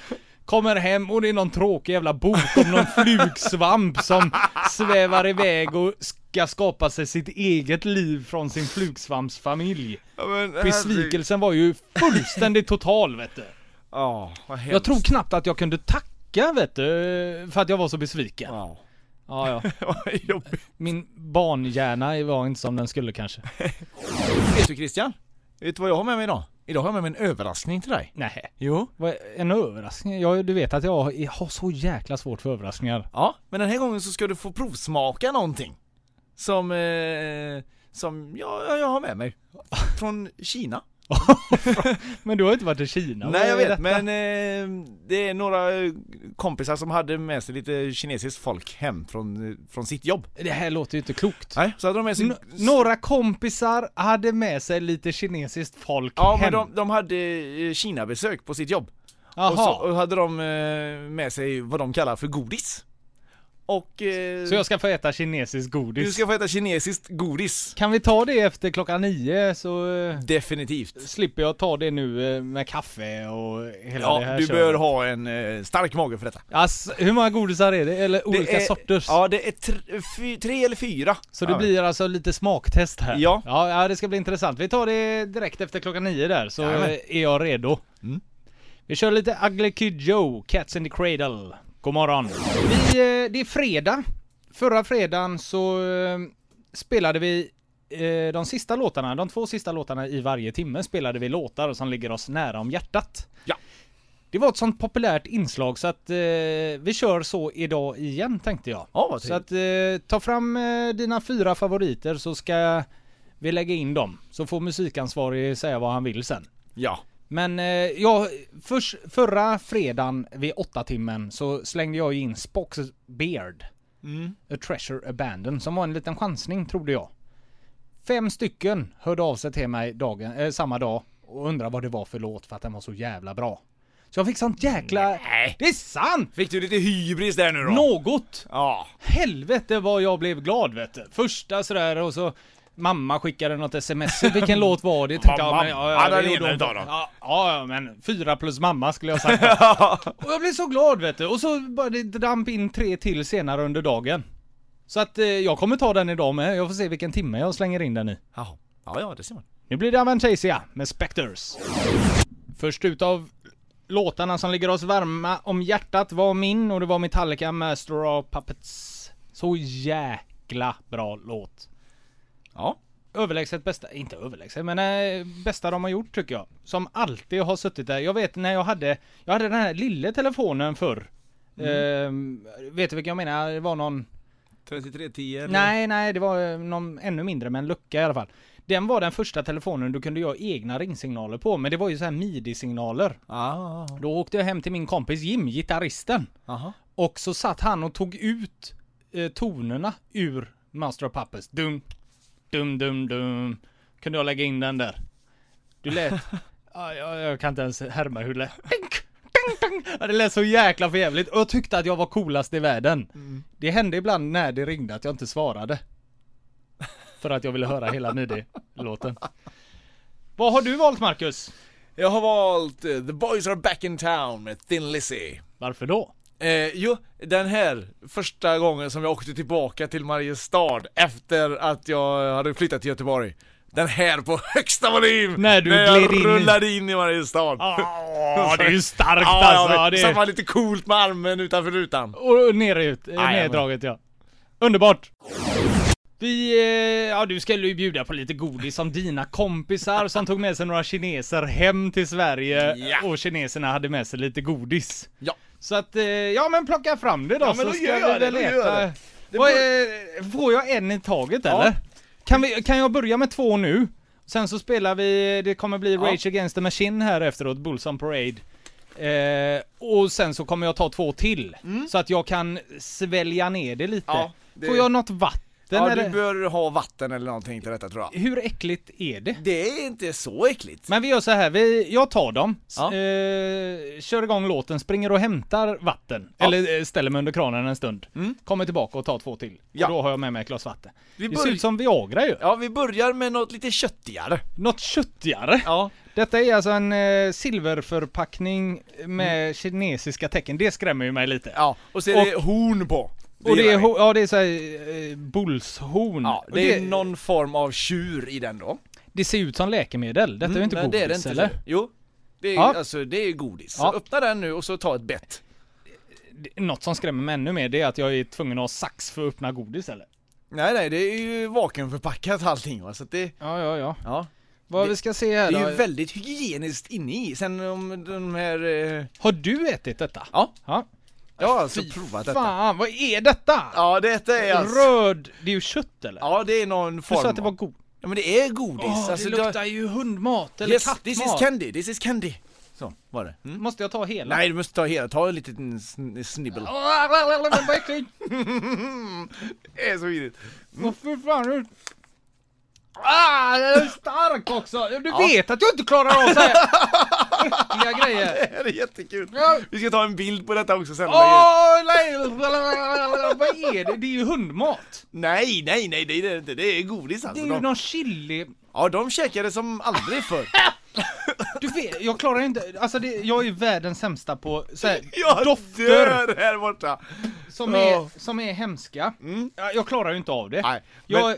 Kommer hem och det är någon tråkig jävla bok om någon flugsvamp som svävar iväg och ska skapa sig sitt eget liv från sin flugsvampsfamilj. Ja, men, Besvikelsen var ju fullständigt total vet du. Ja, vad hemskt. Jag tror knappt att jag kunde tacka vet du, för att jag var så besviken. Ja. Ja, ja. Min barnhjärna var inte som den skulle kanske. Vet du Christian? Vet du vad jag har med mig idag? Idag har jag med mig en överraskning till dig. Nej. Jo. Vad- En överraskning? Ja, du vet att jag har så jäkla svårt för överraskningar. Ja, men den här gången så ska du få provsmaka någonting. Som, eh, som jag, jag har med mig. Från Kina. Men du har inte varit i Kina? Nej jag vet, detta? men eh, det är några eh, kompisar som hade med sig lite kinesiskt folk hem från, eh, från sitt jobb. Det här låter ju inte klokt. Nej, så hade de med sig... N- några kompisar hade med sig lite kinesiskt folk Ja, hem. men de, de hade eh, Kina-besök på sitt jobb. Jaha. Och så och hade de med sig vad de kallar för godis. Och... Eh, Så jag ska få äta kinesiskt godis? Du ska få äta kinesiskt godis. Kan vi ta det efter klockan nio så eh, Definitivt. slipper jag ta det nu eh, med kaffe och hela det Ja, här du köret. bör ha en eh, stark mage för detta. Ass, hur många godisar är det? Eller olika är, sorters? Ja, det är tr- fy, tre eller fyra. Så det Ja. blir alltså lite smaktest här? Ja. ja. Ja, det ska bli intressant. Vi tar det direkt efter klockan nio där, så Jajamän. eh, är jag redo. Mm. Vi kör lite Ugly Kid Joe, Cats in the Cradle. God morgon. Vi, eh, det är fredag. Förra fredagen så eh, spelade vi eh, de sista låtarna, de två sista låtarna i varje timme spelade vi låtar som ligger oss nära om hjärtat. Ja. Det var ett sånt populärt inslag så att eh, vi kör så idag igen tänkte jag. Ja, vad Så att eh, ta fram eh, dina fyra favoriter så ska vi lägga in dem. Så får musikansvarig säga vad han vill sen. Ja. Men eh, ja, först, förra fredagen vid åtta timmen så slängde jag ju in Spocks Beard. Mm. A Treasure Abandoned som var en liten chansning trodde jag. Fem stycken hörde av sig till mig dagen, eh, samma dag och undrade vad det var för låt för att den var så jävla bra. Så jag fick sånt jäkla... Nej. Det är sant! Fick du lite hybris där nu då? Något! Ja. Helvete vad jag blev glad vet du. Första sådär och så Mamma skickade något sms, vilken låt var det? Tänkte, Mamma. ja, Ja, den det gjorde hon. Ja, ja, men fyra plus mamma skulle jag sagt. och jag blev så glad vet du. Och så bara det damp in tre till senare under dagen. Så att eh, jag kommer ta den idag med. Jag får se vilken timme jag slänger in den i. Jaha. Ja, ja, det ser man. Nu blir det Avantasia med Spectres. Först utav låtarna som ligger oss varma om hjärtat var min och det var Metallica Master of Puppets. Så jäkla bra låt. Ja. Överlägset bästa, inte överlägset, men eh, bästa de har gjort tycker jag. Som alltid har suttit där. Jag vet när jag hade, jag hade den här lilla telefonen förr. Ehm, vet du vilken jag menar? Det var någon 3310 eller? Nej, nej, det var eh, någon ännu mindre med en lucka i alla fall. Den var den första telefonen du kunde göra egna ringsignaler på, men det var ju så här midi-signaler. Ah, Då åkte jag hem till min kompis Jim, gitarristen. aha. Och så satt han och tog ut eh, tonerna ur Master of Puppets. Dum, dum, dum, dum. Kunde jag lägga in den där. Du lät... ja, jag, jag kan inte ens härma hur det lät. Ja, det lät så jäkla förjävligt och jag tyckte att jag var coolast i världen. Det hände ibland när det ringde att jag inte svarade. För att jag ville höra hela midi-låten. Vad har du valt Marcus? Jag har valt eh, The Boys Are Back In Town med Thin Lizzy. Varför då? Eh, jo, den här första gången som jag åkte tillbaka till Mariestad efter att jag hade flyttat till Göteborg. den här på högsta volym! När du jag gled in rullade in i Mariestad. Åh, det är ju starkt alltså! ja, det är... man lite coolt med armen utanför rutan. Och ner ut, eh, Jajamän. neddraget ja. Underbart! Vi, eh, ja du skulle ju bjuda på lite godis som dina kompisar som tog med sig några kineser hem till Sverige Ja. och kineserna hade med sig lite godis. Ja. Så att, eh, ja men plocka fram det då Ja, men så då ska gör vi jag det, väl. Det Vad är, får jag en i taget eller? Kan, vi, kan jag börja med två nu? Sen så spelar vi, det kommer bli Ja. Rage Against the Machine här efteråt, Bulls on Parade. Eh, och sen så kommer jag ta två till. Så att jag kan svälja ner det lite. Mm. Ja, det- Får jag något vatten Ja, eller? du bör ha vatten eller någonting till detta tror jag. Hur äckligt är det? Det är inte så äckligt. Men vi gör så här, vi, jag tar dem, Ja. eh, kör igång låten, springer och hämtar vatten. Ja. Eller eh, ställer mig under kranen en stund. Mm. Kommer tillbaka och tar två till. Ja. Och då har jag med mig ett glas vatten. Vi Det ser ut som Viagra ju. Ja, vi börjar med något lite köttigare. Något köttigare. Ja. Detta är alltså en eh, silverförpackning med kinesiska tecken. Det skrämmer ju mig lite. Ja, och så är det horn på. Och det är, ho- ja, det är så här, eh, bullshorn. Ja, Och det är någon form av tjur i den då. det ser ut som läkemedel. Detta är ju inte Mm, men godis det är det inte. eller? Jo. Det är, Ja. alltså, det är godis. Ja. Så öppna den nu och så ta ett bett. Det- Något som skrämmer mig ännu mer det är att jag är tvungen att ha sax för att öppna godis eller? Nej nej, det är ju vakuumförpackat allting va, så att det, Ja, ja, ja. ja. Vad Det- vi ska se här Det är då. ju väldigt hygieniskt inne i. Sen om de här, eh, Har du ätit detta? ja, Ja. Jag har alltså Fy provat detta. Fan, vad är detta? Ja, detta är alltså, Röd, det är ju kött eller? ja det är någon du form sa att det var god. Ja men det är godis. Åh, alltså, det luktar ju hundmat eller Yes, kattmat. this is candy, this is candy. Så, var det. Mm. Måste jag ta hela? Nej du måste ta hela, ta en liten sn- snibbel. Vad äckligt! Det är så vidrigt. Vad för fan? Ah, den är stark också! Du vet att jag inte klarar av så här äckliga grejer. Det här är jättekul. Vi ska ta en bild på detta också sen. Åh, nej! Vad är det? Det är ju hundmat. Nej, nej, nej, det är det inte. Det är godis Det alltså. är ju De, någon chili. ja, de käkade som aldrig förr. Du vet, jag klarar inte, alltså det, jag är världens sämsta på så här, Jag dofter dör här borta. som Ja. är, som är hemska. Mm. Ja, Jag klarar ju inte av det. Nej, Jag,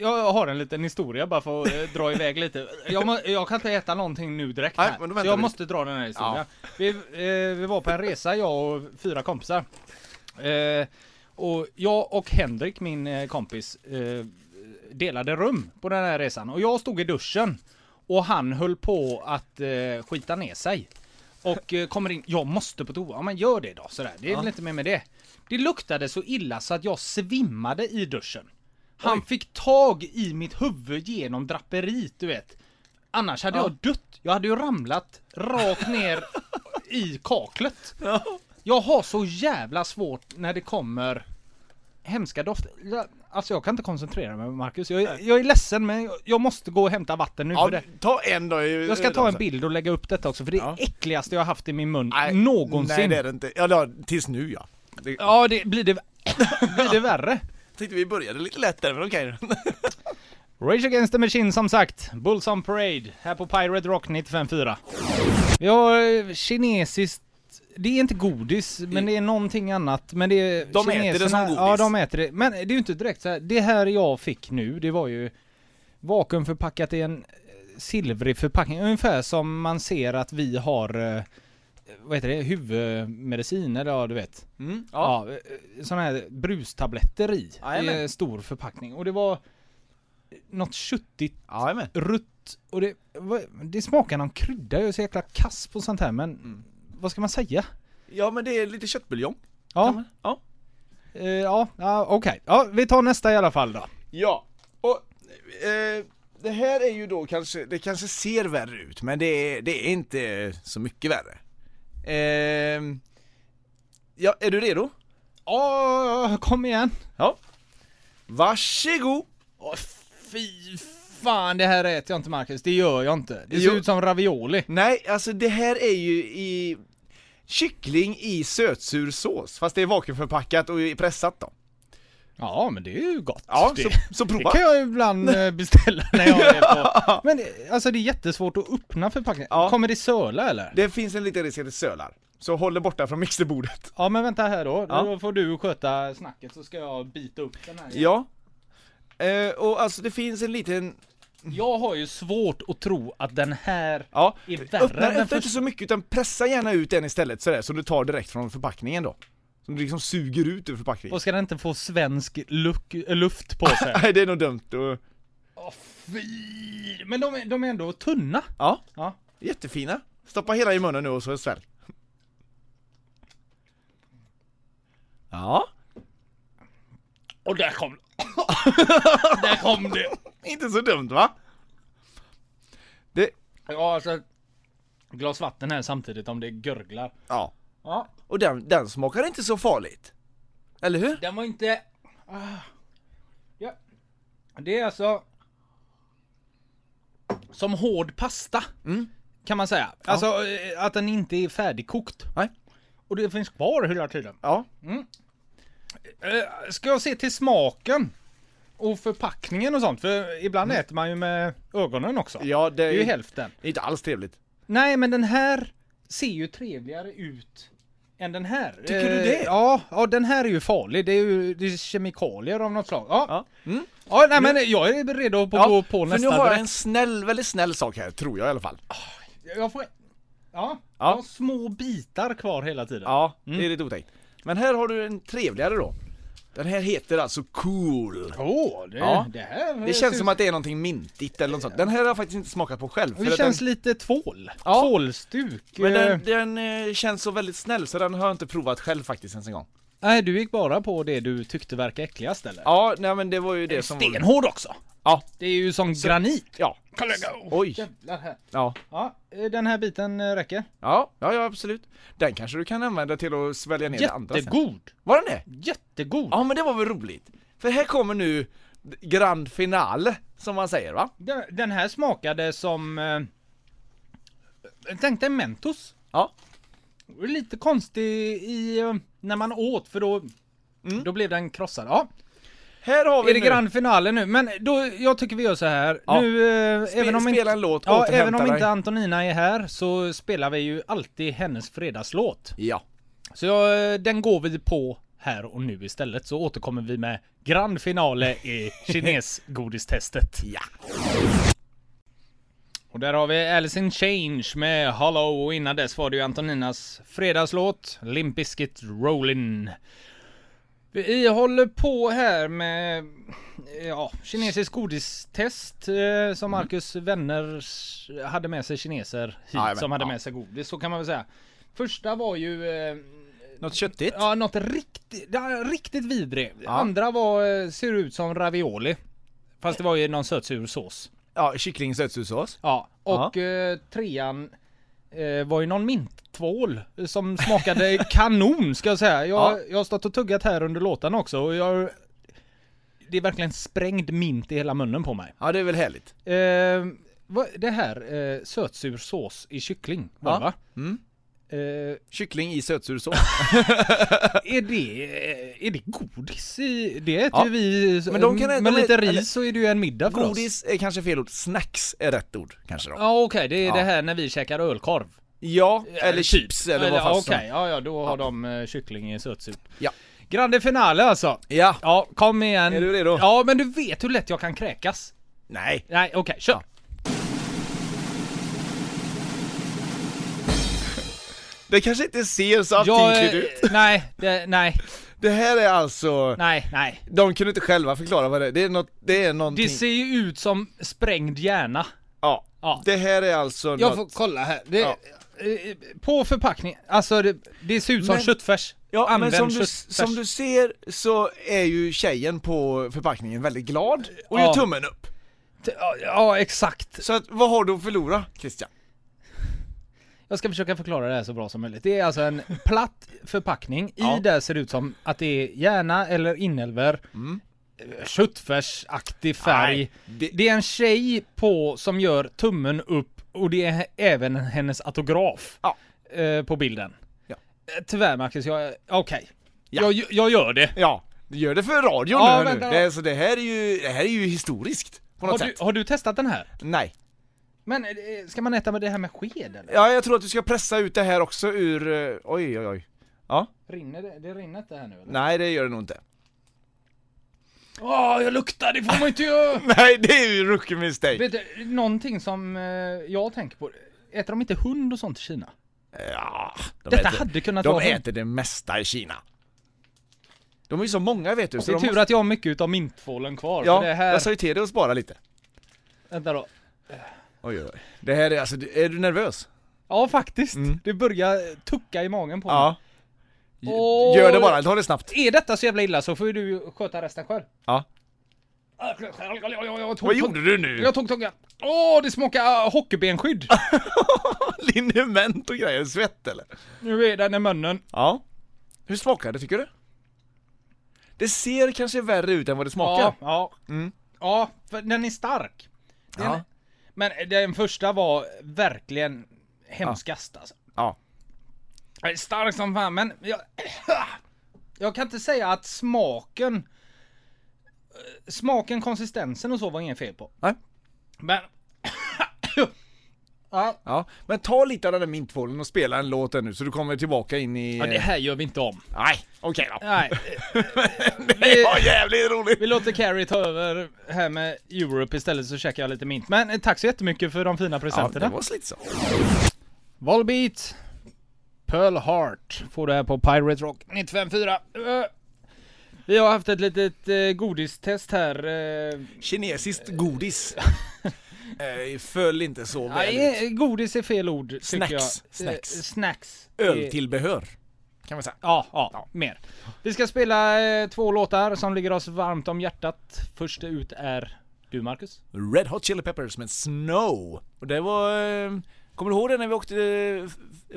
jag har en liten historia bara för att eh, dra iväg lite. Jag, må, jag kan inte äta någonting nu direkt Nej, här. men då Så väntar jag vi. måste dra den här historien. Vi, eh, vi var på en resa, jag och fyra kompisar. Eh, och jag och Henrik, min eh, kompis, eh, delade rum på den här resan. Och jag stod i duschen. Och han höll på att eh, skita ner sig. Och eh, kommer in, jag måste på toa. Ja men gör det då, sådär. Det är väl inte mer med det. Det luktade så illa så att jag svimmade i duschen. Han Oj. fick tag i mitt huvud genom draperiet, du vet. Annars hade Ja. jag dött. Jag hade ju ramlat rakt ner i kaklet. Ja. Jag har så jävla svårt när det kommer hemska dofter. Jag, alltså jag kan inte koncentrera mig Marcus. Jag, är- jag är ledsen men jag, måste gå och hämta vatten nu Ja, för det. ta en då. Jag ska ta en bild och lägga upp detta också för det är Ja. äckligaste jag har haft i min mun Nej, någonsin. Nej det är det inte. Ja tills nu ja. Det, Ja, det blir det, blir det värre. Tänkte vi började lite lätt där, men okej. Rage Against the Machine som sagt, Bulls on Parade, här på Pirate Rock 95.4. Vi har eh, kinesiskt, det är inte godis, men det är någonting annat. Men det är De äter det som kineserna- godis. Ja, de äter det. Men det är ju inte direkt så här. det här jag fick nu, det var ju vakuumförpackat i en eh, silvrig förpackning, ungefär som man ser att vi har eh, vad heter det, huvudmedicin eller ja du vet. Mm, ja. Ja, eh, sådana här brustabletter i. Jajamän. en stor förpackning. Och det var något köttigt Jajamän. rutt och det, det smakar någon krydda. Jag är så jäkla kass på sånt här men Mm. vad ska man säga? Ja men det är lite köttbuljong. Ja, Ja. eh, ja, ja okej. Ja, vi tar nästa i alla fall då. Ja, och eh, det här är ju då kanske, det kanske ser värre ut men det är, det är inte så mycket värre. Eh, ja, är du redo? Åh, kom igen! Ja. Varsågod! Åh, fy fan, det här äter jag inte Marcus. Det gör jag inte. Det ser Jo. ut som ravioli. Nej, alltså det här är ju i kyckling i sötsur sås, fast det är vakuumförpackat och pressat då. Ja, men det är ju gott. Ja, det, så, så det prova! kan jag ibland eh, beställa när jag är på... Men det- alltså det är jättesvårt att öppna förpackningen. Ja. Kommer det söla eller? Det finns en liten risk att det sölar, så håll det borta från mixerbordet. Ja men vänta här då, Ja. då får du sköta snacket så ska jag bita upp den här. Ja. Eh, och alltså det finns en liten Jag har ju svårt att tro att den här Ja, är värre öppna, än den öppna inte första. så mycket utan pressa gärna ut den istället sådär som du tar direkt från förpackningen då. Som du liksom suger ut ur förpackningen. Och ska den inte få svensk luk, luft på sig? Nej det är nog dumt. Åh fy! Men de, är- de är ändå tunna. ja, Ja. jättefina. Stoppa hela i munnen nu och så svälj. Ja, Och där kom Där kom det! inte så dumt va? Det, Ja alltså Glas vatten här samtidigt om det gurglar. ja. Ja. Och den, den smakar inte så farligt. Eller hur? Den var inte... Ah. Ja. Det är alltså... Som hård pasta. Mm. Kan man säga. Alltså eh, att den inte är färdigkokt. Nej. Och det finns kvar hela tiden. Ja. Eh, Ska jag se till smaken? Och förpackningen och sånt? För ibland äter man ju med ögonen också. Mm. Ja, det Det är ju är hälften. inte alls trevligt. Nej men den här ser ju trevligare ut än den här. Tycker du Eh, det? Ja, ja den här är ju farlig. Det är ju det är kemikalier av något slag. Ja, Ja. Mm. ja nej men jag är redo på att gå på för nästa nu har jag direkt. en snäll, väldigt snäll sak här, tror jag i alla fall. Jag får... Ja, Ja. jag har små bitar kvar hela tiden. Ja, Mm. det är lite otäckt. Men här har du en trevligare då. Den här heter alltså Cool. Åh, det, Ja. det här... Det känns som att det är någonting mintigt eller något sånt. Den här har jag faktiskt inte smakat på själv. Det känns den, lite tvål. Ja. Tvålstuk. men Eh, den, den eh, känns så väldigt snäll så den har jag inte provat själv faktiskt ens en gång. Nej, du gick bara på det du tyckte verkar äckligast eller? Ja, nej men det var ju det som var... Stenhård också! Ja, Det är ju som granit. ja. Kolla go! Oj. Jävlar här. Ja. Ja, eh, den här biten eh, räcker. Ja, ja, ja absolut. Den kanske du kan använda till att svälja ner det andra sen. Jättegod! Var den det? Jättegod! Ja men det var väl roligt. För här kommer nu grand finale, som man säger va? Den, den här smakade som... Eh, tänk dig Mentos. Ja. Lite konstig i... Eh, när man åt för då... Mm. Då blev den krossad. Ja, Här har vi är det nu. grand finale nu? Men då, jag tycker vi gör så här. Ja. Nu, eh, även om spela inte... en låt, Ja, även om dig. inte Antonina är här så spelar vi ju alltid hennes fredagslåt. Ja. Så jag, eh, den går vi på här och nu istället så återkommer vi med grand finale i kinesgodistestet. Ja. Och där har vi Alice in Change med Hollow och innan dess var det ju Antoninas fredagslåt Limp Bizkit Rollin. Vi håller på här med ja, kinesisk godistest eh, som Marcus vänner s- hade med sig kineser hit Jajamän, som hade ja. med sig godis, så kan man väl säga. Första var ju eh, Något köttigt? Ja, något riktigt, ja, riktigt vidrigt. Ja. Andra var, eh, ser ut som ravioli. Fast det var ju någon sötsur sås. Ja, kyckling sötsursås. Ja, och eh, trean eh, var ju någon minttvål som smakade kanon ska jag säga. Jag, Ja. jag har stått och tuggat här under låten också och jag... Det är verkligen sprängd mint i hela munnen på mig. Ja, det är väl härligt. Eh, vad, det här, eh, sötsur sås i kyckling var Ja. det va? Mm. Eh, Kyckling i sötsursås. Är det, är det godis i, det äter Ja. vi, Men de kan med lite ris eller- så är det ju en middag för oss. Godis är kanske fel ord. Snacks är rätt ord, kanske då. Ja okej, det är Ja. det här när vi käkar ölkorv. Ja, eller typ. chips eller vad Okej, fasen. ja ja då har de eh, kyckling i sötsup. Ja. Grande finale alltså. Ja. Ja, kom igen. Är du redo? Ja, men du vet hur lätt jag kan kräkas. Nej. Nej, okej, kör. Ja. Det kanske inte ser så aptitligt ut. nej, det, nej, Det här är alltså... nej, nej. De kunde inte själva förklara vad det är. Det är något, det är någonting... Det ser ju ut som sprängd hjärna. Ja. Ja. Det här är alltså Jag något... får kolla här. Det, Ja. eh, På förpackningen, alltså det, det ser ut som Men- köttfärs. Ja, men Använd som du, som du ser så är ju tjejen på förpackningen väldigt glad och Ja. gör tummen upp. Ja, Ja, exakt. Så att, vad har du att förlora, Christian? Jag ska försöka förklara det här så bra som möjligt. Det är alltså en platt förpackning. Ja. I där ser det ut som att det är hjärna eller inälvor. Mm. Köttfärsaktig färg. Nej, det- det... är en tjej på som gör tummen upp och det är även hennes autograf. Ja. eh, på bilden. Ja. Eh, Tyvärr Marcus, jag... Okej. Ja. Jag, jag gör det. Ja, du gör det för radion Ja, nu, nu. vänta. Det, är, så det här är ju, det här är ju historiskt Har du, har du testat den här? Nej. Men eh, ska man äta med det här med sked eller? Ja, jag tror att du ska pressa ut det här också ur... eh, Oj, oj, oj. Ja, Rinner det? Det rinner inte här nu eller? nej det gör det nog inte. Åh, jag luktar, det får man inte göra! Nej, det är ju rookie mistake. Vet du, någonting som eh, jag tänker på, äter de inte hund och sånt i Kina? Ja, de Detta äter, hade kunnat De vara hund. äter det mesta i Kina. De är ju så många vet du, så Det är de tur att jag har mycket utav mintfålen kvar. Ja, här... jag sa ju till dig att spara lite. Vänta då. Oj, oj. Det här är alltså, är du nervös? Ja, faktiskt. Mm. Det börjar tucka i magen på mig. Ja. Åh. Gör det bara, ta det snabbt. Är detta så jävla illa så får ju du sköta resten själv. Ja. Jag tog, Vad gjorde du nu? Jag tog tungan. Åh, det smakar hockeybenskydd. Liniment och grejer, svett eller? nu är den i munnen. Ja. Hur smakar det tycker du? Det ser kanske värre ut än vad det smakar. Ja, ja. Mm. Ja, för den är stark. Den, Ja. Men den första var verkligen hemskast alltså. Ja. Stark som fan, men jag, jag kan inte säga att smaken Smaken, konsistensen och så var inget fel på. Nej. Men Ja, Ja, men ta lite av den där minttvålen och spela en låt nu så du kommer tillbaka in i... ja, det här gör vi inte om. Nej, okej då. Nej, Det var jävligt roligt! vi låter Carrie ta över här med Europe istället så käkar jag lite mint. Men eh, tack så jättemycket för de fina Ja, presenterna. det var lite så. Volbeat Pearl Heart får du här på Pirate Rock 95.4. Eh, Vi har haft ett litet eh, godistest här. Kinesiskt godis. eh, föll inte så väl ut. Nej, godis är fel ord Snacks, jag. snacks. Eh, snacks. Öltillbehör. Kan man säga. Ja, ja, mer. Vi ska spela eh, två låtar som ligger oss varmt om hjärtat. Först ut är du Marcus. Red Hot Chili Peppers med Snow. Och det var... Eh, kommer du ihåg det när vi åkte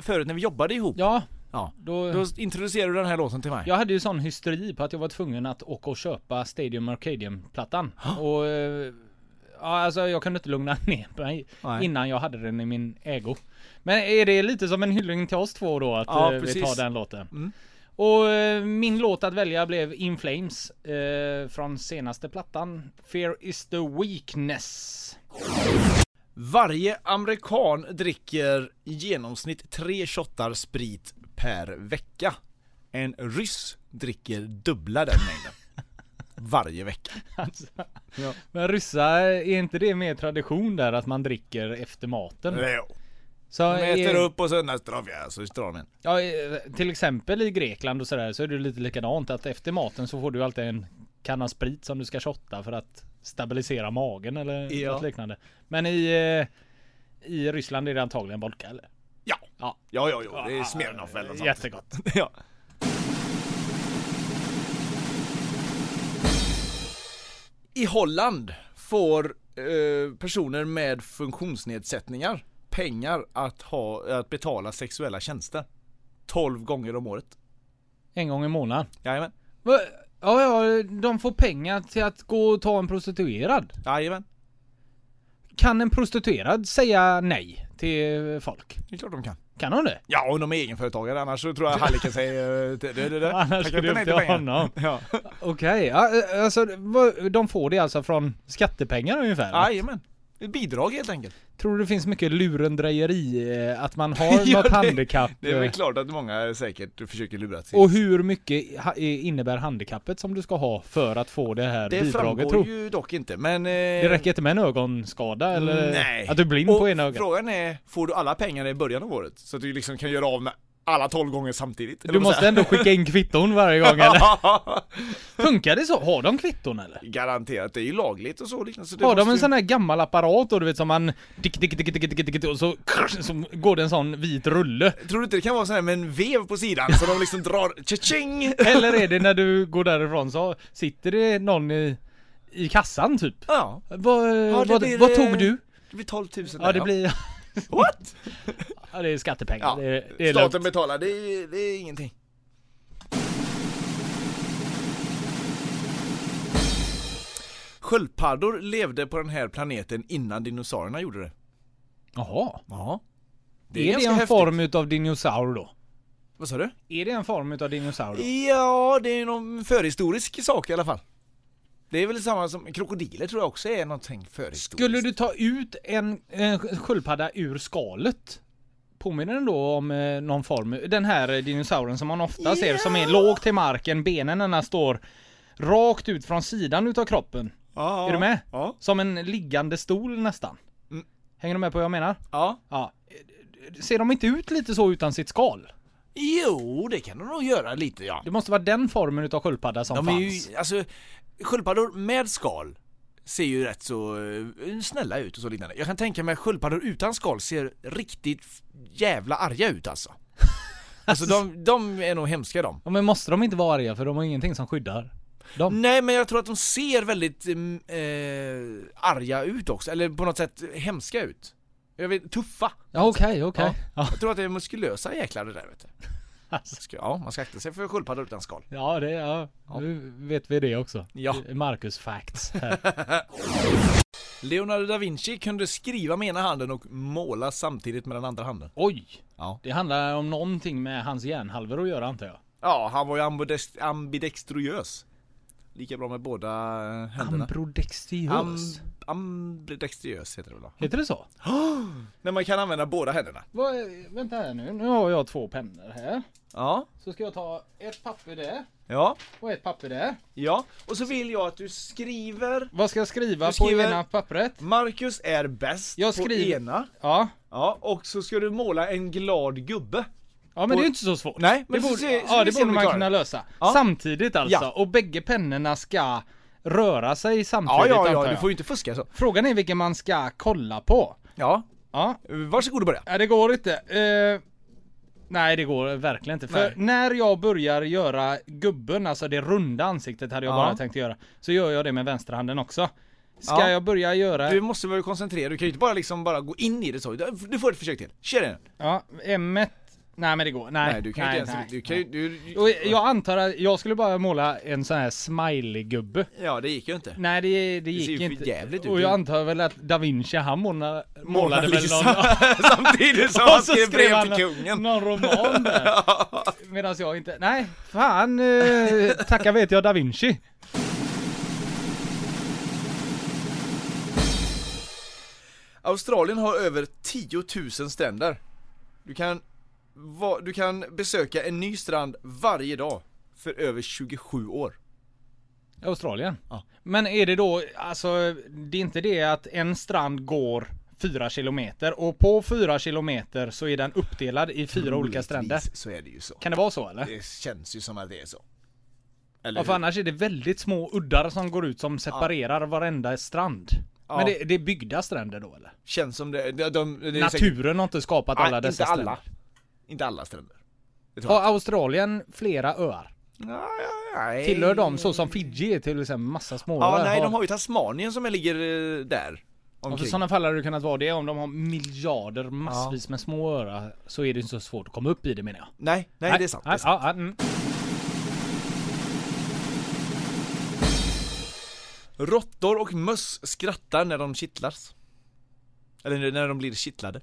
förut när vi jobbade ihop? Ja, Ja. då... Då introducerade du den här låten till mig. Jag hade ju sån hysteri på att jag var tvungen att åka och köpa Stadium Arcadium-plattan. Och... eh, Ja, alltså jag kunde inte lugna ner mig Nej. innan jag hade den i min ägo. Men är det lite som en hyllning till oss två då att Ja, eh, vi precis. tar den låten? Mm. Och eh, min låt att välja blev In Flames eh, från senaste plattan Fear is the weakness. Varje amerikan dricker i genomsnitt tre shottar sprit per vecka. En ryss dricker dubbla den mängden. Varje vecka. Alltså, Ja. Men ryssar, är inte det mer tradition där att man dricker efter maten? Jo. Så De äter är- upp och sen nästa dag, ja, så drar de. Ja, eh, till exempel i Grekland och sådär så är det lite likadant att efter maten så får du alltid en kanna sprit som du ska shotta för att stabilisera magen eller Ja. något liknande. Men i, eh, i Ryssland är det antagligen vodka eller? Ja. Ja. Ja, ja, ja, det är Smirnoff eller något sånt. Jättegott. Ja. I Holland får eh, personer med funktionsnedsättningar pengar att, ha, att betala sexuella tjänster. 12 gånger om året. En gång i månaden. Jajamän. Va? Ja, ja, de får pengar till att gå och ta en prostituerad. Jajamän. Kan en prostituerad säga nej till folk? Det är klart de kan. Kan hon det? Ja, och de är egenföretagare annars så tror jag Halliken säger eh, det, det, det, det. Annars det inte upp till pengar. honom. Ja. Okej, ja, eh, alltså vad- de får det alltså från skattepengar ungefär? Jajamän. Ett bidrag helt enkelt. Tror du det finns mycket lurendrejeri? eh, Att man har Ja, något det- handikapp? Det är väl eh, klart att många säkert försöker lura till. Och hur mycket innebär handikappet som du ska ha för att få det här det bidraget? framgår Tro? ju dock inte, men... eh, Det räcker inte med en ögonskada eller Nej. att du är blind Och på ena ögat? frågan är, får du alla pengar i början av året? Så att du liksom kan göra av med alla 12 gånger samtidigt? Du måste ändå skicka in kvitton varje gång eller? Funkar det så? Har de kvitton eller? Garanterat, det är ju lagligt och så liksom, så det Har de en ju- sån här gammal apparat då du vet som man dick, dick, dick, dick, dick, dick, och så, så går det en sån vit rulle? Tror du inte det kan vara sån här med en vev på sidan så de liksom drar tja-ching? Eller är det när du går därifrån så sitter det någon i, i kassan typ? Ja, Vad, det vad, blir, vad eh, tog du? det blir 12 000 Ja det blir, What? Ja det är skattepengar. Ja, det, är- det är staten lugnt. betalar, det är, det är ingenting. Sköldpaddor levde på den här planeten innan dinosaurierna gjorde det. Jaha. Ja. är det ganska en häftigt. form utav dinosaur då? Vad sa du? Är det en form utav dinosaur då? Ja, det är någon förhistorisk sak i alla fall. Det är väl samma som krokodiler tror jag också är någonting förhistoriskt. Skulle du ta ut en, en sköldpadda ur skalet? Påminner den då om eh, någon form, den här eh, dinosauren som man ofta ser som är låg till marken, benen står rakt ut från sidan utav kroppen. Ja, Är du med? Ja. Som en liggande stol nästan. Mm. Hänger du med på vad jag menar? Ja. Ja. Ser de inte ut lite så utan sitt skal? Jo, det kan de nog göra lite ja. Det måste vara den formen utav sköldpadda som De fanns. ju, alltså, sköldpaddor med skal ser ju rätt så eh, snälla ut och så liknande. Jag kan tänka mig sköldpaddor utan skal ser riktigt jävla arga ut alltså. Alltså de, de är nog hemska de. Ja, men måste de inte vara arga för de har ingenting som skyddar dem? Nej men jag tror att de ser väldigt mm, eh, arga ut också, eller på något sätt hemska ut. Jag vet, tuffa. Ja okej, okej. Ja. Ja. Jag tror att det är muskulösa jäklar det där vet du. Alltså. Ska- Ja, man ska akta sig för sköldpaddor utan skal. Ja, det, ja. Ja. Nu vet vi det också. Ja. Marcus facts här. Leonardo da Vinci kunde skriva med ena handen och måla samtidigt med den andra handen. Oj! Ja. Det handlar om någonting med hans hjärnhalvor att göra antar jag. Ja, han var ju ambidextrös. Lika bra med båda händerna. Ambrodextriös. Am- ambidextrös heter det väl då? Heter det så? När man kan använda båda händerna. Vad, vänta här nu, nu har jag två pennor här. Ja, Så ska jag ta ett papper där ja, och ett papper där. ja. Och så vill jag att du skriver Vad ska jag skriva på ena pappret? Marcus är bäst Jag på skriver- ena. Ja. Ja, och så ska du måla en glad gubbe. Ja men På- det är ju inte så svårt. Nej, det men så borde, se- så ja vi det borde man kunna det. lösa. Ja. Samtidigt alltså, Ja. och bägge pennorna ska röra sig Ja, samtidigt ja, antar ja, jag. du får ju inte fuska så. Frågan är vilken man ska kolla på. Ja, Ja, varsågod och börja. Nej det går inte. Eh, nej det går verkligen inte. För Nej. när jag börjar göra gubben, alltså det runda ansiktet hade jag Ja. bara tänkt göra. Så gör jag det med vänsterhanden också. Ska Ja. jag börja göra... Du måste väl koncentrera du kan ju inte bara liksom bara gå in i det så. Du får ett försök till. Kör den. Ja, m Nej men det går. Nej, Nej, du kan ju nej, inte ens, nej, du kan ju, du, Och jag antar att jag skulle bara måla en sån här smiley-gubbe. ja det gick ju inte. Nej det, det ser gick ju för inte. jävligt ut. Och jag antar väl att da Vinci han målade, målade väl någon... Samtidigt som han skrev brev han till kungen. någon roman där. Medan jag inte... Nej, fan. Eh, tacka vet jag da Vinci. Australien har över 10 000 stränder. Du kan, va, du kan besöka en ny strand varje dag för över 27 år. Australien? Ja. Men är det då, alltså, det är inte det att en strand går fyra kilometer och på fyra kilometer så är den uppdelad i fyra olika stränder? Så är det ju så. Kan det vara så eller? Det känns ju som att det är så. Eller Ja för hur? annars är det väldigt små uddar som går ut som separerar varenda strand. Ja. Men det, det är byggda stränder då eller? Känns som det, de, de, det är säkert- Naturen har inte skapat alla Nej, dessa inte alla. stränder. Inte alla stränder. Har Australien flera öar? inte. Nej, nej. Tillhör de så som Fiji till exempel massa små Ja, nej de har ju Tasmanien som ligger eh, där. Ja, för Omkring. sådana fall hade det kunnat vara det om de har miljarder massvis med små öar så är det inte så svårt att komma upp i det menar jag. Nej, nej, det är sant. Det är sant. ja, ja, mm. Råttor och möss skrattar när de kittlas. Eller när de blir kittlade.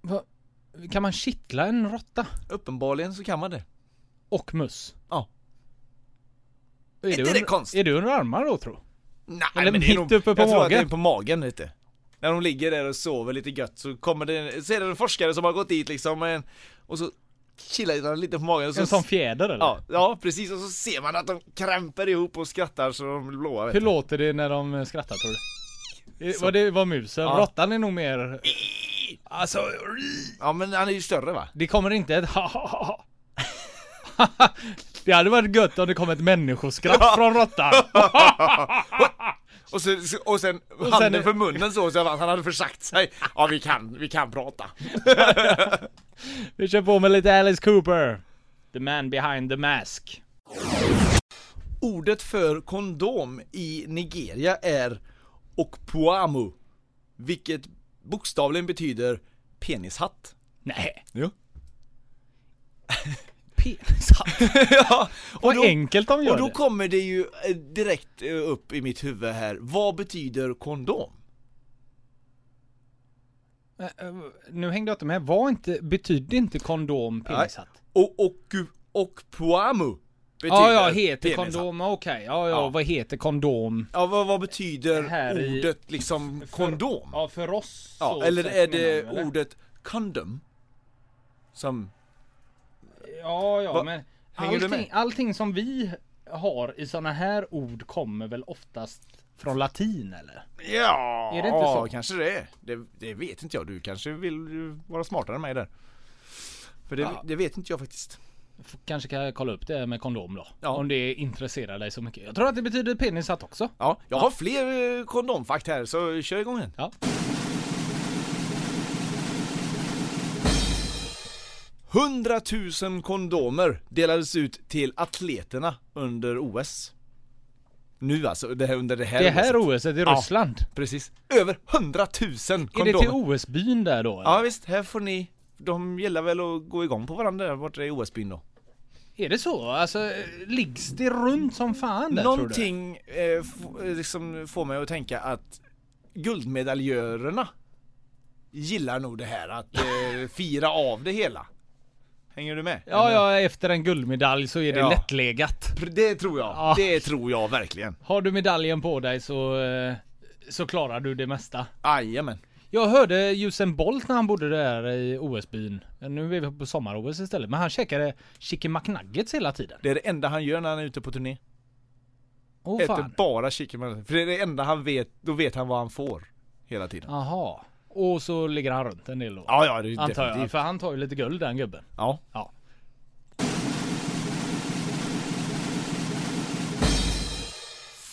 Va? Kan man kittla en råtta? Uppenbarligen så kan man det. Och möss? Ja. Är Inte under, det konstigt? Är det under armar då tro? Nej, Eller men det är nog, uppe på jag tror att det magen. är på magen lite. När de ligger där och sover lite gött så kommer det, så är det en forskare som har gått dit liksom och så killar de lite på magen och så En sån fjäder eller? Ja, ja precis och så ser man att de krämper ihop och skrattar så de blir blåa Hur du. låter det när de skrattar tror du? Så. Var det var musen? Ja. Råttan är nog mer... Alltså, Ja men han är ju större va? det kommer inte ett ha Det hade varit gött om det kom ett människoskratt från råttan. Och, så, och sen sen- handen för munnen så, så att han hade försagt sig Ja vi kan, vi kan prata Vi kör på med lite Alice Cooper. The man behind the mask. Ordet för kondom i Nigeria är okpuamu Vilket bokstavligen betyder penishatt Nej. Ja Penishatt. ja, och Vad då, enkelt de gör och då det. kommer det ju eh, direkt eh, upp i mitt huvud här Vad betyder kondom? Nu hängde jag inte med. Var inte, betydde inte kondom penishatt? Och, och, och puamu betyder Ja, ja, heter kondom, okej. Ja, ja, Ja. vad heter kondom? Ja, vad, vad betyder Här i- ordet liksom kondom? Ja, för oss. Ja, eller är menar det eller? ordet condom? Som, Ja, ja, Va- men allting, allting som vi har i såna här ord kommer väl oftast från latin eller? Ja, Är det inte så? kanske det är. Det, det vet inte jag. Du kanske vill vara smartare än mig där. För det, Ja. det vet inte jag faktiskt. Kanske kan jag kolla upp det med kondom då. Ja. Om det intresserar dig så mycket. Jag tror att det betyder penishatt också. Ja, jag har fler eh, kondomfakt här så kör igång den. Ja. 100 000 kondomer delades ut till atleterna under OS. Nu alltså, det här under det här Det här. OS i Ja. Ryssland. Precis. Över 100 000 kondomer. Är det till OS-byn där då? eller? Ja visst, här får ni De gillar väl att gå igång på varandra där borta i OS-byn då. Är det så? Alltså, liggs det runt som fan där? Någonting eh, eh, liksom får mig att tänka att guldmedaljörer gillar nog det här att eh, fira av det hela. Hänger du med? Ja, ja, efter en guldmedalj så är det Ja. lättlegat. Det tror jag. Ja. Det tror jag verkligen. Har du medaljen på dig så, eh, så klarar du det mesta. Jajamän. Jag hörde Usain Bolt när han bodde där i OS-byn. Nu är vi på sommar-OS istället. Men han käkade chicken McNuggets hela tiden. Det är det enda han gör när han är ute på turné. Åh Äter fan. bara chicken McNuggets. För det är det enda han vet, då vet han vad han får. Hela tiden. Jaha. Och så ligger han runt en del då. Ja, ja, det är Antar jag. definitivt. För han tar ju lite guld den gubben. Ja. Ja.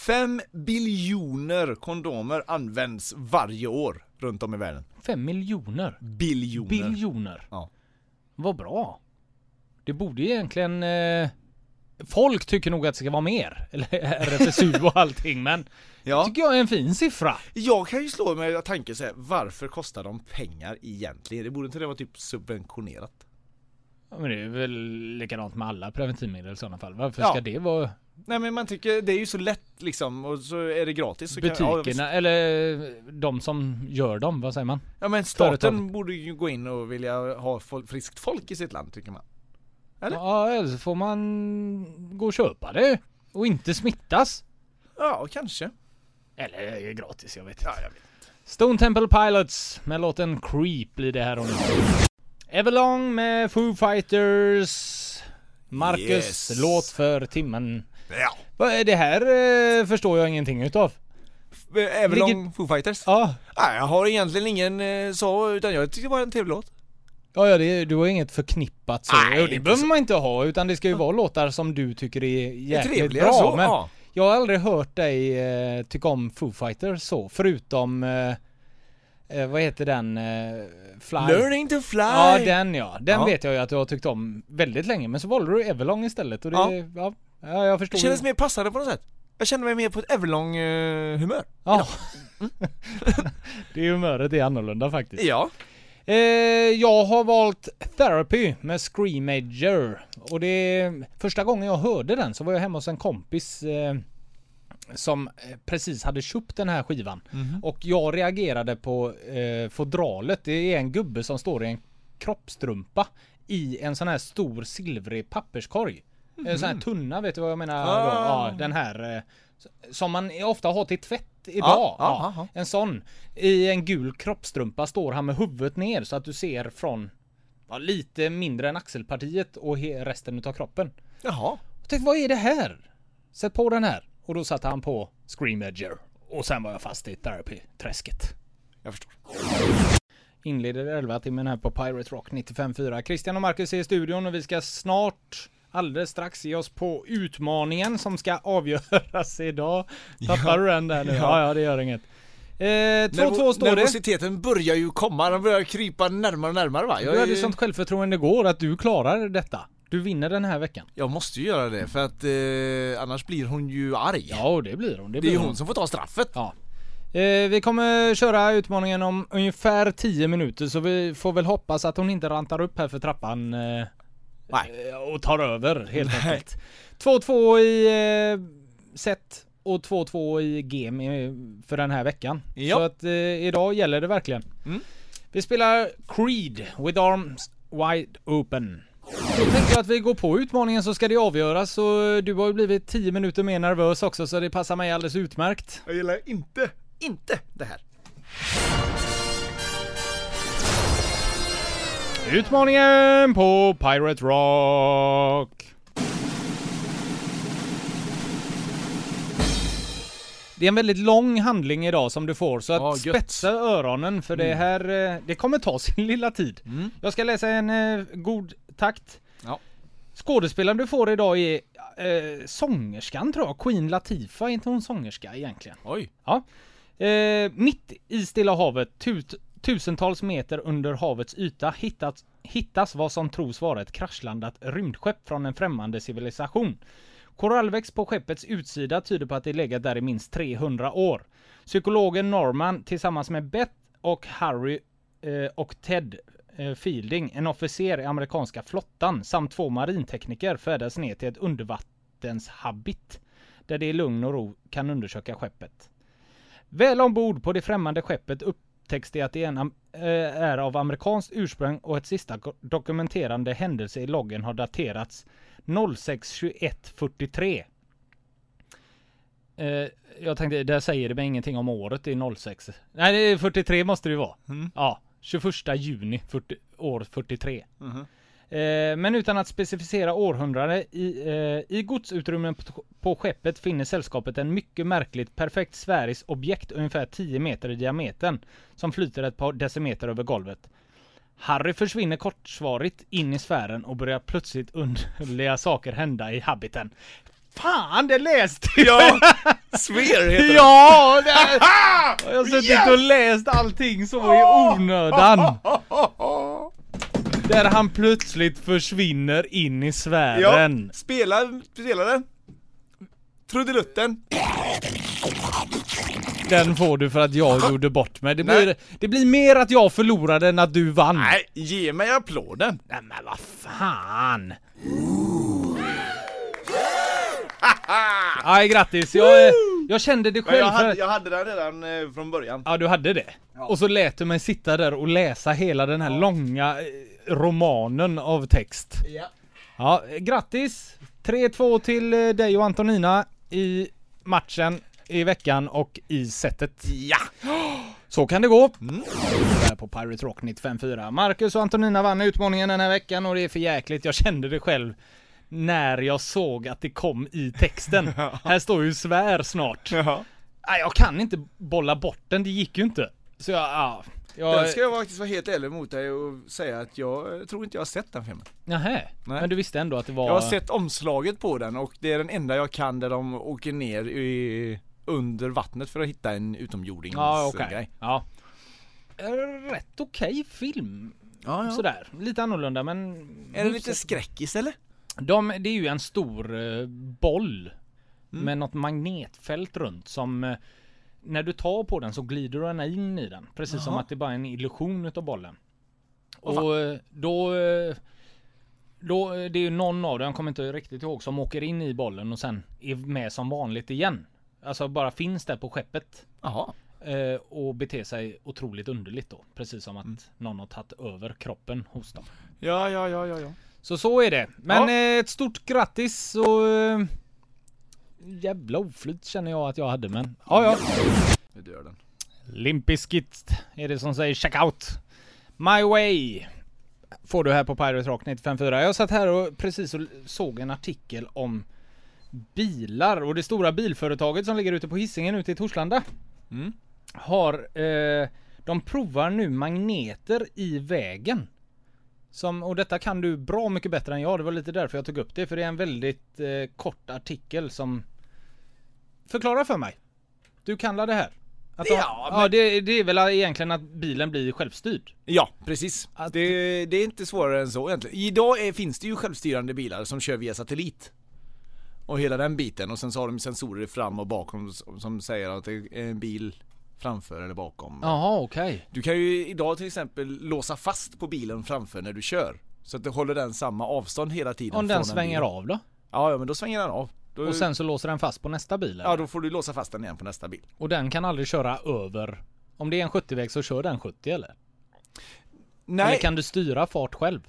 Fem biljoner kondomer används varje år runt om i världen. Fem miljoner. Biljoner. Biljoner. Ja. Vad bra. Det borde egentligen... Eh, folk tycker nog att det ska vara mer. Eller RFSU och allting. Men ja. tycker jag är en fin siffra. Jag kan ju slå mig att tanken så här, varför kostar de pengar egentligen? Det borde inte det vara typ subventionerat? Ja, men det är väl likadant med alla preventivmedel i sådana fall. Varför Ja. ska det vara Nej men man tycker det är ju så lätt liksom och så är det gratis. Så kan, ja, butikerna? eller de som gör dem, vad säger man? ja men staten företag. borde ju gå in och vilja ha friskt folk i sitt land tycker man. Eller? Ja, eller så får man gå och köpa det. Och inte smittas. Ja, kanske. Eller gratis, jag vet inte. Ja, jag vet. Stone Temple Pilots med låten Creep blir det här nu. Everlong med Foo Fighters. Marcus Yes. låt för timmen. Ja. Är det här eh, förstår jag ingenting utav. Everlong Foo Fighters? Ja, Nej, jag har egentligen ingen eh, så, utan jag tyckte det var en trevlig låt. ja, ja det, du har inget förknippat så. Nej, och det inte behöver så. man inte ha utan det ska ju vara låtar som du tycker är jäkligt Trevliga bra. så, men ja. jag har aldrig hört dig eh, tycka om Foo Fighters så, förutom eh, eh, vad heter den? Eh, Fly? Learning to fly! Ja den ja, den Ja. vet jag ju att du har tyckt om väldigt länge men så valde du Everlong istället och det, Ja. ja, ja, jag förstår Det kändes mer passande på något sätt. Jag kände mig mer på ett Everlong eh, humör. Ja. det humöret är annorlunda faktiskt. Ja. Eh, jag har valt Therapy med Screamager och det första gången jag hörde den så var jag hemma hos en kompis eh, som eh, precis hade köpt den här skivan och jag reagerade på eh, fodralet. Det är en gubbe som står i en kroppstrumpa i en sån här stor silvrig papperskorg. En sån här tunna, vet du vad jag menar? Ah. Ja, den här eh, som man ofta har till tvätt idag. Ja, Ja, ja. En sån. I en gul kroppstrumpa står han med huvudet ner så att du ser från ja, lite mindre än axelpartiet och resten utav kroppen. Jaha. Jag tänkte, vad är det här? Sätt på den här. Och då satte han på Screamager. Och sen var jag fast i therapy-träsket. Jag förstår. Inleder 11 timmen här på Pirate Rock 95.4. Christian och Marcus är i studion och vi ska snart alldeles strax ge oss på utmaningen som ska avgöras idag. Tappar du den där nu? Ja. Ja, ja, det gör inget. Eh, 2-2 Nervo- står det. Nervositeten börjar ju komma, den börjar krypa närmare och närmare va? Jag, Du hade är- sånt självförtroende igår att du klarar detta. Du vinner den här veckan. jag måste ju göra det för att eh, annars blir hon ju arg. Ja, det blir hon. Det, det är blir ju hon som får ta straffet. Ja. Eh, vi kommer köra utmaningen om ungefär 10 minuter så vi får väl hoppas att hon inte rantar upp här för trappan eh, Nej. eh, och tar över helt Nej. enkelt. 2-2 i eh, set och 2-2 i game eh, för den här veckan. Ja. Så att eh, idag gäller det verkligen. Mm. Vi spelar Creed with arms wide open. Då tänkte jag att vi går på utmaningen så ska det avgöras så du har ju blivit 10 minuter mer nervös också så det passar mig alldeles utmärkt. Jag gillar inte, inte det här. Utmaningen på Pirate Rock. Det är en väldigt lång handling idag som du får, så att gött. spetsa öronen för det här, eh, det kommer ta sin lilla tid. Mm. Jag ska läsa en eh, god takt. Ja. Skådespelaren du får idag är eh, sångerskan tror jag, Queen Latifah, är inte hon sångerska egentligen? Oj. Ja. Eh, mitt i Stilla havet, tut, tusentals meter under havets yta, hittats, hittas vad som tros vara ett kraschlandat rymdskepp från en främmande civilisation. Korallväxt på skeppets utsida tyder på att det legat där i minst 300 år. Psykologen Norman tillsammans med Beth och Harry eh, och Ted eh, Fielding, en officer i amerikanska flottan, samt två marintekniker färdas ner till ett undervattenshabit där det i lugn och ro kan undersöka skeppet. Väl ombord på det främmande skeppet upptäcks det att det eh, är av amerikanskt ursprung och ett sista dokumenterande händelse i loggen har daterats 062143. Eh, jag tänkte, där säger det mig ingenting om året, det är 06. Nej, det är 43 måste det ju vara. Mm. Ja, 21 juni 40, år 43. Mhm. Eh, men utan att specificera århundrade i, eh, i godsutrymmen på, på skeppet finner sällskapet en mycket märkligt perfekt sfäriskt objekt ungefär 10 meter i diametern som flyter ett par decimeter över golvet. Harry försvinner kortsvarigt in i sfären och börjar plötsligt underliga saker hända i habiten. Fan, det läste jag! Ja! Sver heter. Ja! Det jag har suttit och läst allting så i onödan. Där han plötsligt försvinner in i Ja, sfären. spela, spela den. Trudelutten. Den får du för att jag gjorde bort mig. Det Nej. blir, det blir mer att jag förlorade än att du vann. Nej, ge mig applåden. Nej men vad fan. Aj grattis, jag, jag kände det själv jag, hade, jag hade den redan eh, från början. Ja du hade det? Och så lät du mig sitta där och läsa hela den här långa eh, romanen av text. Ja. Ja, grattis! 3-2 till eh, dig och Antonina i matchen i veckan och i setet. Ja! Så kan det gå. Mm. På Pirate Rock 95.4. Marcus och Antonina vann utmaningen den här veckan och det är för jäkligt. Jag kände det själv när jag såg att det kom i texten. Här står ju svär snart. Nej, jag kan inte bolla bort den, det gick ju inte. Så jag, ja. Jag, Där ska jag faktiskt vara helt ärlig mot dig och säga att jag eh, tror inte jag har sett den filmen. Nähä. Nej. Men du visste ändå att det var... Jag har sett omslaget på den och det är den enda jag kan där de åker ner i, under vattnet för att hitta en utomjordings Ja, okej. grej. Ja. Eh, Rätt okej film. Ja, ja. Sådär. Lite annorlunda men... Är det lite skräckis eller? De, det är ju en stor eh, boll. Mm. Med något magnetfält runt som... När du tar på den så glider du gärna in i den. Precis som Jaha. att det bara är en illusion utav bollen. Fan. och eh, då... eh, Då, eh, det är ju någon av dem, jag kommer inte riktigt ihåg, som åker in i bollen och sen är med som vanligt igen. Alltså bara finns där på skeppet. Jaha. Eh, och beter sig otroligt underligt då. Precis som att Mm. någon har tagit över kroppen hos dem. Ja, ja, ja, ja, ja. Så så är det. Men Ja. ett stort grattis och... Jävla oflyt känner jag att jag hade men... Ja ja. Nu dör den. Limpiskit är det som säger check out. My way. Får du här på Pirate Rock 954. Jag satt här och precis och såg en artikel om bilar och det stora bilföretaget som ligger ute på Hisingen ute i Torslanda. Mm. Har, eh, de provar nu magneter i vägen. Som, och detta kan du bra mycket bättre än jag. Det var lite därför jag tog upp det. För det är en väldigt eh, kort artikel som förklarar för mig. Du kan det här. Att Ja, ja, det, det är väl egentligen att bilen blir självstyrd. Ja, precis. Att- Det, det är inte svårare än så egentligen. Idag är, finns det ju självstyrande bilar som kör via satellit. Och hela den biten och sen så har de sensorer fram och bakom som, som säger att det är en bil framför eller bakom. Jaha, okej. Du kan ju idag till exempel låsa fast på bilen framför när du kör. Så att det håller den samma avstånd hela tiden. Om den en svänger av då? Ja, ja men då svänger den av. Då, Och sen så låser den fast på nästa bil? Ja, eller? då får du låsa fast den igen på nästa bil. Och den kan aldrig köra över? Om det är en 70-väg så kör den 70 eller? Nej, Eller kan du styra fart själv?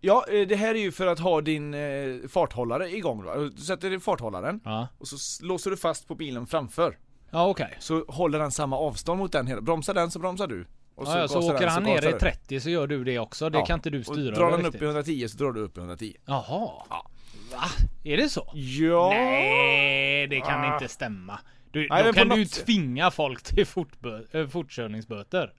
ja eh, det här är ju för att ha din eh, farthållare igång va? Du sätter i farthållaren Ja. och så låser du fast på bilen framför. Ja okej. Så håller den samma avstånd mot den hela. Bromsar den så bromsar du. Och Ja, ja, så åker den, han gasar ner i du. 30 så gör du det också. Det Ja, kan inte du styra Och drar den upp riktigt. i 110 så drar du upp i 110. Jaha. Ja. Va? Är det så? Ja. Nej, det kan Ah. inte stämma. Du, Nej, då kan du ju tvinga folk till fortbö- äh, fortkörningsböter.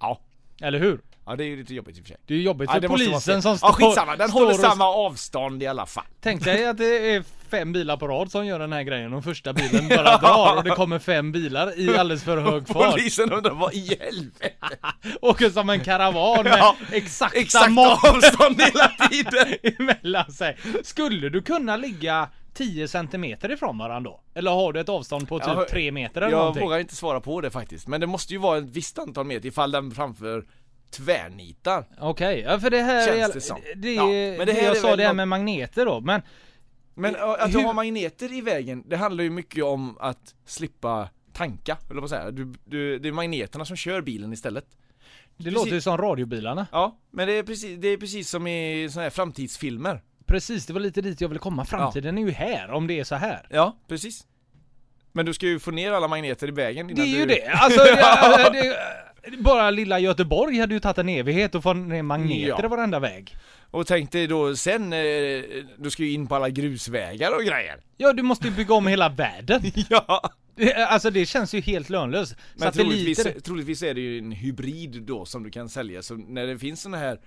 Ja. Eller hur? Ja det är ju lite jobbigt i och för sig. Det är jobbigt för polisen som står Ja skitsamma, den håller och- samma avstånd i alla fall. Tänk dig att det är fem bilar på rad som gör den här grejen och första bilen bara drar och det kommer fem bilar i alldeles för hög fart. Polisen undrar vad i helvete? Åker som en karavan med Ja, exakta Exakt mått avstånd hela tiden! emellan sig. Skulle du kunna ligga 10 centimeter ifrån varandra då? Eller har du ett avstånd på typ Ja, 3 meter eller Jag någonting? vågar inte svara på det faktiskt, men det måste ju vara ett visst antal meter ifall den framför tvärnitar. Okej, ja för det här Känns det som. det, Ja, men det, det här jag är sa det här med magneter då, men Men att du har magneter i vägen, det handlar ju mycket om att slippa tanka, eller vad säger? Du, du, det är magneterna som kör bilen istället. det låter ju som radiobilarna. Ja, men det är precis, det är precis som i såna här framtidsfilmer. Precis, det var lite dit jag ville komma. Framtiden är ju här, om det är så här. Ja, precis. Men du ska ju få ner alla magneter i vägen Det innan är ju du... det, alltså ja, det, bara lilla Göteborg hade ju tagit en evighet att få ner magneter Ja. i varenda väg. Och tänk dig då sen, eh, du ska ju in på alla grusvägar och grejer. Ja, du måste ju bygga om hela världen. Ja! Alltså det känns ju helt lönlöst. Men troligtvis, Satelliter, troligtvis är det ju en hybrid då som du kan sälja, så när det finns såna här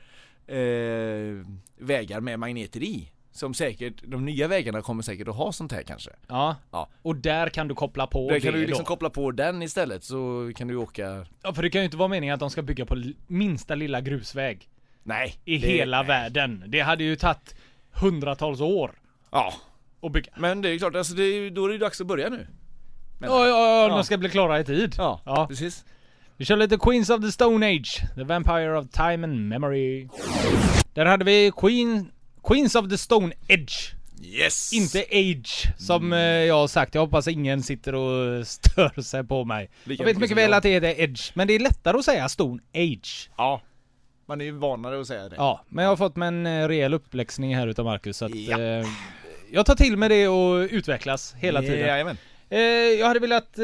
eh, vägar med magneter i, som säkert, de nya vägarna kommer säkert att ha sånt här kanske. ja. Ja. Och där kan du koppla på Där kan du liksom då. koppla på den istället så kan du åka Ja, för det kan ju inte vara meningen att de ska bygga på minsta lilla grusväg Nej i det- hela nej. världen. Det hade ju tagit hundratals år Ja, att bygga. men det är ju klart, alltså det är, då är det ju dags att börja nu Men- Ja, ja, ja, Ja. de ska bli klara i tid. Ja, Ja. precis Vi kör lite Queens of the Stone Age, The Vampire of Time and Memory. Där hade vi Queen, Queens of the Stone Edge. Yes! Inte Age, som eh, jag har sagt. Jag hoppas ingen sitter och stör sig på mig. Lika jag vet mycket väl jag. att det heter Edge, men det är lättare att säga Stone Age. Ja Man är ju vanare att säga det Ja, men jag har fått med en eh, rejäl uppläxning här utav Marcus, så att Ja. eh, jag tar till mig det och utvecklas hela tiden. Jajamän Eh, jag hade velat eh,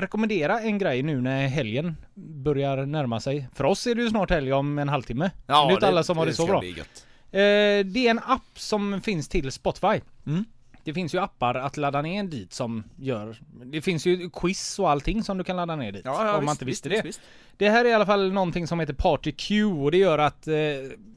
rekommendera en grej nu när helgen börjar närma sig. För oss är det ju snart helg om en halvtimme. det är inte alla som har det så ska bra. Eh, det är en app som finns till Spotify. Mm. Det finns ju appar att ladda ner dit som gör... Det finns ju quiz och allting som du kan ladda ner dit. Ja, ja, om visst, man inte visste visst, det. visst. Det här är i alla fall någonting som heter Party Q och det gör att eh,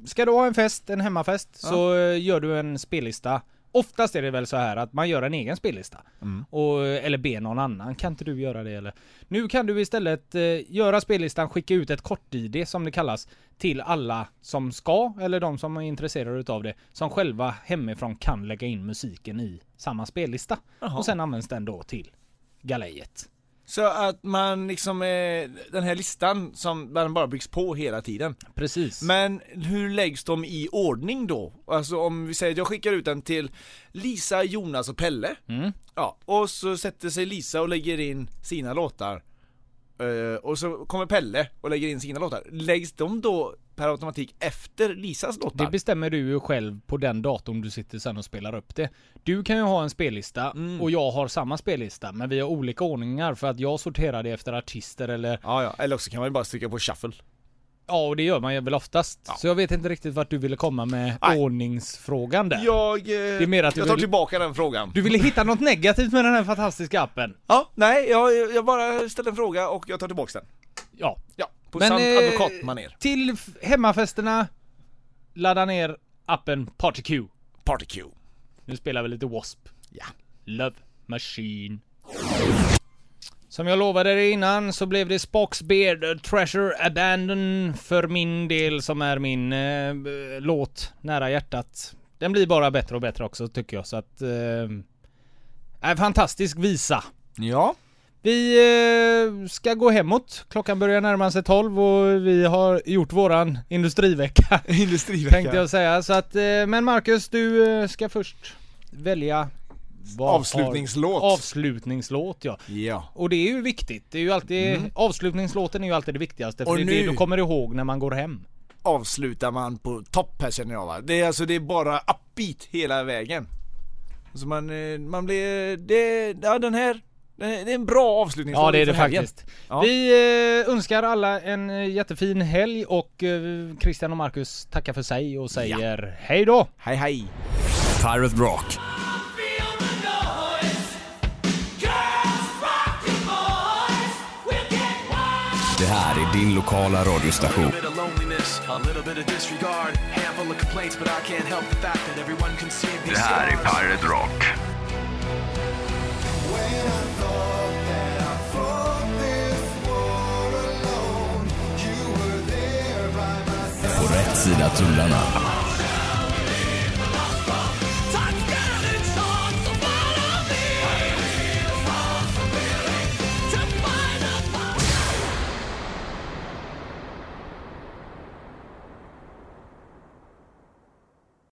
Ska du ha en fest, en hemmafest, så eh, gör du en spellista Oftast är det väl så här att man gör en egen spellista. Mm. Och, eller ber någon annan, kan inte du göra det eller? Nu kan du istället eh, göra spellistan, skicka ut ett kort-id som det kallas till alla som ska, eller de som är intresserade utav det, som själva hemifrån kan lägga in musiken i samma spellista. Jaha. Och sen används den då till galejet. Så att man liksom, eh, den här listan som den bara byggs på hela tiden. Precis. Men hur läggs de i ordning då? Alltså om vi säger att jag skickar ut den till Lisa, Jonas och Pelle. Mm. Ja, och så sätter sig Lisa och lägger in sina låtar. Eh, och så kommer Pelle och lägger in sina låtar. Läggs de då per automatik efter Lisas låtar? Det bestämmer du ju själv på den datorn du sitter sen och spelar upp det. Du kan ju ha en spellista Mm. och jag har samma spellista men vi har olika ordningar för att jag sorterar det efter artister eller Ja, ja, eller också kan man ju bara trycka på shuffle. Ja och det gör man ju väl oftast. Ja. Så jag vet inte riktigt vart du ville komma med Nej. ordningsfrågan där. Jag, eh, är mer att du jag tar vill- tillbaka den frågan. Du ville hitta något negativt med den här fantastiska appen? Ja, nej, jag, jag bara ställer en fråga och jag tar tillbaka den. Ja. Ja, på Men, sant eh, advokatmanér. Till hemmafesterna, ladda ner appen Party Q. Party Q. Nu spelar vi lite W.A.S.P. Ja. Love Machine. Som jag lovade dig innan så blev det Spock's Beard Treasure Abandon för min del som är min eh, låt nära hjärtat. Den blir bara bättre och bättre också tycker jag så att... Eh, är fantastisk visa. Ja. Vi eh, ska gå hemåt. Klockan börjar närma sig 12 och vi har gjort våran industrivecka. Industrivecka. Tänkte jag säga. Så att, eh, men Marcus, du eh, ska först välja vad har- Avslutningslåt. Avslutningslåt ja. Ja. Och det är ju viktigt. Det är ju alltid, avslutningslåten är ju alltid det viktigaste. För Och det är nu- det du kommer ihåg när man går hem. Avslutar man på topp här känner jag va. Det är alltså, det är bara upbeat hela vägen. Så man, man blir, det, ja den här, det är en bra avslutning Ja det är det faktiskt. Ja. Vi eh, önskar alla en eh, jättefin helg och eh, Christian och Marcus tackar för sig och säger ja. hej då! Hej hej! Pirate Rock Det här är din lokala radiostation. Det här är Pirate Rock. På rätt sida tullarna.